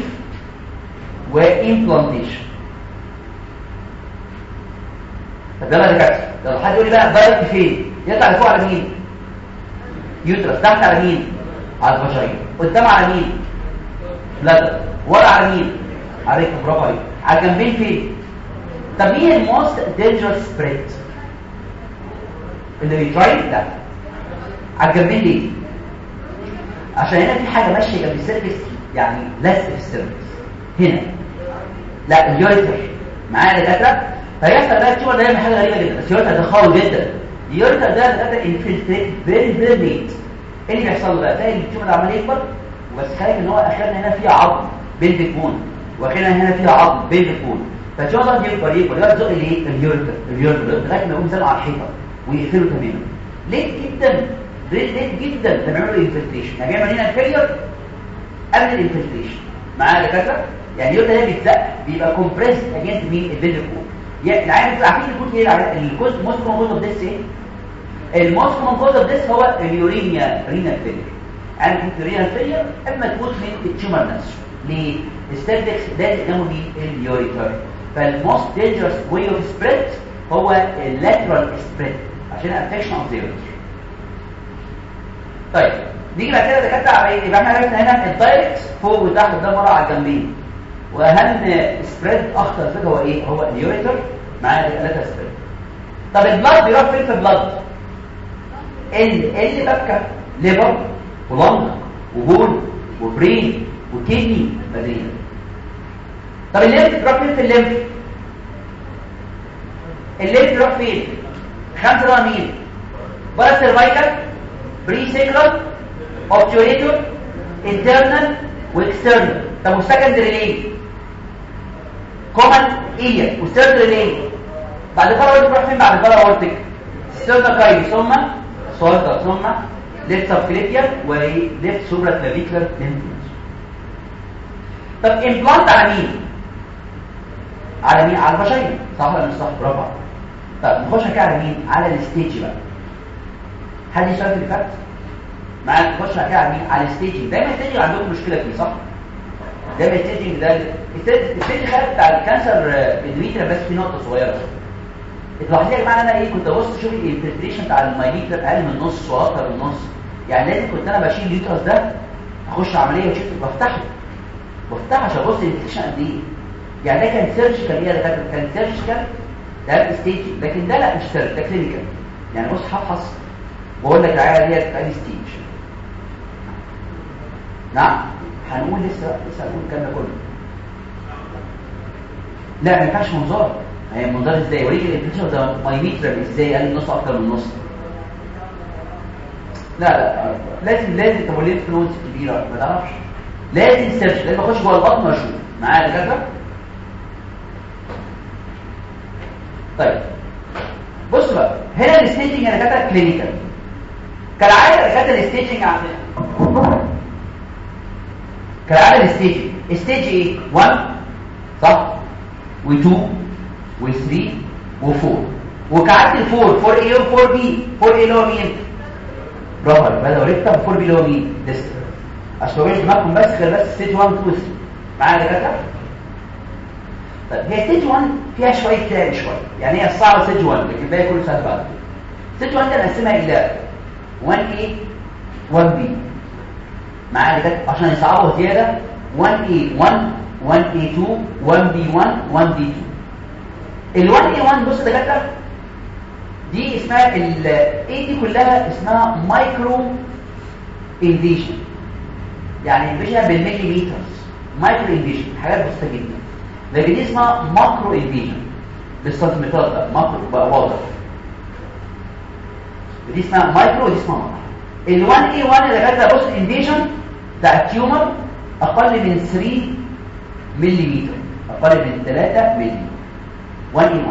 و implantation طب يلا دكاتره لو حد يقول لي بقى direct فين؟ يطلع لفوق على مين؟ uterus. تحت على مين؟ على ال vagina قدام على مين؟ bladder. ورا على مين؟ عليك برافو عليك. على الجنبين فين؟ طب مين ال most dangerous spread اللي بيترايد ده على الجنبين ليه عشان هنا في حاجة ماشية جنب ال cervix يعني لس في ال cervix هنا. لا ال ureter معايا دكاترة؟ فيحصل بقى ال tumor ده يعمل حاجة غريبة جدا. بس ال ureter ده قوي جدا. ال ureter ده دكاترة infiltrated very very late إيه اللي بيحصل له بقى؟ تلاقي ال tumor عمال يكبر وبس خايف إن هو أخرنا هنا فيه عظم. بين bone وأخرنا هنا فيها عظم. بين bone فال tumor ده يكبر يكبر. يقعد يزق الايه ال ureter ال ureter ما يقوم زنقه على الحيطة. ويقفله تماما. late جدا. late جدا ده بيعملوا infiltration يعني بيعمل هنا ال failure قبل ال infiltration معايا دكاترة؟ يعني ال ureter ده بيتزق بيبقى compressed against مين البين bone يعني العيال عارفين ال cause إيه؟ ال cause most common of death إيه؟ ال most common cause of death هو ال uremia renal failure يعني كنت renal failure أما تموت من ال tumor نفسه. ليه؟ الستاتكس ده قدامه مين ال ureter فال most dangerous way of spread هو ال lateral spread عشان affection of the طيب. نيجي بعد كده دكاتره على إيه؟ يبقى إحنا عرفنا هنا ال direct فوق وتحت قدام ورا على الجنبين واهم spread اخطر فكره هو إيه؟ هو ال ureter مع الثلاثه spread طب ال blood بيروح فين في ال blood ال اللي بكى liver و lung و bone وبرين وكيدني بدريه طب الليمف بيروح فين في الليمف الليمف بيروح فين؟ خمسة ده مين بارا سيرفايكال بري سيكرال اوبتيوريتور انترنال واكسترنال طب والسكندري ليه كومن إيه والسيرد ليه بعد كده بروح فين بعد كده السيرد كاي ثم سولتا ثم left subclavian و left supraclavicular طب implant على مين؟ على مين؟ على البشريه صح ولا مش صح؟ برافو طب نخش كده على مين؟ على ال stage بقى. حد يشارك اللي فات. معاك كده على مين على ال stage دايما ال stage عندكم مشكلة فيه صح؟ ده ال stage ده ال stage خارج بتاع ال cancer endometrial بس في نقطة صغيرة. تلاحظي يا جماعة أنا إيه كنت ابص أشوف ال infiltration بتاع ال myometrium أقل من نص وأكتر من نص يعني لازم كنت أنا بشيل ال uterus ده أخش عملية واشوف بفتحه. بفتحه عشان أبص ال infiltration قد إيه. يعني ده كان surgical إيه ده كان surgical ده stage لكن ده لا مش surgical ده clinical يعني بص هفحص. بقول لك العيال ديت في اي stage نعم. هنقول لسه لسه هنقول الكلام ده كله. لا ما ينفعش منظار. هي منظار إزاي؟ وريك ال infiltration ده myometrium إزاي؟ قال نص أكتر من نص لا لا لازم لازم توليد فلوس كبيرة ما تعرفش. لازم surgery لازم أخش جوه البطن واشوف معايا كده طيب. بص بقى. هنا ال staging أنا كاتب clinical كالعادة كاتب ال staging عندنا كالعادة ال stage stage إيه؟ 1 صح؟ و2 و3 و4 وكعدت ال 4 4 a و 4 b. 4 a اللي هو مين؟ برافو bladder و rectum 4 b اللي هو مين؟ distant أصل مش دماغكم بس غير بس stage 1 2 3 معايا كده طيب هي stage 1 فيها شوية تاني شوية. يعني هي صعبة stage 1 لكن الباقي كله سهل بعد. stage 1 ده نقسمها إلى 1 a 1 b معايا كده عشان يصعبوا زيادة 1 a 1 1 a 2 1 b 1 1 b 2 ال 1 a 1 بص كده دي اسمها ال A دي كلها اسمها micro invasion يعني invasion بالمليمتر micro invasion حاجات بسيطة جدا. لكن دي اسمها macro invasion بالسنتيمترات ده macro بقى واضح. دي اسمها مايكرو ودي اسمها ال 1 a 1 اللي كده بص ال invasion بتاع ال tumor أقل من 3 ملم أقل من 3 ملم 1 a 1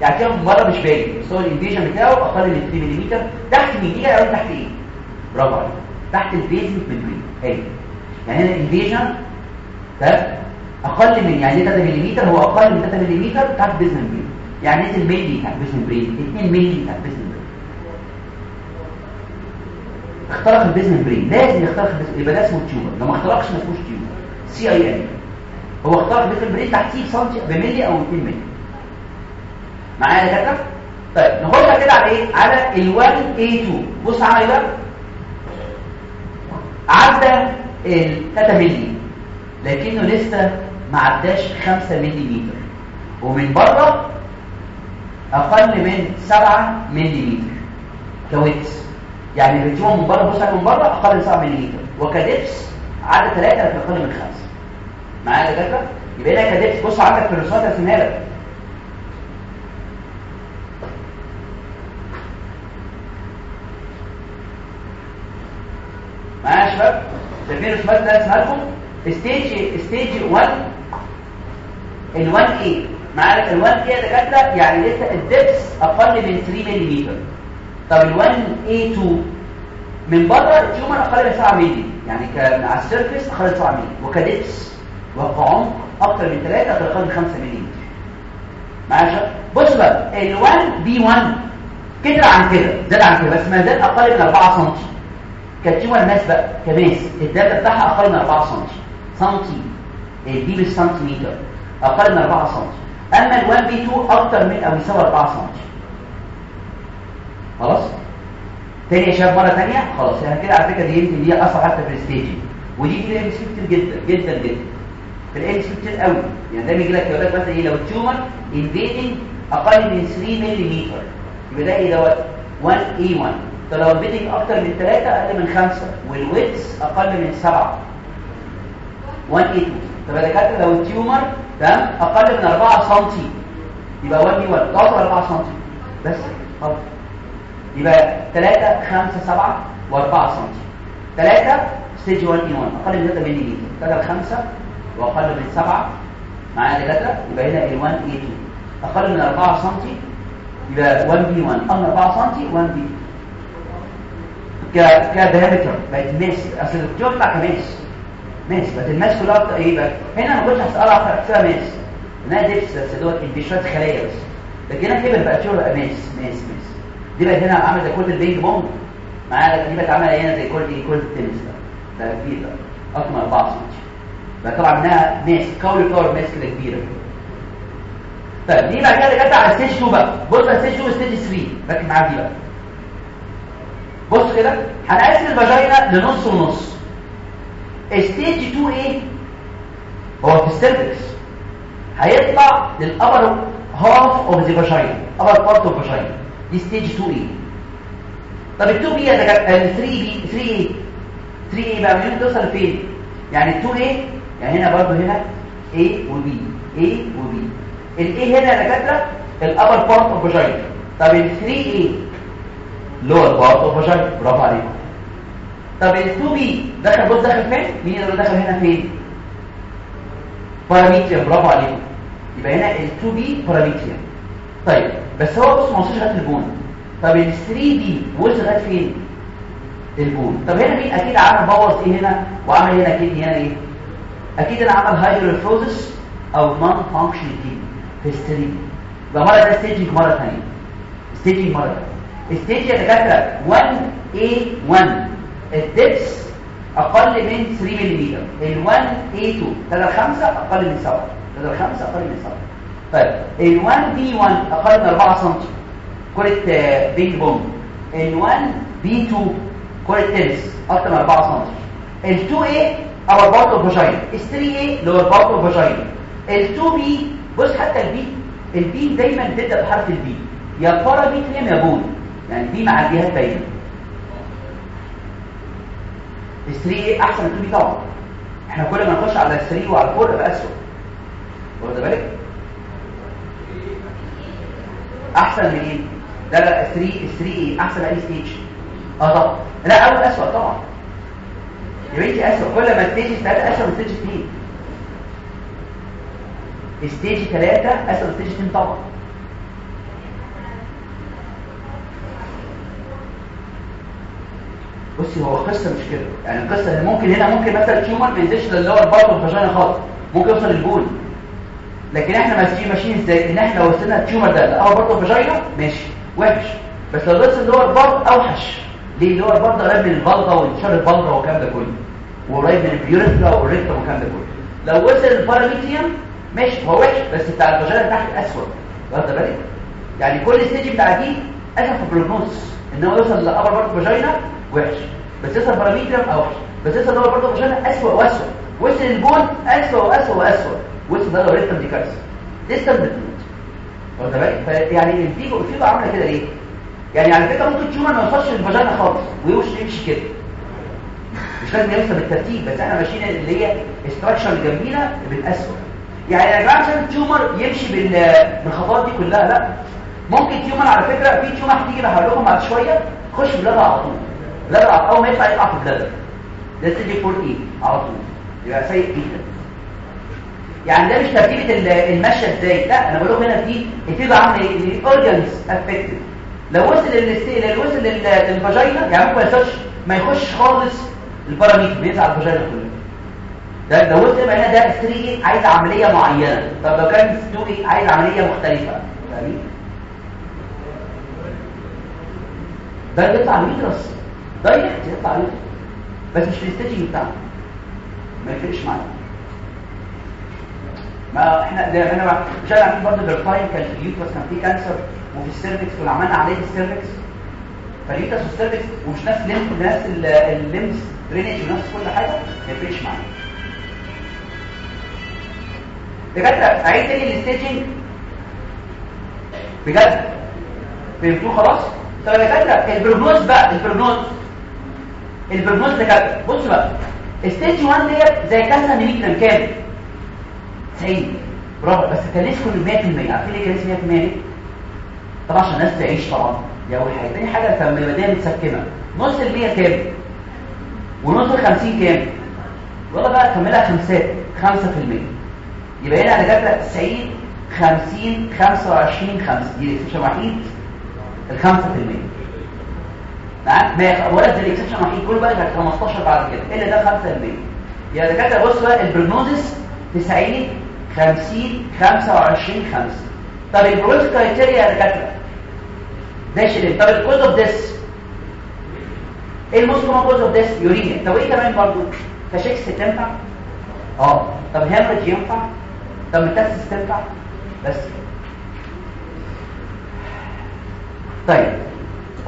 يعني كده من بره مش باين. بس هو ال invasion بتاعه أقل من 3 ملم تحت دي أو تحت إيه؟ برافو عليك تحت ال basement membrane أيوه يعني هنا ال invasion ده أقل من يعني 3 ملم هو أقل من 3 ملم تحت ال basement membrane يعني نزل ملي تحت ال basement membrane 2 ملي تحت ال basement membrane اخترق ال basement membrane لازم يخترق يبقى ده اسمه tumor لو ما اخترقش ما اسموش tumor CIN هو اخترق ال basement membrane تحتيه سنتي بملي أو 2 ملي. معايا كده طيب نخش كده على إيه؟ على ال1 A2 بص عمل إيه بقى عدى ال 3 مللي لكنه لسه ما عداش 5 ملم ومن بره أقل من 7 ملم كويتس يعني الريتيوم من بره بص من بره أقل من 7 ملم وكدبس عدى 3 لكن أقل من 5 معايا كده يبقى هنا كدبس. بص عندك في الرسومات رسمها لك معايا يا شباب؟ شايفين الرسومات اللي اسمها لكم stage stage 1 ال 1 a معايا؟ ال 1 a يا دكاترة يعني لسه ال depth أقل من 3 ملم طب ال 1 a 2 من بره ال tumor أقل من 7 ملم يعني على ال surface أقل من 7 ملم وك depth وكعمق أكتر من 3 أقل من 5 ملم معايا بص بقى ال 1 b 1 كتر عن كده زاد عن كده بس ما زال أقل من 4 سم ك tumor mass بقى ك mass ال diameter بتاعها أقل من 4 سم سنتي دي بالسنتيمتر أقل من 4 سم أما ال 1 b 2 أكتر من أو يساوي 4 سم خلاص؟ تاني يا شباب مرة ثانية خلاص يعني كده على فكرة دي يمكن دي أصلا حتى في ال stage ودي في ال MCQ جدا جدا جدا. في ال MCQ. يعني ده بيجي لك يقول لك مثلا إيه لو ال tumor invading أقل من 3 ملم يبقى ده إيه دوت؟ 1 A 1 طب لو invading أكتر من 3 أقل من 5 وال width أقل من 7 1 A 2 طب يا دكاترة لو ال tumor تمام أقل من 4 سم يبقى 1 A 1 ده 4 سم بس خلاص يبقى 3 5 7 و4 سم 3 stage 1 A 1 أقل من 3 ملم 3 5 وأقل من 7 معايا دكاتره يبقى هنا ال 1 A 2 أقل من 4 سم يبقى 1 B 1 أقل من 4 سم 1 بي كدايمتر بقت mass أصل ال tumor بتاع ك mass mass بقت ال mass كلها إيه بقى؟ هنا ما كنتش هسالها احسبها mass انها depth بس دوت دي شوية خلايا بس. لكن هنا كبر tumor بقى mass mass mass دي بقت هنا عامله زي كورة البينج بونج. معايا دي بقت عامله هنا زي كورة كورة التنس ده. ده كبير بقى أكتر من 4 سم بقى طبعا إنها mass cauliflower mass كده كبيرة. طيب دي بعد كده جت على stage 2 بقى. بص على stage 2 و stage 3 ركز معايا دي بقى. بص كده. هنقسم ال vagina لنص ونص. stage 2 A هو في ال cervix. هيطلع لل upper half of the vagina upper part of vagina دي stage 2 A طب ال 2 B دكاتره 3 B 3 A 3 A بقى من توصل لفين؟ يعني ال 2 A يعني هنا برضه هنا A و B. A و B. ال A هنا يا دكاتره ال upper part of vagina طب ال 3 A lower part of vagina برافو عليكم طب ال 2 B دخل بص دخل فين؟ مين اللي دخل هنا فين؟ parametrium برافو عليكم يبقى هنا ال 2 بي باراميتريم طيب. بس هو بص ما وصلش لغاية البون طب ال 3 بي وصل لغاية فين؟ البون طب هنا مين؟ أكيد عمل بوظ إيه هنا؟ وعمل هنا كده هنا إيه؟ أكيد أنا عمل هايدروفروزس أو نون فانكشن دي في الستريم يبقى مرة ده ستيجنج مرة ثانية ستيجنج مرة ستيج يا دكاترة 1 a 1 الدبس أقل من 3 ملم ال 1 a 2 3 5 أقل من 7 3 5 أقل من 7 طيب ال 1 b 1 أقل من 4 سم كورة بينج بونج ال 1 b 2 كورة تنس أكتر من 4 سم ال 2 a upper part of vagina ال 3 a lower part of vagina ال 2 b بص حتى ال B ال B دايما بتبدأ بحرف ال P يا parametrium يا bone يعني دي مع الجهات دايما. ال 3 a أحسن من 2 b طبعا. إحنا كل ما نخش على ال 3 وعلى ال 4 يبقى اسوء واخد بالك؟ أحسن من إيه؟ لا لا 3 3 إيه؟ أحسن أي stage آه طبعا. لا أول اسوء طبعا. يا بنتي اسوء كل ما stage 3 اسوء من stage 2 stage 3 اسوء من stage 2 طبعا. بصي هو القصة مش كده. يعني القصة ممكن هنا ممكن مثلا ال tumor ما ينزلش لل lower part of خالص. ممكن يوصل لل bone. لكن إحنا ماشيين ماشيين إزاي؟ ان إحنا لو وصلنا ال tumor ده part of vagina ماشي. وحش. بس لو وصل ال lower part أوحش. ليه؟ ال lower part قريب من ال vulva وانتشار ال vulva والكلام ده كله. وقريب من ال urethra وال rectum والكلام ده كله. لو وصل ال parametrium ماشي هو وحش بس بتاع ال vagina تحت أسوأ. واخد بالك؟ يعني كل stage بتاع دي اسف في إن هو يوصل لأبر بارت فاجينا وحش. بس يوصل باراميتريوم أوحش. بس يوصل لور بارت فاجينا اسوء واسوء وصل البون اسوء واسوء واسوء وصل ده ريكتوم دي كارثة. ديستم بتموت واخد بالك؟ يعني الفيجو الفيجو عامله كده ليه؟ يعني على فكرة ممكن تشوفها ما يوصلش للفاجينا خالص ويمشي يمشي كده. مش لازم يوصل بالترتيب بس إحنا ماشيين اللي هي استراكشر اللي جنبينا بالاسود يعني يا جماعة عشان التيومر يمشي بال بالخطوات دي كلها لا. ممكن تيومر على فكرة في تيومر هتيجي بقول لكم بعد شوية خش في على طول. اللبن أول ما يطلع يطلع في اللبن ده ستيج 4 اي على طول. يبقى سيء جدا. يعني ده مش ترتيبه المشيه إزاي؟ لا أنا بقول هنا في الفيجا عامله إيه الاورجنز افكتد لو وصل للستيل لو وصل للفاجينا يعني ممكن ما يخش ما يخش خالص الباراميتر بينزل على الفاجينا كلها ده لو وصل يبقى هنا ده 3 عايز عملية معينة. طب لو كان 2 عايز عملية مختلفة. فاهمين ده اللي يطلع ال uterus direct يطلع ال uterus بس مش في ال staging بتاعه. ما يفرقش معانا ما إحنا ده أنا مش عارفين برضه بال time كان في ال uterus كان في cancer وفي ال cervix واللي عملنا عليه ال cervix. فال uterus وال cervix ومش نفس ال lymph نفس ال lymph درينج ونفس كل حاجة ما يفرقش معانا. دكاتره اعيد تاني الستيجنج بجد؟ فهمتوه خلاص؟ طب يا دكاترة البروجنوز بقى البروجنوز البروجنوز دكاترة بص بقى ستيج 1 ديت زي كاسه مليجرام كام 90 برافو بس كان كل 100% عارفين ليه كان لسه 100% ليه طبعا عشان الناس تعيش طبعا. دي اول حاجة تاني حاجة لما البدايه متسكنة. نص ال 100 كام؟ ونص ال 50 كام؟ والله بقى كملها خمسات. 5% يبقى هنا دكاتره 90 50 25 5 دي ال exception وحيد. ال 5% معاك ما ولا زي ال exception وحيد. كله بقى كانت 15 بعد كده. الا ده 5% يا دكاترة بص بقى ال prognosis 90 50 25 5 طب ال prognosis criteria يا دكاترة. ده شيء طب ال cause of death إيه ال most common cause of death uremia. طب إيه كمان برضه cachexia تنفع؟ آه. طب hemorrhage ينفع؟ طب metastasis تنفع؟ بس. طيب.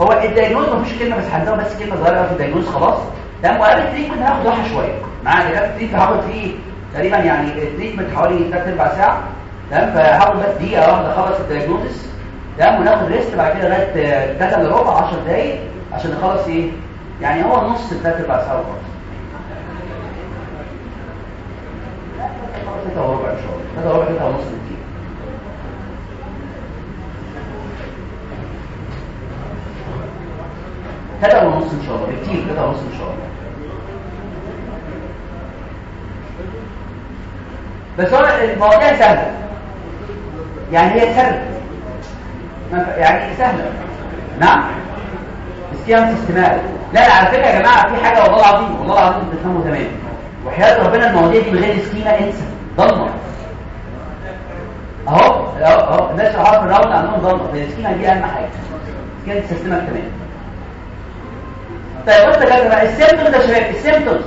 هو ال diagnosis مفيش كلمة بس هنزود بس كلمة صغيرة في ال diagnosis خلاص. تمام؟ وقبل ال treatment هاخد راحة شوية. معايا دلوقتي ال treatment هاخد فيه تقريبا يعني ال treatment حوالي 3 ارباع ساعه تمام؟ فهاخد بس دقيقة واحدة اخلص ال diagnosis تمام؟ وناخد rest بعد كده لغاية 3 إلا ربع 10 دقايق عشان نخلص إيه؟ يعني هو نص 3 ارباع ساعه وخلاص. 3 وربع إن شاء الله. 3 وربع 3 ونص كتير ثلاثة ونص إن شاء الله. بكتير ثلاثة ونص إن شاء الله. بس هو المواضيع سهلة. يعني هي سهلة. يعني سهلة؟ نعم. اسكيان سيستمات لا لا على فكرة يا جماعة في حاجة والله العظيم والله العظيم تفهموا تمام. وحياة ربنا المواضيع دي بغير schema انسى. ضلمة. أهو أهو الناس اللي عارفه ال round عندهم ضلمة. ال schema دي أهم حاجة. سكيان سيستمات تمام. طيب بص يا جماعة ال symptoms يا شباب ال symptoms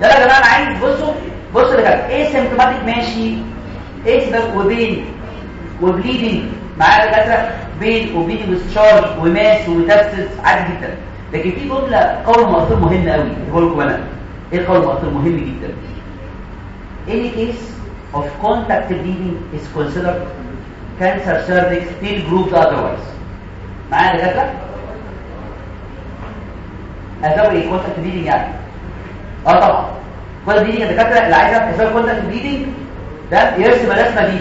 ده يا جماعة أنا عايز بصوا. يا جماعة asymptomatic ماشي إيه سبب و pain و bleeding معايا دكاتره بين وبليدنج وستشارج وماس وميتاستس عادي جدا. لكن في جملة قول مأثور مهم قوي بقول لكم أنا. إيه القول المأثور مهم جدا؟ any case of contact bleeding is considered cancer cervix till proved otherwise. معايا دكاتره إيه contact bleeding يعني؟ آه طبعا. contact bleeding الدكاتره اللي عايزة اسباب contact bleeding ده يرسم الرسمه دي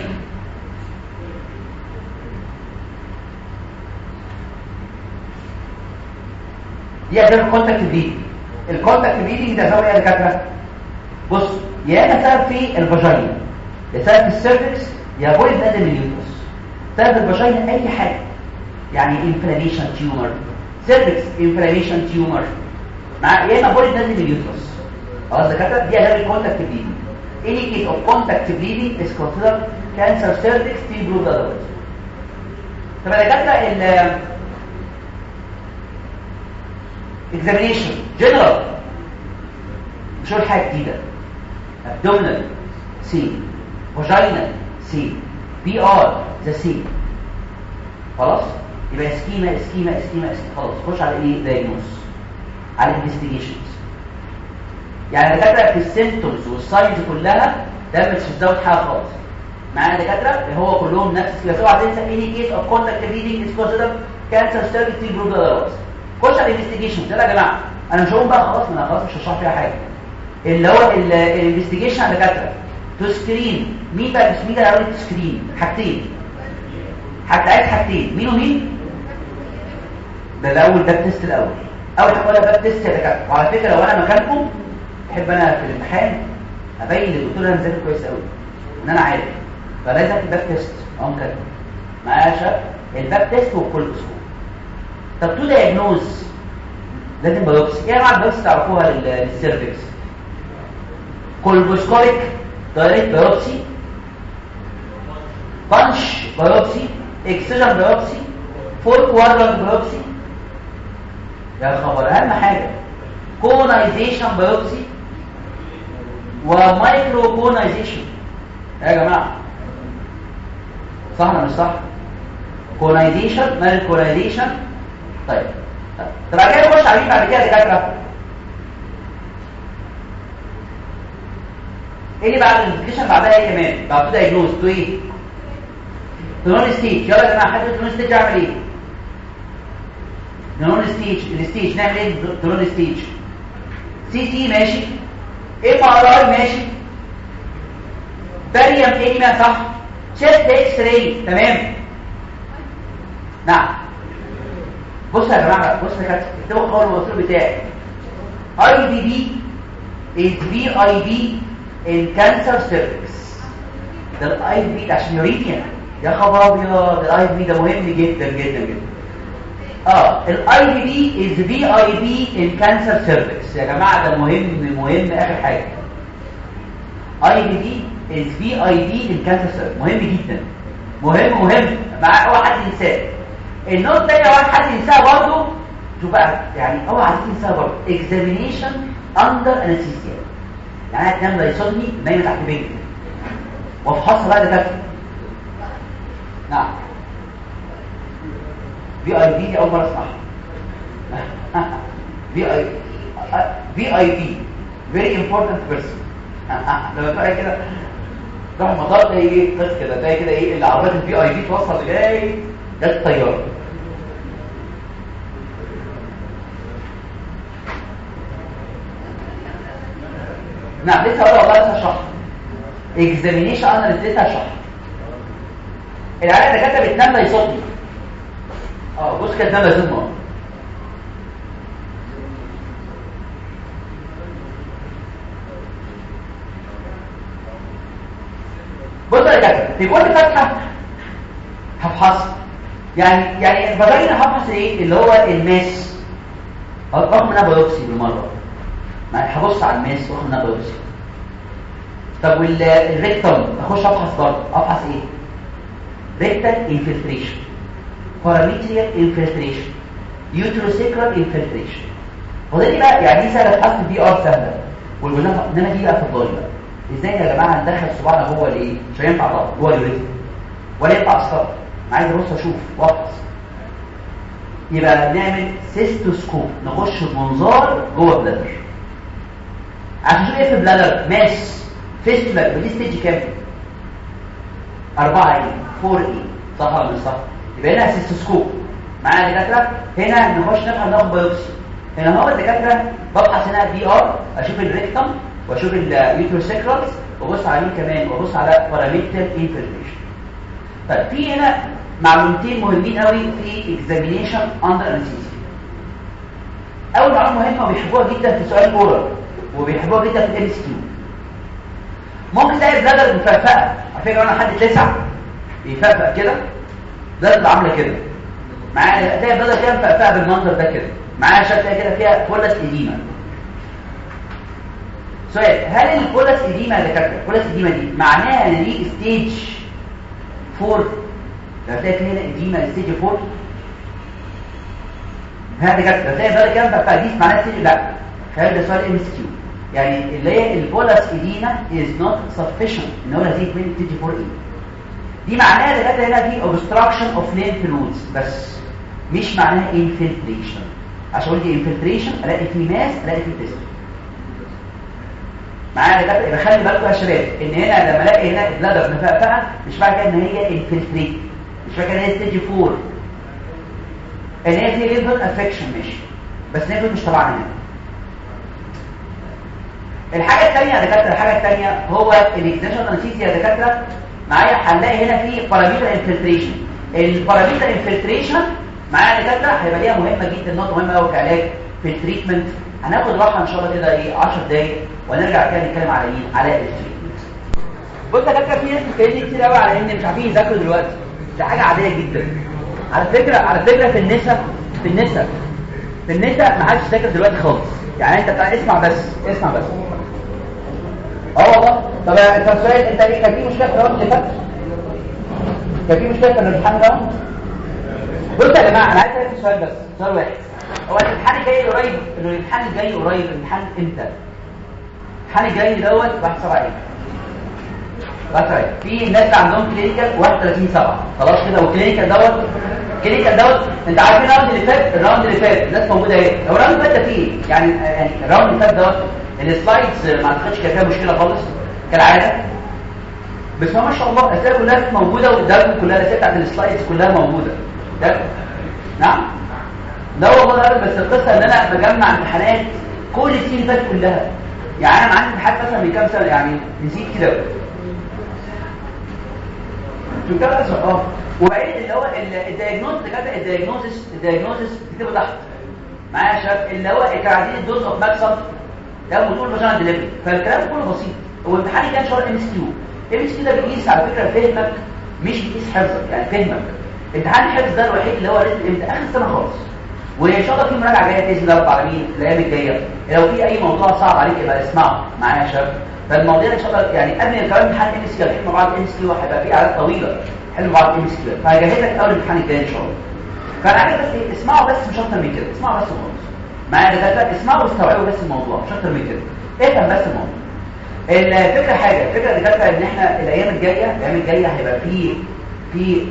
دي اسباب ال contact bleeding ال contact bleeding ده سبب إيه يا دكاترة بص يا إما سبب في ال vagina يا سبب في ال cervix يا بويد آدم ال uterus. سبب ال vagina أي حاجة يعني inflammation tumor cervix inflammation tumor مع يا إما polyp نازل ال uterus. خلاص دكاترة دي اسباب ال contact bleeding any case of contact bleeding is considered cancer cervix till proved otherwise. طب يا دكاترة ال examination general. مش حاجة جديدة. Abdominal سي vagina سي بي ار ذا سي خلاص؟ يبقى schema schema schema خلاص. خش على إيه؟ diagnosis على ال investigations يعني دكاترة في ال symptoms وال signs كلها ده مش هتزود حاجة خالص. معانا دكاترة؟ هو كلهم نفس. كده سواء هتنسى any case of contact bleeding is considered cancer cervix till proved otherwise خش على ال investigations يلا يا جماعة. أنا مش هقول بقى خلاص أنا خلاص مش هشرح فيها حاجة. اللي هو ال investigation على دكاترة. to screen مين بقى مين اللي هيقول screen حاجتين. عايز حاجتين. مين ومين؟ ده الأول ده ال test الأول. أول حاجة ده ال test يا دكاترة. وعلى فكرة لو أنا مكانكم احب أنا في الامتحان أبين للدكتور أنا مذاكر كويس قوي إن أنا عارف. فلازم Pap test. اهو كده معايا شباب؟ ال Pap test والكل طب to diagnose لازم biopsy إيه انواع ال biopsy تعرفوها لل cervix colposcopic direct biopsy punch biopsy excision biopsy four quadrant biopsy يا خبر. أهم حاجة. conization biopsy و micro conization يا جماعة صح ولا مش صح؟ conization small conization طيب بعد كده نخش على بعد كده دكاتره إيه اللي بعد ال investigation بعدها إيه كمان بعد to diagnose to إيه؟ know stage. يلا يا جماعة حد know stage اعمل إيه؟ know stage. ال stage نعمل إيه؟ know stage. CT ماشي. MRI ماشي barium enema صح chest x-ray تمام نعم بص يا جماعة بص يا اكتبوا القول المأثور بتاعي IVP is VIP in cancer cervix ده ال IVP ده عشان uremia يا خبر ابيض ال IVP ده مهم جدا جدا جدا آه ال IVP is VIP in cancer cervix يا جماعة ده مهم مهم آخر حاجة. اي بي بي از في اي بي ان كانسر سيرفكس مهم جدا. مهم مهم. مع أوعى حد ينساه. النقطه الثانية أوعى حد ينساها برضه. شوف بقى يعني أوعى حد ينساها برضه. examination under anesthesia يعني هتنام lithotomy نايمه تحت بيتي. وافحصها بقى دكاتره نعم. VIP أول مرة أسمعها. في اي في اي بي فيري امبورتنت بيرسون لما تلاقي كده تروح المطار تلاقي إيه؟ قص كده تلاقي كده إيه؟ العربيات الفي اي بي توصل لغاية ده الطياره نعم لسه هقول والله لسه شهر اكزامينيشن أنا لسه شهر العيال الدكاتره بتنام يصوتني آه بص كده تنام يصوتني بص يا دكاتره في كل فتحه هفحص. يعني يعني فاجينا هفحص إيه؟ اللي هو الماس. هاخد منها biopsy بالمرة. ما هبص على ال mass واخد منها biopsy. طب وال rectum أخش أفحص برضه. أفحص إيه؟ rectal infiltration. parametrial infiltration uterosacral infiltration وده دي بقى يعني دي سهله تحس PR سهله والبناء إنما دي بقى في الضايع إزاي يا جماعة ندخل صباعنا جوه الايه مش هينفع طبعا. جوه ال urethra ولا ينفع اسطر عايز أبص أشوف. وافحص يبقى نعمل cystoscope. نخش بمنظار جوه bladder عشان نشوف إيه في ال bladder mass. fistula ودي stage كام؟ أربعة إيه four A صح ولا مش صح يبقى هنا cystoscope. معايا دكاترة؟ هنا نخش نفحص ناخد biopsy هنا هو الدكاترة ببحث هنا PR أشوف ال rectum وأشوف ال uterosacrals وأبص على مين كمان؟ وأبص على parametrial infiltration طيب في هنا معلومتين مهمين قوي في examination under anesthesia أول معلومة مهمة وبيحبوها جدا في سؤال oral وبيحبوها جدا في الام كيو ممكن تلاقي البلادر مفرفقة. على فكرة أنا حد تسع بيفرفق كده. بلادر عامله كده. معايا تلاقي البلادر كده مفرفقه بالمنظر ده كده. معايا شكلها كده فيها كولس ايديما سؤال هل الكولس ايديما يا دكاتره الكولس ايديما دي معناها إن دي ستيج 4 لو تلاقي في هنا ايديما ستيج 4 ها دكاتره لو تلاقي ال bladder كده مفقفقه دي معناها stage لا. هذا سؤال MCQ. يعني اللي هي ال bullous edema is not sufficient. إن هو نزيد من تيجي 4 اي دي معناها دكاتره هنا في obstruction of lymph nodes بس مش معناها infiltration. عشان دي infiltration ألاقي في mass ألاقي في تيست معايا دكاتره يبقى خلي بالكم يا شباب إن هنا لما ألاقي هنا ال bladder مفقفقه مش معنى كده إن هي infiltrate. مش معنى كده إن هي stage 4 إن هي في lymph affection ماشي بس lymph مش طبعا هنا. الحاجة الثانية يا دكاترة الحاجة الثانية هو ال examination anesthesia يا دكاترة معايا هنلاقي هنا في parametrial infiltration ال parametrial infiltration معايا يا دكاترة هيبقى ليها مهمة جدا نقطة مهمة قوي كعلاج في ال treatment هناخد راحة إن شاء الله كده إيه 10 دقايق ونرجع كده نتكلم على مين على ال treatment بص يا دكاترة في ناس بتكلمني كتير قوي على إن مش عارفين يذاكروا دلوقتي. دي حاجة عادية جدا. على فكرة على فكرة في النساء في النساء في النساء ما حدش يذاكر دلوقتي خالص. يعني أنت اسمع بس اسمع بس. آه والله. طب انت السؤال انت ليه كان في مشكلة في الراوند اللي فات كان في مشكلة في الامتحان ده؟ بص يا جماعة أنا عايز أسألك سؤال بس سؤال واحد. هو الامتحان الجاي قريب؟ الامتحان الجاي قريب الامتحان إمتى؟ الامتحان الجاي دوت 1 7 إيه؟ 1 7 في ناس عندهم clinical 31 7 خلاص كده وال clinical دوت ال clinical دوت انت عارفين ال round اللي فات؟ ال round اللي فات الناس موجودة إيه هو ال round اللي فات ده فيه يعني يعني ال round اللي فات دوت ال slides ما أعتقدش كان فيها مشكلة خالص. كالعادة. بس ما شاء الله الأسئلة كلها موجودة قدامكم كلها الأسئلة بتاعت ال slides كلها موجودة. ده نعم؟ لا والله لا بس القصة إن أنا بجمع امتحانات كل السنين اللي فاتت كلها. يعني أنا عندي امتحان مثلا من كام سنة؟ يعني نسيت كده. كده آه وبعدين اللي هو الدايجنوز كده الدايجنوزس الدايجنوزس بتبقى تحت. معايا يا شباب؟ اللي هو كان عايزين الدوز أوف ماكسب ده موضوع الفاجينال ديليفري فالكلام كله بسيط. هو الامتحان كان شهر ام اس كيو ام اس كيو ده بيقيس على فكرة فهمك مش بيقيس حفظك يعني فهمك امتحان الحفظ ده الوحيد اللي هو لازم إمتى آخر السنة خالص. وإن شاء الله في مراجعة جاية باذن الله رب العالمين الأيام الجاية. لو في أي موضوع صعب عليك يبقى اسمعه. معايا يا شباب؟ فالمواضيع إن شاء الله يعني قبل كمان امتحان MCQ مع بعض MCQ هيبقى في اعداد طويلة. حلو بعض MCQ فهجهزك أول الامتحان الجاي إن شاء الله. فأنا عايز بس إيه اسمعوا بس مش أكتر من كده. اسمعوا بس وخلاص. معايا دكاترة؟ اسمعوا واستوعبوا بس الموضوع مش أكتر من كده. افهم بس الموضوع. الفكرة حاجة الفكرة دكاتره إن إحنا الأيام الجاية الأيام الجاية هيبقى في في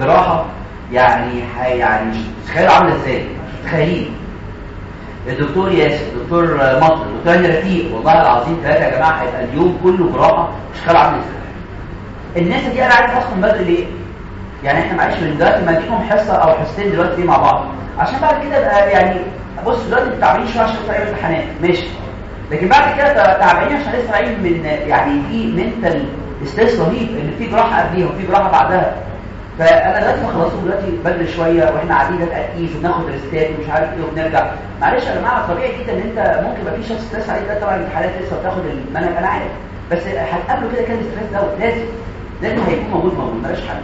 جراحة يعني يعني تخيلوا عاملة إزاي تخيلين الدكتور ياسر الدكتور مطر الدكتور رفيق والله العظيم ثلاثة يا جماعة هيبقى اليوم كله جراحة تخيلوا عاملة إزاي. الناس دي أنا عايز اصحى بدري ليه؟ يعني إحنا معلش من دلوقتي ما نديهم حصة أو حصتين دلوقتي مع بعض. عشان بعد كده بقى يعني بص دلوقتي تعبانين شوية عشان لسه امتحانات ماشي. لكن بعد كده تعبانين عشان لسه راجعين من يعني في منتال stress رهيب إن في جراحة قبليها وفي جراحة بعدها. فأنا دلوقتي ما خلصوا دلوقتي بدري شوية وإحنا قاعدين نتاكيد وبناخد ريستات ومش عارف إيه وبنرجع. معلش يا جماعة طبيعي جدا إن أنت ممكن يبقى في شخص stress عليك ده طبعا الامتحانات لسه بتاخد المنهج أنا عارف. بس هتقابله كده كان ال stress دوت لازم لازم هيكون موجود موجود مالهاش حل.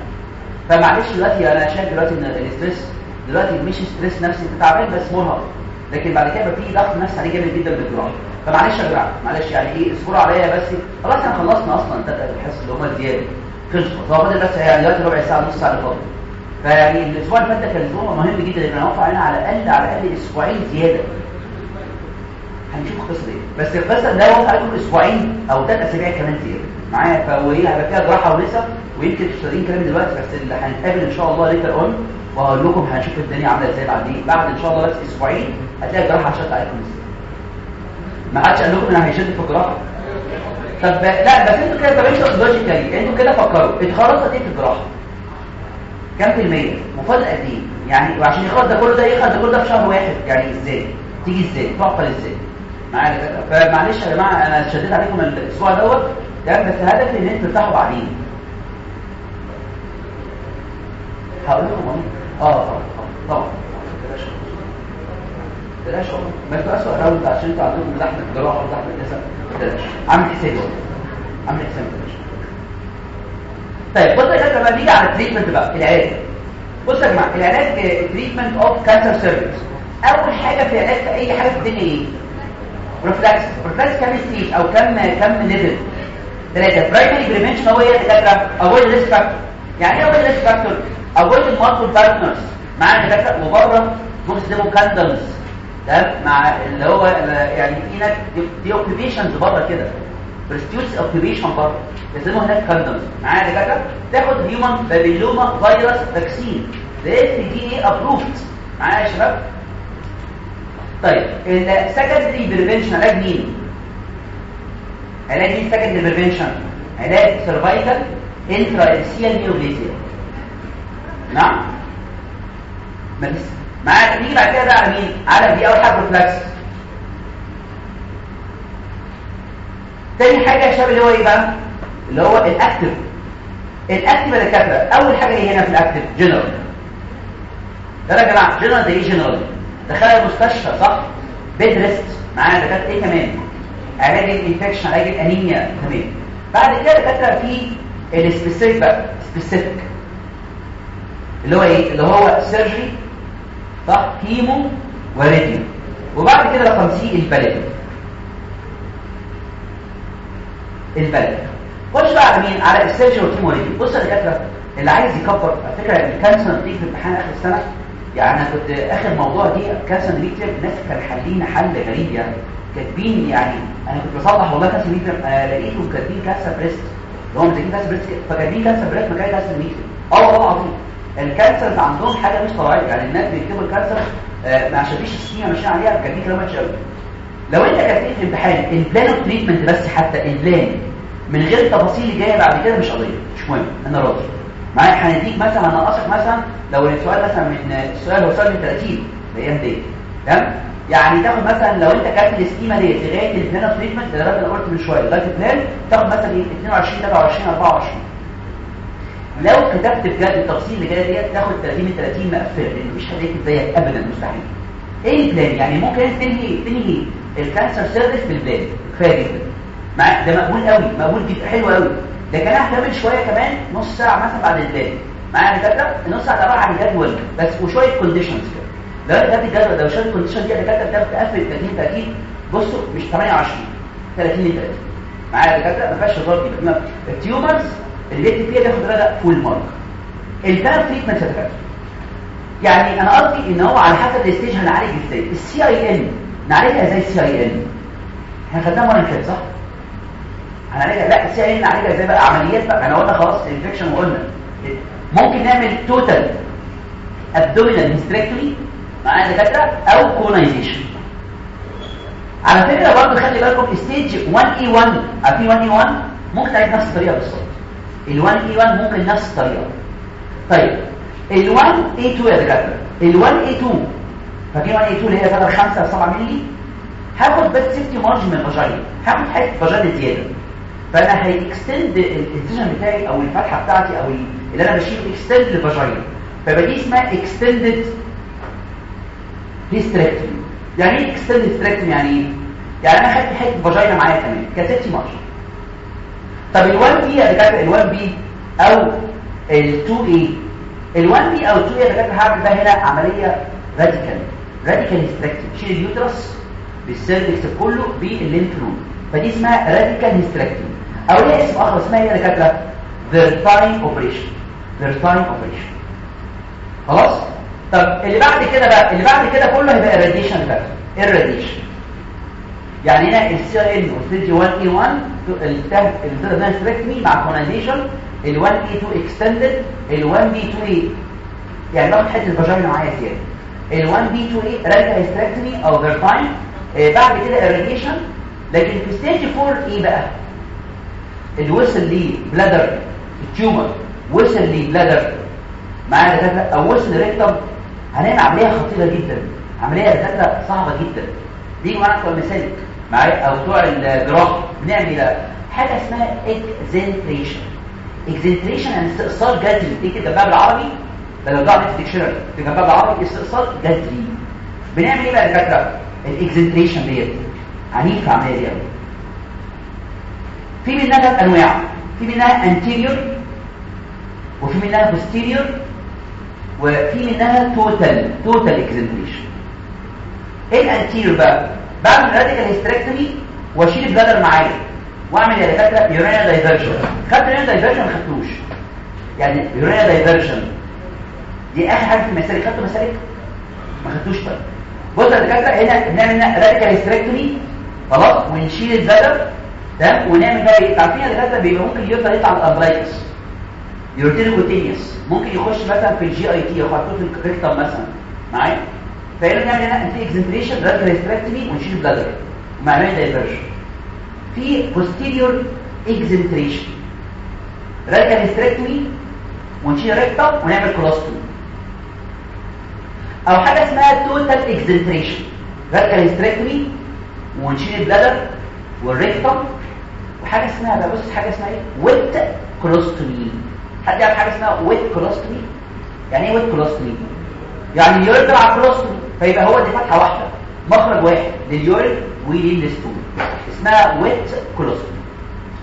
فمعلش دلوقتي أنا شايف دلوقتي إن ال stress دلوقتي مش stress نفسي أنت تعبان بس مرهق. لكن بعد كده في ضغط نفسي عليه جامد جدا بالجراحة. فمعلش يا جماعة معلش يعني إيه اصبروا عليا بس؟ خلاص إحنا خلصنا أصلا. ثلاث الحصص اللي هم الزياده خلصوا هو فاضل بس يعني دلوقتي ربع ساعة نص ساعة اللي فاضل فيعني الأسبوع اللي فات ده كان أسبوع مهم جدا. لأن هنوقف علينا على الأقل على الأقل أسبوعين زيادة. هنشوف القصة دي. بس القصة ده هيوقف عليكم أسبوعين أو ثلاث أسابيع كمان زيادة. معايا؟ فهي هيبقى فيها جراحة ولسه. ويمكن مش قادرين كلام دلوقتي بس اللي هنتقابل إن شاء الله later on وهقول لكم هنشوف الدنيا عاملة إزاي بعدين. بعد إن شاء الله بس أسبوعين هتلاقي الجراحة هتشد عليكم. إزاي ما حدش قال لكم ان هيشد في الجراحة. طب لا بس أنتوا كده أنتوا لوجيكالي أنتوا كده فكروا. قد إيه في الجراحة؟ كام في المية؟ وفاضل قد إيه؟ يعني وعشان يخلص ده كله ده يخلص ده كله ده في شهر واحد. يعني إزاي؟ تيجي إزاي؟ تعقل إزاي؟ معايا. فمعلش يا جماعة أنا شديت عليكم الأسبوع دوت. تمام بس هدفي إن أنتوا ترتاحوا بعدين. هقول لكم آه طبعا طبعا. بلاش ما أنتوا اسوء round عشان عندكم لحمه جراحه ولحمه نساء بلاش عامل حسابي عامل حسابي بلاش طيب بص يا جماعة نيجي على ال treatment بقى العلاج بص يا جماعة العلاج treatment of cancer cervix اول حاجة في علاج في اي حاجة في الدنيا إيه prophylaxis prophylaxis كام stage أو كم كم level ثلاثة برايمري بريفنشن هو إيه يا دكاتره افويد ريسك فاكتور يعني إيه افويد ريسك فاكتور افويد المالتيبل بارتنرز معانا دكاتره وبره بوكس كاندلز تمام مع اللي هو يعني في هناك دي اوكيبيشنز بره كده. برستيوس اوكيبيشن بره. يسموه هناك كاندلز معايا دكاترة؟ تاخد هيومن بابيلوما فيروس فاكسين ده اف دي اي ابروفد معايا يا شباب؟ طيب السكندري بريفنشن علاج مين؟ علاج مين secondary prevention علاج cervical intraepithelial neoplasia نعم. لسه معاك نيجي بعد كده بقى على مين؟ على دي أول حاجة prophylaxis تاني حاجة يا شباب اللي هو إيه بقى؟ اللي هو ال active. ال active يا دكاتره أول حاجة إيه هنا في ال active general ده يا جماعة جنرال ده إيه جنرال دخل المستشفى صح؟ bed rest معانا دكاترة إيه كمان؟ علاج ال infection علاج الأنيميا تمام. بعد كده دكاترة في ال specific specific اللي هو إيه؟ اللي هو surgery صح chemo و radio وبعد كده رقم C ال plan. ال plan. خش بقى على مين؟ على ال surgery وال chemo و radio بص يا دكاترة اللي عايز يكبر على فكرة ال cancer دي في امتحان آخر السنة يعني أنا كنت آخر موضوع دي cancer endometrium الناس كانوا حالين حل غريب يعني. كاتبين يعني أنا كنت بصلح والله cancer endometrium آه لقيتهم كاتبين cancer breast. اللي هم مسكين cancer breast فكاتبين cancer breast مكان cancer endometrium آه والله العظيم. ال cancers عندهم حاجة مش طبيعية يعني الناس بيكتبوا ال cancer آه ما عشان فيش schema ماشيين عليها كاتبين كلام وحش لو انت كاتبين في امتحان ال plan of treatment بس حتى ال plan من غير التفاصيل اللي جاية بعد كده مش قضية مش مهم أنا راضي. معايا هنديك مثلا هنقصك مثلا لو السؤال مثلا من السؤال سؤال من 30 الأيام دي تمام؟ يعني تاخد مثلا لو انت كاتب ال schema دي لغاية ال plan treatment اللي أنا قلت من شوية لغاية ال plan تاخد مثلا إيه 22 23 24 لو كتبت بجد التفصيل اللي جاي ديت تاخد 30 من 30 مقفله لأن مفيش حد يكتب زيك ابدا مستحيل. إيه ال plan يعني ممكن تنهي تنهي ال cancer cervix بال plan كفاية جدا. ده مقبول قوي مقبول جدا حلو قوي. لكن أنا هكمل شوية كمان نص ساعة مثلا بعد ال plan معايا دكاترة؟ النص ساعة عباره عن جدول بس وشوية conditions كده. لو خدت الجدول ده وشوية ال condition دي دكاترة بتاخد تقفل 30 30 بصوا مش 28 30 ل 30 معايا دكاترة؟ ما فيهاش هزار دي ال tumors اللي بيكتب فيها بياخد درجه full mark ال plan treatment دكاتره يعني أنا قصدي إن هو على حسب ال stage هنعالج إزاي. ال CIN نعالجها إزاي ال CIN إحنا خدناها مرة اللي صح؟ هنعالجها لا ال CIN نعالجها إزاي بقى عمليات بقى. إحنا قلنا خلاص ال infection وقلنا ممكن نعمل total abdominal hysterectomy معايا دكاتره أو conization على فكرة برضه خلي بالكم stage 1 A 1 عارفين 1 A 1 ممكن تعمل نفس الطريقة بالظبط. ال 1 A 1 ممكن نفس الطريقة. طيب ال 1 A 2 يا دكاترة. ال 1 A 2 فاكرين 1 A 2 اللي هي فتره 5 7 مللي؟ هاخد بس safety margin من ال vagina هاخد حتة vagina زيادة. فأنا ه extend ال incision بتاعي أو الفتحة بتاعتي أو اللي أنا بشيله extend لل vagina فيبقى دي اسمها extended hysterectomy يعني إيه extended hysterectomy يعني إيه؟ يعني أنا خدت حتة vagina معايا كمان ك safety margin طب ال1 B يا دكاتره ال1 B أو ال2 A ال1 B أو ال2 يا دكاتره هعمل ده هنا عملية radical radical hysterectomy شيل ال uterus بال cervix كله بال lymph node فدي اسمها radical hysterectomy أو ليها اسم آخر اسمها إيه يا دكاترة؟ Wertheim operation Wertheim operation خلاص؟ طب اللي بعد كده بقى اللي بعد كده كله هيبقى ال radiation بقى. ال radiation يعني هنا ال CIN وال stage 1 A 1 ال TAH ال hysterectomy مع conization ال 1 A 2 extended ال 1 B 2 A يعني باخد حتة ال vagina معايا زياده ال 1 B 2 A radical hysterectomy أو Wertheim آه بعد كده ال radiation لكن في stage 4 إيه بقى. اللي وصل ليه bladder ال tumor وصل ليه bladder معايا دكاتره أو وصل ل rectum هنعمل عملية خطيرة جدا. عملية دكاتره صعبة جدا. دي معانا بتوع المسالك معايا؟ أو بتوع الجراحة. بنعمل حاجة اسمها exenteration exenteration يعني استئصال جذري. دي كده؟ جنبها بالعربي؟ لو ضاعت في ال dictionary جنبها بالعربي؟ استئصال جذري. بنعمل إيه بقى يا ال exenteration ديت. عنيفه عملية دي قوي في منها ثلاث أنواع. في منها anterior وفي منها posterior وفي منها total. Total exenteration إيه ال anterior بقى؟ بعمل radical hysterectomy واشيل ال bladder معايا واعمل يا دكاترة urinary diversion خدت urinary diversion ما خدتوش. يعني urinary diversion دي آخر حاجة في المسالك. خدتوا مسالك؟ ما خدتوش طيب. بص يا دكاترة هنا بنعمل radical hysterectomy خلاص؟ ونشيل ال bladder تمام؟ ونعمل بقى إيه؟ عارفين يا دكاترة بيبقى ممكن يفضل يطلع ال ureters ureterocutaneous ممكن يخش مثلا في ال GIT أو حطوه في ال rectum مثلا. معايا؟ فهنا نعمل هنا anterior exenteration radical hysterectomy ونشيل ال bladder ومعناه diversion في posterior exenteration radical hysterectomy ونشيل ال rectum ونعمل colostomy أو حاجة اسمها total exenteration radical hysterectomy ونشيل ال bladder وال rectum وحاجة اسمها بقى بص حاجة اسمها إيه؟ wet colostomy حد يعرف حاجة اسمها wet colostomy يعني إيه wet colostomy يعني طلع colostomy فيبقى هو دي فتحة واحدة. مخرج واحد لل urine ولل stool اسمها wet colostomy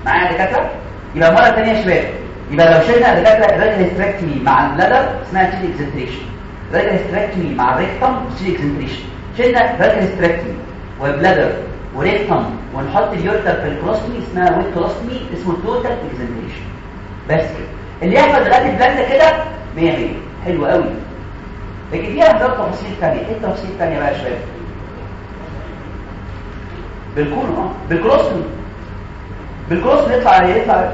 معايا يا دكاترة؟ يبقى مرة ثانية يا شباب. يبقى لو شلنا دكاترة ال radical hysterectomy مع ال bladder اسمها anterior exenteration radical hysterectomy مع ال rectum posterior exenteration شلنا radical hysterectomy وال bladder و rectum ونحط ال ureter في ال colostomy اسمها wet colostomy اسمه total exenteration بس كده. اللي يحفظ لغايه البلانده كده 100 100 حلو قوي. لكن فيها هزار تفاصيل ثانية إيه التفاصيل الثانية بقى يا شباب بالكون آه بالكولوستومي بالكولوستومي يطلع يطلع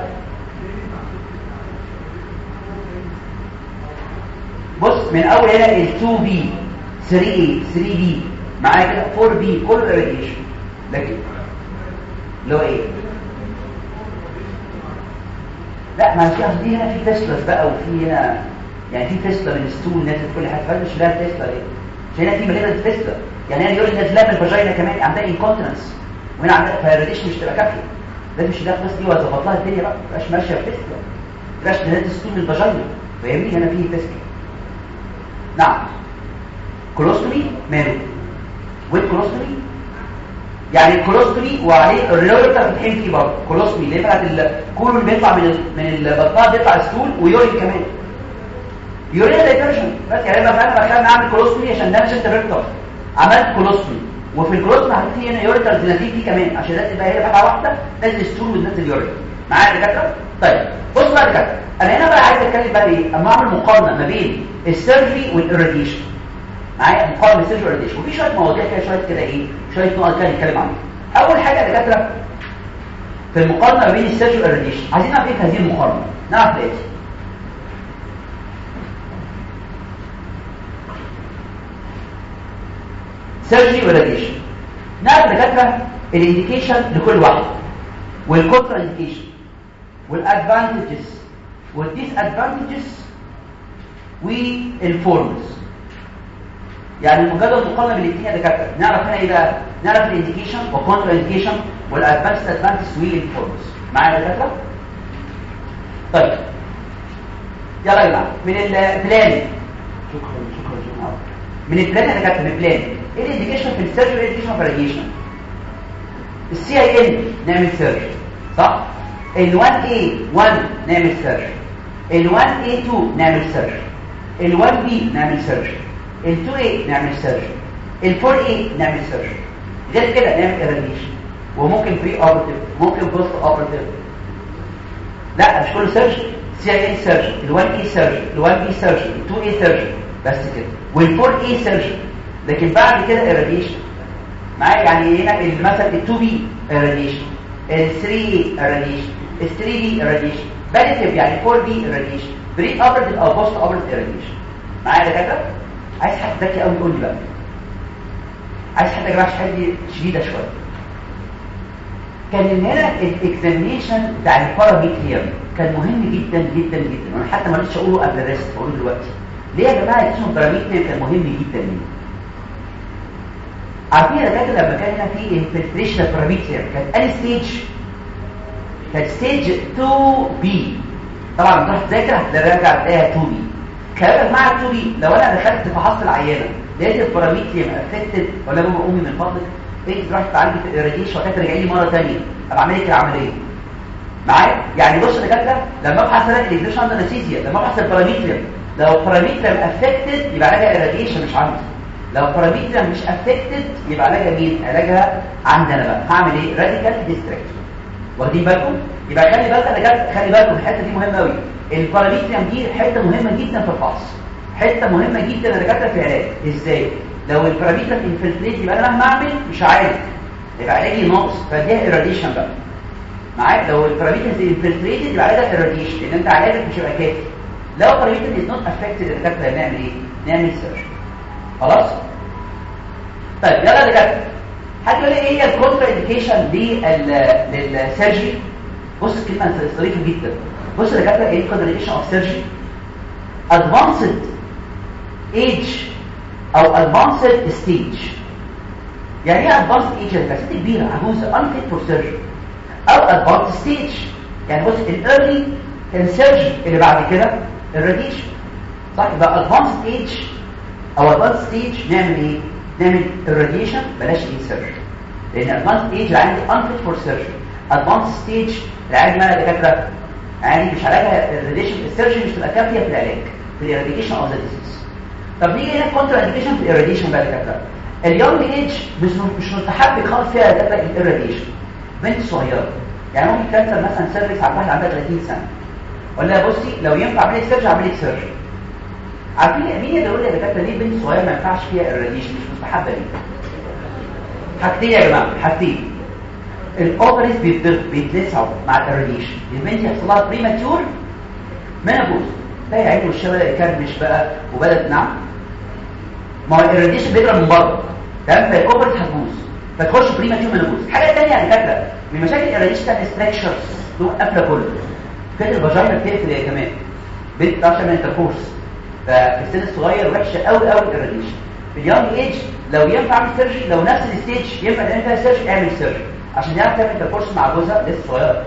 بص من اول هنا ال 2 بي 3 a 3 بي معايا كده 4 بي كله راديشن لكن هو إيه لا ما في قصدي هنا في فيستلس بقى وفي هنا يعني في فيستلا من ستول نازل كل حاجة فمش لا فيستلا إيه؟ عشان هنا في مليانه فيستلا يعني هنا يقول نازله من الفاجينا كمان عندها انكونتنس وهنا عندها فيراديشن مش تبقى كافية. لازم تشيلها القصة دي واظبط لها الدنيا بقى ما تبقاش ماشية فيستلا ما تبقاش نازله ستول من الفاجينا فاهمني؟ هنا في فيستلا نعم. كولوستومي ماله؟ والكولوستومي يعني الكولوستومي وعليه الريوريتا بتحين فيه برضه. كولوستومي اللي بتاعت الكولون بيطلع من من البطنه بيطلع ستول ويورين كمان. يورين دايفرجن بس يعني أنا بخلي اعمل كولوستومي عشان ده مش انتريكتور عملت كولوستومي وفي الكولوستومي حطيت هنا يوريتال فيه كمان عشان ده تبقى هي فتحه واحدة تنزل ستول وتنزل يورين معايا يا دكاتره طيب بص بقى يا دكاتره أنا هنا بقى عايز أتكلم بقى إيه؟ أما أعمل مقارنة ما بين السيرجري والإراديشن. معايا؟ مقارنة ال surgery وال irradiation. وفي شوية مواضيع كده شوية كده إيه؟ شوية نقط كده نتكلم عنها أول حاجة يا دكاترة في المقارنة ما بين ال surgery وال irradiation عايزين نعرف إيه هذه المقارنة؟ نعرف إيه؟ surgery و radiation نعرف دكاتره ال indication لكل واحد وال contraindication وال advantages وال disadvantages وال forms يعني مجرد مقارنه بين الاثنين يا دكاترة. نعرف هنا إيه بقى نعرف ال indication وال contraindication وال advantages advantages وال forms معايا يا دكاترة؟ طيب. يلا يا جماعة. من ال plan شكرا شكرا شكرا. من ال plan يا دكاترة من ال plan إيه ال indication في ال surgery وايه ال indication في ال radiation ال CIN نعمل surgery صح ال 1 a 1 نعمل surgery ال 1 a 2 نعمل surgery ال 1 b نعمل surgery ال 2 a نعمل surgery ال 4 a نعمل surgery غير كده نعمل irradiation وممكن preoperative ممكن postoperative لا مش كله surgery CIN ال 1 a surgery ال 1 b surgery ال 2 a surgery بس كده وال 4 a surgery لكن بعد كده irradiation معايا؟ يعني هنا مثلا ال 2 b irradiation ال 3 a irradiation ال 3 b irradiation palliative يعني 4 b irradiation pre أو postoperative irradiation معايا يا دكاترة؟ عايز حد ذكي قوي يقول لي بقى. عايز حد يا جماعة حاجة شديدة شوية. كان هنا ال examination بتاع ال parametrium كان مهم جدا جدا جدا. وأنا حتى ما رضيتش أقوله قبل الريست بقوله دلوقتي. ليه يا جماعة؟ اسمه ال parametrium كان مهم جدا ليه؟ عارفين دكاتره لما كان في انفلتريشن باراميتر كانت اني ستيج كانت ستيج 2 بي طبعا تروح تذاكر هتراجع تلاقيها 2 بي كلامك مع 2 بي لو أنا دخلت فحصت العيانه لقيت الباراميتر افكتد ولا ماما أمي من فضلك انت رحت تعالجي في الراديشن وكانت رجعي لي مرة ثانية ابقى أعمل لك العملية معايا؟ يعني بص يا دكاتره لما أبحث أنا الانجليش عند انستيزيا لما أبحث الباراميتر لو الباراميتر افكتد يبقى علاجها الراديشن مش عندي. لو parametrium مش affected يبقى علاجها مين علاجها عندنا بقى. هعمل إيه؟ radical hysterectomy واخدين بالكم؟ يبقى خلي بالك أنا جت خلي بالكم الحتة دي مهمة قوي ال parametrium دي حتة مهمة جدا في الفحص. حتة مهمة جدا يا دكاترة في العلاج. إزاي؟ لو ال parametrium infiltrated يبقى أنا مهما أعمل مش عارف. يبقى علاجي ناقص فديها irradiation بقى. معاك لو ال parametrium infiltrated يبقى علاجها irradiation لأن أنت علاجك مش هيبقى كافي. لو ال parametrium is not affected يا دكاترة نعمل إيه؟ نعمل surgery خلاص؟ طيب يلا دكاتره حد يقول لي إيه هي ال contraindication لل surgery بص الكلمة ظريفه جدا. بص يا دكاترة إيه ال contraindication of surgery advanced age أو advanced stage يعني إيه advanced age يا ست كبيرة عجوزه unfit for surgery أو advanced stage يعني بص ال early كان surgery اللي بعد كده ال radiation صح؟ يبقى advanced age أو advanced stage نعمل إيه نعمل ال radiation بلاش ال surgery لأن advanced stage عندي unfit for surgery advanced stage العادي ما دكاتره عادي مش علاجها ال radiation ال surgery مش تبقى كافيه في العلاج في ال eradication of the disease طب نيجي هنا contraindication في ال irradiation بقى دكاتره ال young age مش مش متحرك خالص فيها دكاتره ال irradiation بنت صغيره يعني ممكن cancer مثلا cervix على واحدة عندها 30 سنه ولا بصي لو ينفع اعمل لك surgery اعمل لك surgery عارفين مين يقدر يقول لي يا دكاتره ليه بنت صغيرة ما ينفعش فيها ال radiation مش مستحبة ليه حاجتين يا جماعة حاجتين. ال ovaries بيتلسعوا مع ال radiation البنت يحصل لها premature menopause تلاقي عينه الشبه يكرمش بقى وبدات نعم. ما هو ال radiation بيضرب من بره. تمام؟ فال ovaries هتبوظ. فتخش premature menopause حاجة ثانية يا دكاتره من مشاكل ال radiation strictures دول قافله كله. كده ال vagina بتقفل يا كمان؟ بنت بتعرفش تعمل intercourse ففي السن الصغير وحشة قوي قوي ال radiation في ال young age لو ينفع أعمل surgery لو نفس ال stage ينفع تعمل فيها surgery اعمل surgery عشان يعرف تعمل intercourse مع جوزها لسه صغيرة.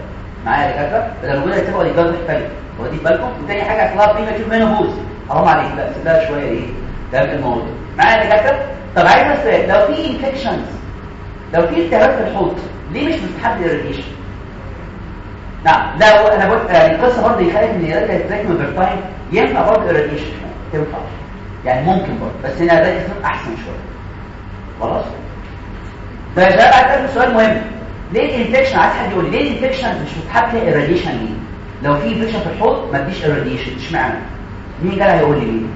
معايا يا دكاترة؟ بدل جوزها يسيبها ولا يتجوز محتاجه واخدين بالكم؟ وتاني حاجة اصلها premature menopause حرام عليك لا سيبها شوية إيه ده الموضوع. معايا يا دكاترة؟ طب عايز أسأل لو في infections لو في التهاب في الحوض ليه مش مستحب ال radiation نعم لو أنا قلت يعني القصة برضه يخالف إن تراكم بال time ينفع برضه ال radiation تنفع. يعني ممكن برضه بس هنا ال radiation أحسن شوية. خلاص؟ فده بقى سؤال مهم. ليه ال infection عايز حد يقول لي ليه ال infection مش مستحب فيها ال radiation ليه؟ لو في infection في الحوض ما تديش ال radiation اشمعنى؟ مين ده هيقول لي ليه؟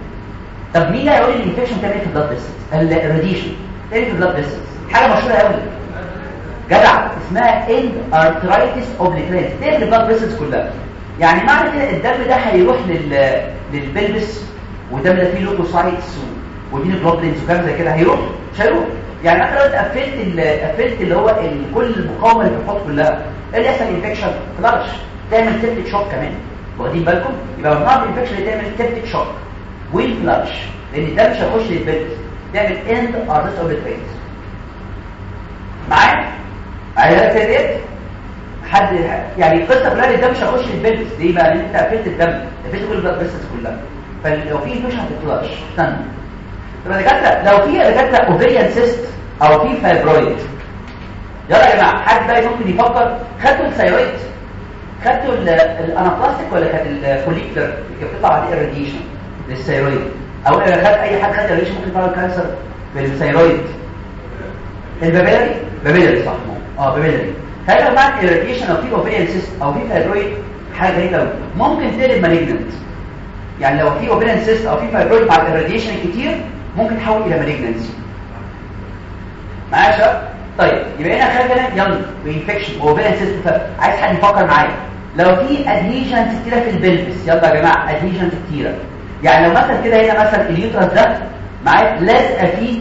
طب مين هيقول لي ال infection تعمل إيه في ال blood vessels ال radiation تعمل إيه في ال blood vessels حاجة مشهورة قوي. جدع. اسمها endarteritis obliterans تقفل ال blood vessels كلها. يعني معنى كده الدم ده هيروح لل لل pelvis والدم ده فيه leukocytes و immunoglobulins وكلام زي كده هيروح؟ مش هيروح. يعني مثلا أنت قفلت قفلت اللي هو. كل المقاومة اللي الحوض كلها. إيه اللي يحصل؟ infection تقدرش. تعمل septic shock كمان. واخدين بالكم؟ يبقى ممنوع ال infection اللي تعمل septic shock والفلاش لأن الدم مش هيخش لل pelvis تعمل endarteritis obliterans معايا؟ معايا سيدات حد يعني القصة كلها الدم مش هيخش لل pelvis ليه بقى؟ لأن أنت قفلت الدم. قفلت كل vessels كلها. فلو في infection هتطلعش استنى. طب دكاترة لو في دكاترة ovarian cyst أو في fibroid يلا يا جماعة حد بقى ممكن يفكر؟ خدتوا ال thyroid خدتوا ال anaplastic ولا كانت ال follicular اللي بتطلع بعد ال radiation لل thyroid أو خد أي حد خد ال radiation ممكن يطلع cancer في ال thyroid ال papillary papillary صح. آه papillary هل مع ال radiation أو في ovarian cyst أو في fibroid حاجة غريبة ممكن تقلب malignant يعني لو في ovarian cyst أو في fibroid مع ال radiation كتير ممكن تحول إلى malignancy معايا شباب؟ طيب يبقى هنا خلينا يلا و infection ovarian cyst عايز حد يفكر معايا. لو في adhesions كتيرة في ال pelvis يلا يا جماعة adhesions كتيرة. يعني لو مثلا كده هنا مثلا ال uterus ده معايا لازقه فيه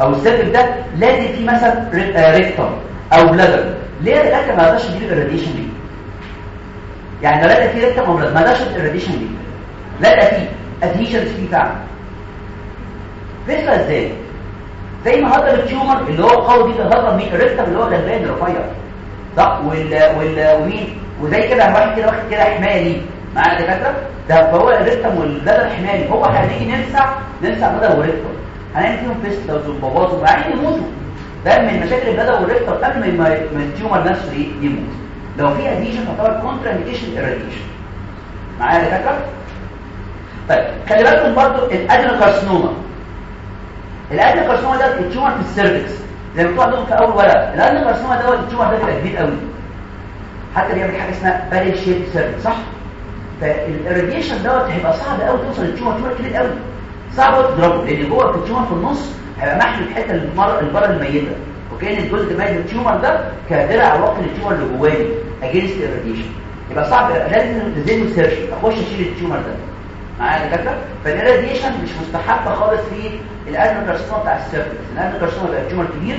أو ال cervix ده لازق فيه مثلا rectum أو bladder ليه؟ الاكل ما قدرش يجيب ال radiation ليه يعني لو لقى فيه ريكتوم أو بلادر ما قدرش الراديشن ليه لقى فيه ادهيشنز فيه فعلا فكره إزاي زي ما هضر التيومر اللي هو قوي جدا هضر مين الريكتوم اللي هو غلبان رفيع. صح وال وال ومين؟ وزي كده واحد كده واخد كده حماية ليه. معانا دكاترة؟ ده فهو الريكتوم والبلادر حماية هو هنيجي ننسع ننسع بدل وريكتوم هنعمل فيهم فيستلز وباباز وبعدين يموتوا. ده من مشاكل البلد والريكتور قبل ما التيومر نفسه يموت. لو في adhesion تعتبر contraindication irradiation معايا يا دكاترة؟ طيب خلي بالكم برضو ال adenocarcinoma ال adenocarcinoma ده ال tumor في ال cervix. زي ما بتقول في أول ورقة. ال adenocarcinoma دوت ال tumor ده بيبقى كبير قوي حتى بيعمل حاجة اسمها barrel shaped cervix صح؟ فال radiation دوت هيبقى صعب قوي توصل لل tumor tumor كبير قوي صعب قوي تضربه لأن جوه ال tumor في النص هيبقى محمي الحتة المر البره الميتة. وكأن الجزء من ال tumor ده كدرع واقي لل tumor اللي جواه against ال radiation يبقى صعب لازم تزيد surgery أخش أشيل ال tumor ده. معايا يا دكاتره فال radiation مش مستحب خالص في ال adenocarcinoma بتاع ال cervix ال adenocarcinoma بيبقى tumor كبير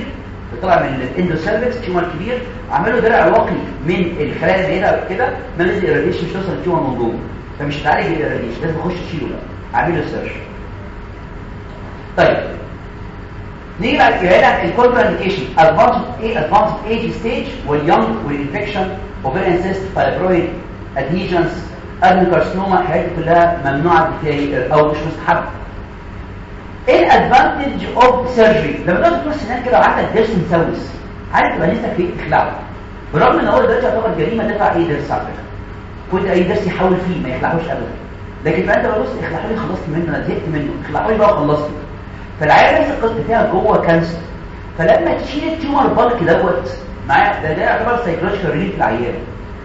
بيطلع من ال endocervix tumor كبير عملوا درع واقي من الخلايا اللي هنا كده ما لازم ال radiation مش توصل لل tumor من جوه. فمش هتعالج ال radiation لازم أخش اشيله بقى. أعمل له surgery طيب. نيجي بعد كده هنا ال contraindication advanced إيه advanced age stage وال young وال infection ovarian fibroid adhesions adenocarcinoma الحاجات دي كلها ممنوعة أو مش مستحب إيه ال advantage of surgery لما تقعد تدور سنان كده وعندك ضرس مسوس عارف تبقى نفسك فيه تخلعه برغم إن هو دلوقتي يعتبر جريمة تدفع أي ضرس على فكرة. كنت أي ضرس يحاول فيه ما يخلعوش ابدا. لكن فانت بص اخلعوا لي خلصت منه أنا زهقت منه. اخلعوا لي بقى خلصت. فالعيال نفس القصة فيها جوه cancer فلما تشيل ال tumor bulk دوت معايا؟ ده ده يعتبر psychological relief للعيان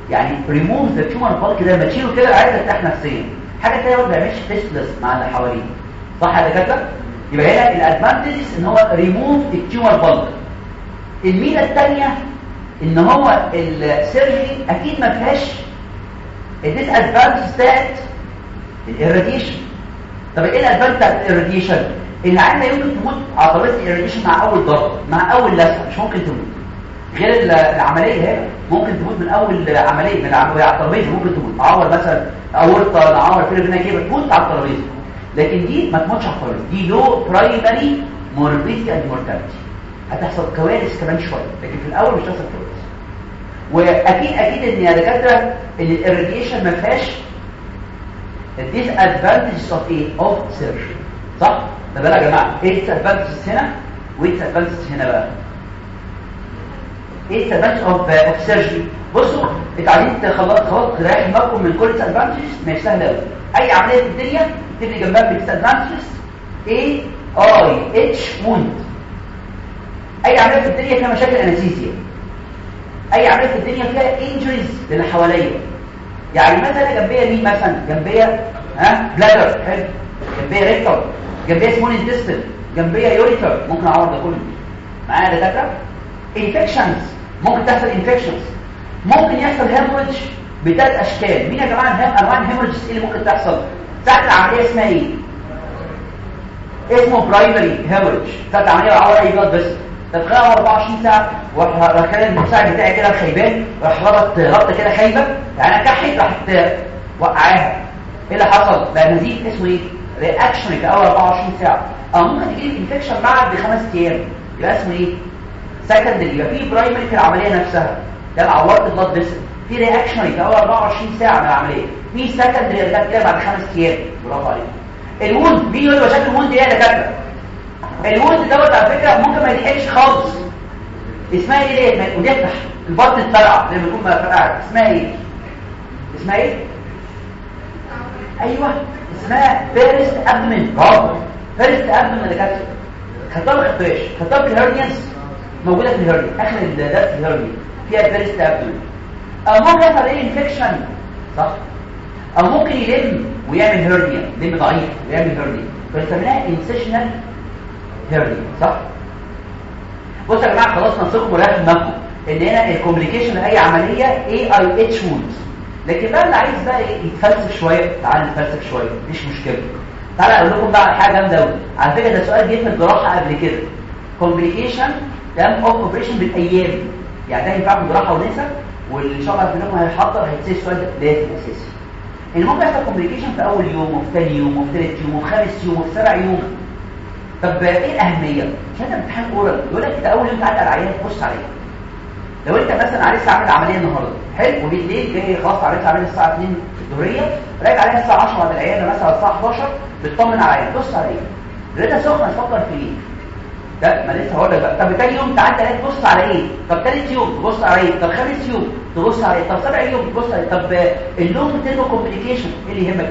يعني ريموف ذا تيومر بالك ده لما تشيله كده العيال ترتاح نفسيا. حاجة ثانية ما بيعملش fistulas مع اللي حواليه. صح يا دكاترة؟ يبقى هنا ال advantages إن هو ريموف التيومر بالك الميزة الثانية إن هو ال surgery أكيد ما فيهاش ال disadvantage بتاعت ال irradiation طب إيه ال advantage بتاعت ال irradiation العيان لا يمكن تموت عضلات ال irradiation مع أول ضربة مع أول لسعه مش ممكن تموت. غير العملية هنا ممكن تموت من أول عملية من على الترابيزه ممكن تموت. تعور مثلا اورطه تعور في ربنا كده تموت على الترابيزه لكن دي ما تموتش على الترابيزه دي لو primary morbidity and mortality هتحصل كوارث كمان شوية لكن في الأول مش هتحصل كوارث. وأكيد أكيد إن يا دكاترة إن ال irradiation ما فيهاش ال disadvantages of إيه of surgery صح؟ ده بقى يا جماعة. إيه ال advantages هنا؟ وإيه ال advantages هنا بقى؟ إيه ال advantage of of surgery بصوا عايزين تخلص خلاص تريح دماغكم من كل ال advantages مش سهله قوي أي عملية في الدنيا تبني جنبها بال advantages A I H wound أي عملية في الدنيا فيها مشاكل anesthesia. أي عملية في الدنيا فيها injuries للي حواليا. يعني مثلا جنبية مين مثلا جنبية ها bladder حلو. جنبية rectum جنبية small intestine جنبية ureter ممكن أعور ده كله. معايا دكاترة؟ infections ممكن تحصل infections ممكن يحصل hemorrhage بثلاث أشكال. مين يا جماعة؟ انواع ال hemorrhage إيه اللي ممكن تحصل؟ ساعة العملية اسمها إيه؟ اسمه primary hemorrhage ساعة العملية بعور أي blood vessel تخيل 24 ساعة وراح كان المساعد بتاعي كده خيبان راح ربط ربطة كده خايبة. يعني كحت راحت وقعاها. إيه اللي حصل؟ بقى نزيف اسمه إيه؟ reactionary في أول 24 ساعة. أو ممكن تجيب infection بعد خمس أيام. يبقى اسمه إيه؟ secondary يبقى في primary في العملية نفسها. ده عورت ال blood vessel في reactionary في اول 24 ساعة من العملية. في secondary اللي كده بعد خمس أيام. برافو عليك. ال wound مين يقول مشاكل ال wound إيه يا دكاترة؟ ال wound دوت على فكرة ممكن ما يتحلش خالص. اسمها إيه ديت؟ ونفتح البطن اتفرقع زي ما يكون ما فرقعت اسمها إيه؟ اسمها إيه؟ أيوه. اسمها burst abdomen برافو. burst abdomen يا دكاترة. خطاب الخفاش خطاب ال hernias موجودة في ال hernia اخر الدرس في ال hernia فيها burst abdomen أو ممكن يحصل إيه؟ infection صح؟ أو ممكن يلم ويعمل hernia لم ضعيف ويعمل هرنيا فنسميها incisional hernia صح؟ بصوا يا جماعة خلاص ننصحكم ورايح دماغكم ان هنا ال complication لاي عملية اي اي اتش وونز لكن بقى اللي عايز بقى إيه؟ يتفلسف شوية. تعال نتفلسف شوية مفيش مشكلة. تعال أقول لكم بقى حاجة جامدة قوي على فكرة ده سؤال جه في الجراحة قبل كده. complication تمام of operation بالأيام. يعني ده ينفع في جراحة ونسا واللي إن شاء الله منكم هيحضر هيتسال السؤال ده لازم اساسي ان ممكن يحصل complication في أول يوم وفي ثاني يوم وفي ثالث يوم وفي خامس يوم وفي سابع يوم. طب إيه الأهمية؟ عشان انت امتحان oral يقول لك انت أول يوم تعدي على العيان تبص عليه. لو أنت مثلا عايز تعمل عملية النهارده حلو وبالليل جاي خلاص عمليه عملية الساعة 2 الظهرية راجع عليها الساعة 10 بعد العياده مثلا الساعة 11 بتطمن على العيان. بص عليه لقيتها سخنه تفكر في إيه ده ما لسه هقول لك بقى. طب تاني يوم تعدي عليه تبص على إيه؟ طب ثالث يوم تبص على إيه؟ طب خامس يوم تبص على إيه؟ طب سابع يوم تبص على إيه؟ طب ال long term complication إيه اللي يهمك؟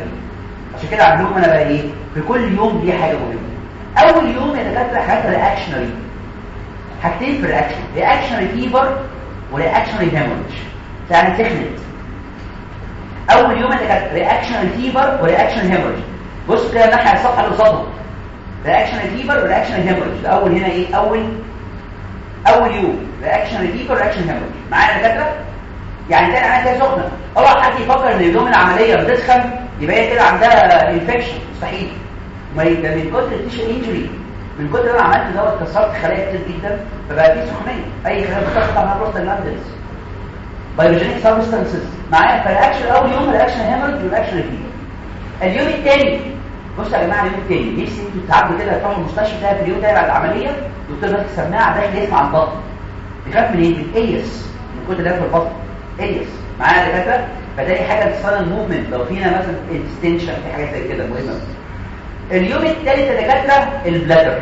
عشان كده لكم أنا بقى إيه؟ في كل يوم دي حاجة مهمة. أول يوم يا دكاترة حاجات reactionary حاجتين في ال reaction reactionary fever و reactionary hemorrhage يعني سخنت أول يوم يا دكاترة reactionary fever و reactionary hemorrhage بص كده الناحيه الصفحة اللي قصادها. reactionary fever و reactionary hemorrhage أول هنا إيه؟ اول أول يوم reactionary fever و reactionary hemorrhage معايا يا دكاترة؟ يعني تاني عمليه كده سخنة. اوعى حد يفكر إن اليوم العملية بتسخن يبقى هي كده عندها infection مستحيل. ما يبقى من كتر ال tissue injury من كتر أنا عملت دوت كسرت خلايا كتير جدا فبقى في سخونيه أي خلايا بتطلع مع بروستاجلاندز بايوجينيك سبستانسز معايا؟ فالاكشن أول يوم الاكشن هيمرج والاكشن فيه اليوم الثاني بصوا يا جماعة اليوم الثاني نفسي أنتوا تعدوا كده تروحوا المستشفى ده في اليوم ده بعد العملية دكتور ماسك سماعة داخل يسمع البطن. بيخاف من إيه؟ من ايس من كتر ده في البطن. ايس معايا يا دكاترة؟ فده حاجة بتصير موفمنت لو فينا مثلا اكستنشن في حاجة زي كده مهمة. اليوم الثالث يا دكاترة البلادر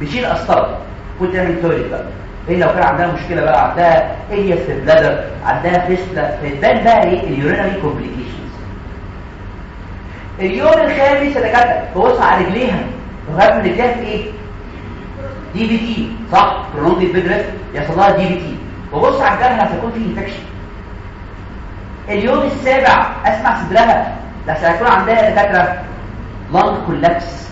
بيشيل قسطره كنت تعمل toilet بقى. إيه لو كان عندها مشكلة بقى؟ عندها ileus في ال bladder عندها fistula. فتبان بقى إيه؟ ال urinary complications اليوم الخامس يا دكاتره تبص على رجليها لغايه من رجليها في إيه؟ DVT صح؟ prolonged bed rest يحصل لها DVT وبص على الجرح هيكون فيه infection اليوم السابع أسمع صدرها لا سيكون عندها دكاترة. lung collapse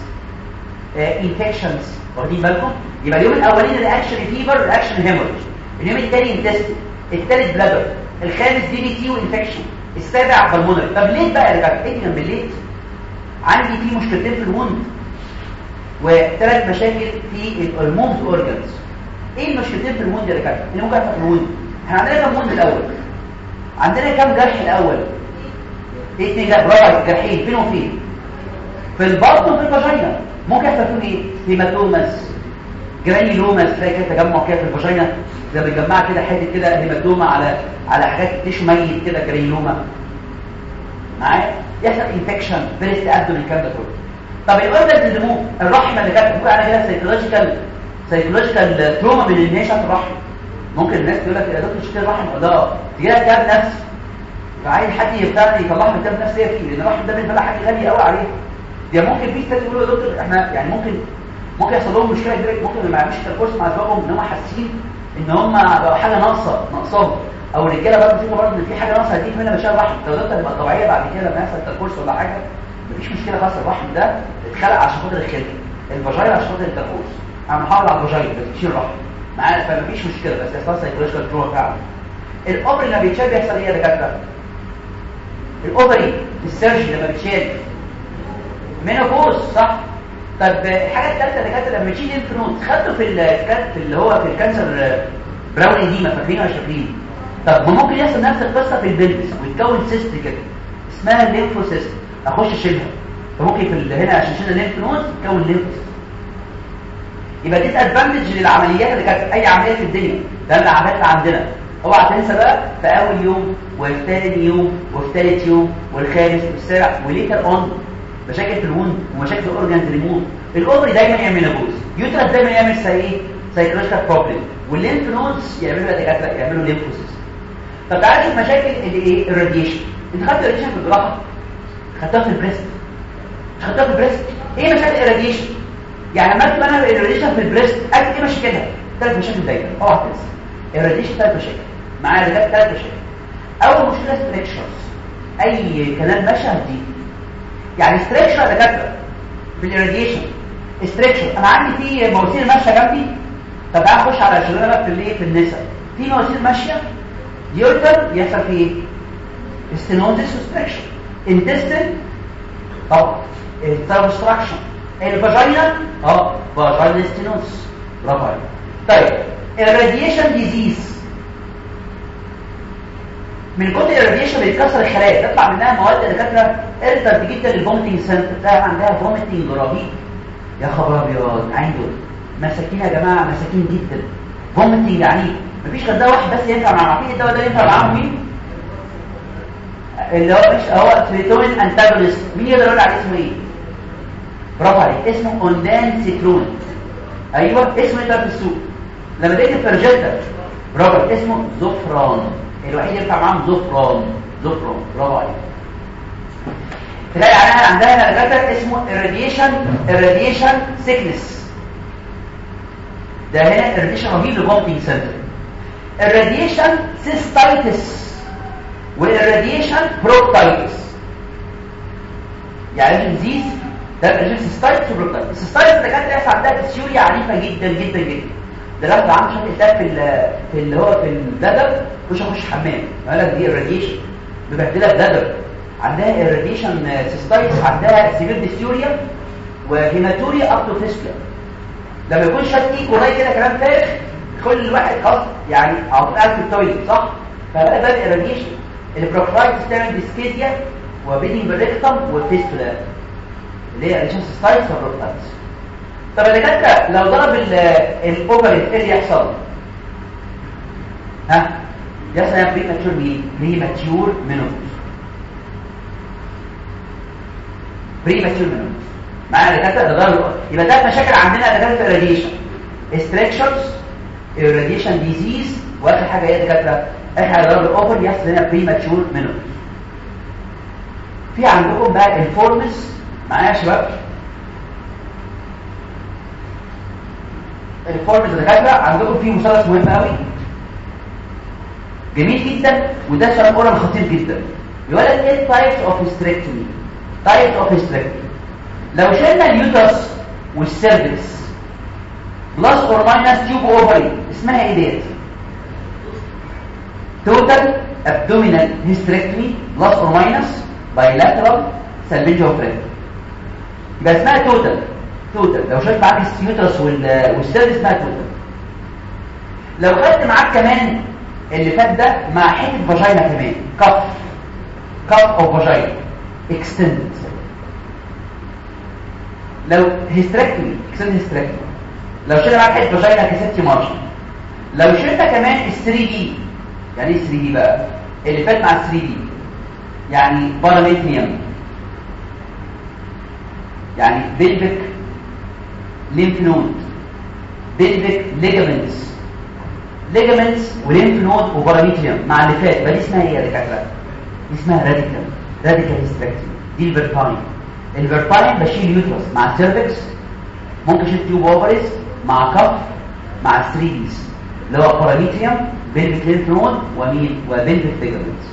infections واخدين بالكم؟ يبقى اليوم الأولاني reactionary fever reactionary hemorrhage اليوم الثاني intestine الثالث bladder الخامس DVT و infection السابع pulmonary طب ليه بقى يا دكاترة؟ إيه ال late عندي في مشكلتين في ال wound. وثلاث مشاكل في الهرمونز اورجانز إيه المشكلتين في ال wound يا دكاترة؟ اللي ممكن في ال wound؟ إحنا عندنا كام wound الأول؟ عندنا كام جرح الأول؟ اثنين جرح؟ جرحين. فين وفين؟ في البطن وفي ال vagina. ممكن يحصل فيهم إيه؟ hematomas. granulomas. تلاقي كده تجمع كده في ال vagina. زي بتجمع كده حتة كده hematoma على على حاجات tissue ميت كده granuloma. معايا؟ يحصل infection burst abdomen الكلام ده كله طب ال organs اللي مو الرحم اللي كانت بتقول عليها كده psychological psychological trauma من النيشن في الرحم ممكن الناس تقول لك يا دكتور شكل الرحم ده تجي لها كتاب نفسي فعايز حد يفتح يطلع من كتاب نفسيه فيه لأن الرحم ده بالنسبة حاجة غاليه قوي عليه. يعني ممكن في ناس يقولوا يا دكتور إحنا يعني ممكن ممكن يحصل لهم مشكلة كبيرة ممكن ما يعملوش الكورس مع ازواجهم ان هم حاسين إن هم بقوا حاجة ناقصه ناقصاهم. أو الرجالة برضه في برضه إن في حاجة ناقصة هتيجي منها مشاعر الرحم لو ده تبقى طبيعية بعد كده لما يحصل الكورس ولا حاجة؟ مفيش مشكلة خالص. الرحم ده اتخلق عشان خاطر الخلق. الفاجينا عشان خاطر التركوز أنا محافظ على الفاجينا بس تشيل الرحم معانا فمفيش مشكلة بس يحصل psychological trauma فعلا. ال ovary لما بيتشال بيحصل إيه يا دكاترة؟ ال ovary ال surgery لما بيتشال. menopause صح؟ طب الحاجة الثالثه اللي كانت لما تشيل lymph خدته في في اللي هو في ال cancer brawny edema فاكرين ولا مش فاكرين طب ما ممكن يحصل نفس القصة في ال pelvis ويتكون cyst كده. اسمها ال lymphocyst أخش أشيلها. فممكن في هنا عشان اشيل ال lymph node تكون lymphocyst يبقى disadvantage للعمليات اللي كانت أي عملية في الدنيا. ده اللي عملتها عندنا. اوعى تنسى بقى في أول يوم وفي ثاني يوم وفي ثالث يوم والخامس والسابع و later on. مشاكل في ال wound ومشاكل في الاورجنز ريموف الاوفري دايما يعمل menopause uterus دايما يعمل إيه psychological problem وال lymph nodes يعملوا دكاتره يعملوا lymphocyst طب نشوف مشاكل اللي إيه ال radiation انت خدت ال radiation في الجراحه خدتها في ال breast. خدتها في ال breast. إيه مشاكل ال radiation يعني لما أنا ال radiation في ال breast. اكتب إيه مشاكلها؟ ثلاث مشاكل دايما. اوعى تنسى. ال radiation ثلاث مشاكل. معايا ده؟ ثلاث مشاكل. اول مشكلة strictures أي كلام ماشي دي. يعني stricture يا دكاترة. في ال radiation stricture أنا عندي في مواسير ماشية جنبي. طب تعالى نخش على الشغلانه بقى في الايه في النساء في مواسير ماشية دي ureter يحصل فيه إيه stenosis و stricture intestine طبعا ال obstruction ال vagina آه vagina stenosis برافو طيب ال radiation disease من كتر ال radiation بيتكسر الخلايا تطلع منها مواد دكاتره irritant جدا لل vomiting center تلاقي عندها vomiting رهيب. يا خبر أبيض عيانين دول. مساكين يا جماعة مساكين جدا. vomiting عنيف مفيش غير واحد بس ينفع مع عارفين الدواء ده ينفع معاهم مين؟ اللي هو مش هو serotonin antagonist مين يقدر يقول عليه اسمه إيه؟ برافو عليك. اسمه ondansetron أيوه اسمه إيه في السوق. لما تكتب روشتة برافو اسمه Zofran الوحيد ينفع معاهم Zofran Zofran برافو عليك. تلاقي عليها عندها دكاتره اسمه ال radiation ال radiation sickness ده هنا ال radiation رهيب لل vomiting center. ال radiation cystitis وال radiation proctitis يعني ال disease ده ال radiation cystitis و proctitis ال cystitis دكاتره يحصل عندها dysuria عنيفة جدا جدا جدا. ده لو عنده شكل ده في في اللي هو في ال bladder مش هخش حمام. يقول لك دي ال radiation مبهدله ال bladder عندها ال radiation cystitis عندها severe dysuria و hematuria up to fistula لما يكون شات ايك وراي كده كلام فارغ. كل واحد خلاص يعني في ال toilet صح؟ فبقى ده ال radiation ال proctitis تعمل dyschezia و bleeding per rectum وال fistula اللي هي ال radiation cystitis وال proctitis طب كانت لو ضرب ال ovary إيه اللي يحصل؟ ها؟ يحصل يا premature مين؟ premature menopause premature menopause معانا ده ضرب يبقى ده مشاكل عندنا دكاترة ال radiation strictures ال radiation disease واخر حاجة هي دكاترة حاجة ضرب ال ovary يحصل هنا premature menopause في عندكم بقى ال forms معايا يا شباب؟ ال forms الدكاتره عندكم فيه مثلث مهم قوي؟ جميل جدا وده سؤال oral خطير جدا. يقول لك إيه types of hysterectomy types of hysterectomy لو شلنا ال uterus وال cervix plus or minus tube ovary اسمها إيه ديت total abdominal hysterectomy plus or minus bilateral salpingo-oophorectomy يبقى اسمها total total لو شلت معاك ال uterus وال cervix اسمها total لو خدت معاك كمان اللي فات ده مع حتة vagina كمان. cuff cuff أو vagina extended لو hysterectomy extended hysterectomy لو شلنا معاك حتة vagina كسبتي margin لو شلنا كمان ال 3 D يعني إيه 3 D بقى؟ اللي فات مع ال 3 D يعني parametrium يعني pelvic lymph node pelvic ligaments ligaments و lymph node و parametrium مع اللي فات. بقى دي اسمها إيه يا دكاترة؟ اسمها radical radical hysterectomy دي الفيرباين الفيرباين بشيل uterus مع ال cervix ممكن أشيل tube ovaries مع cuff مع 3 Ds اللي هو parametrium pelvic lymph node ومين و pelvic ligaments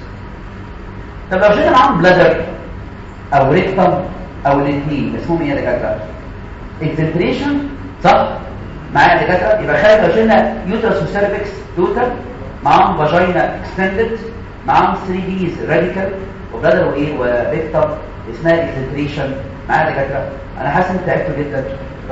طب لو شلنا معاهم bladder أو rectum أو الاثنين اسمهم إيه يا دكاترة؟ exenteration صح؟ معايا يا دكاترة؟ يبقى خارج لو شلنا uterus و cervix total معاهم vagina extended معاهم 3 Ds radical و bladder وإيه؟ و rectum اسمها exenteration معايا يا دكاترة؟ أنا حاسس ان تعبت جدا. ف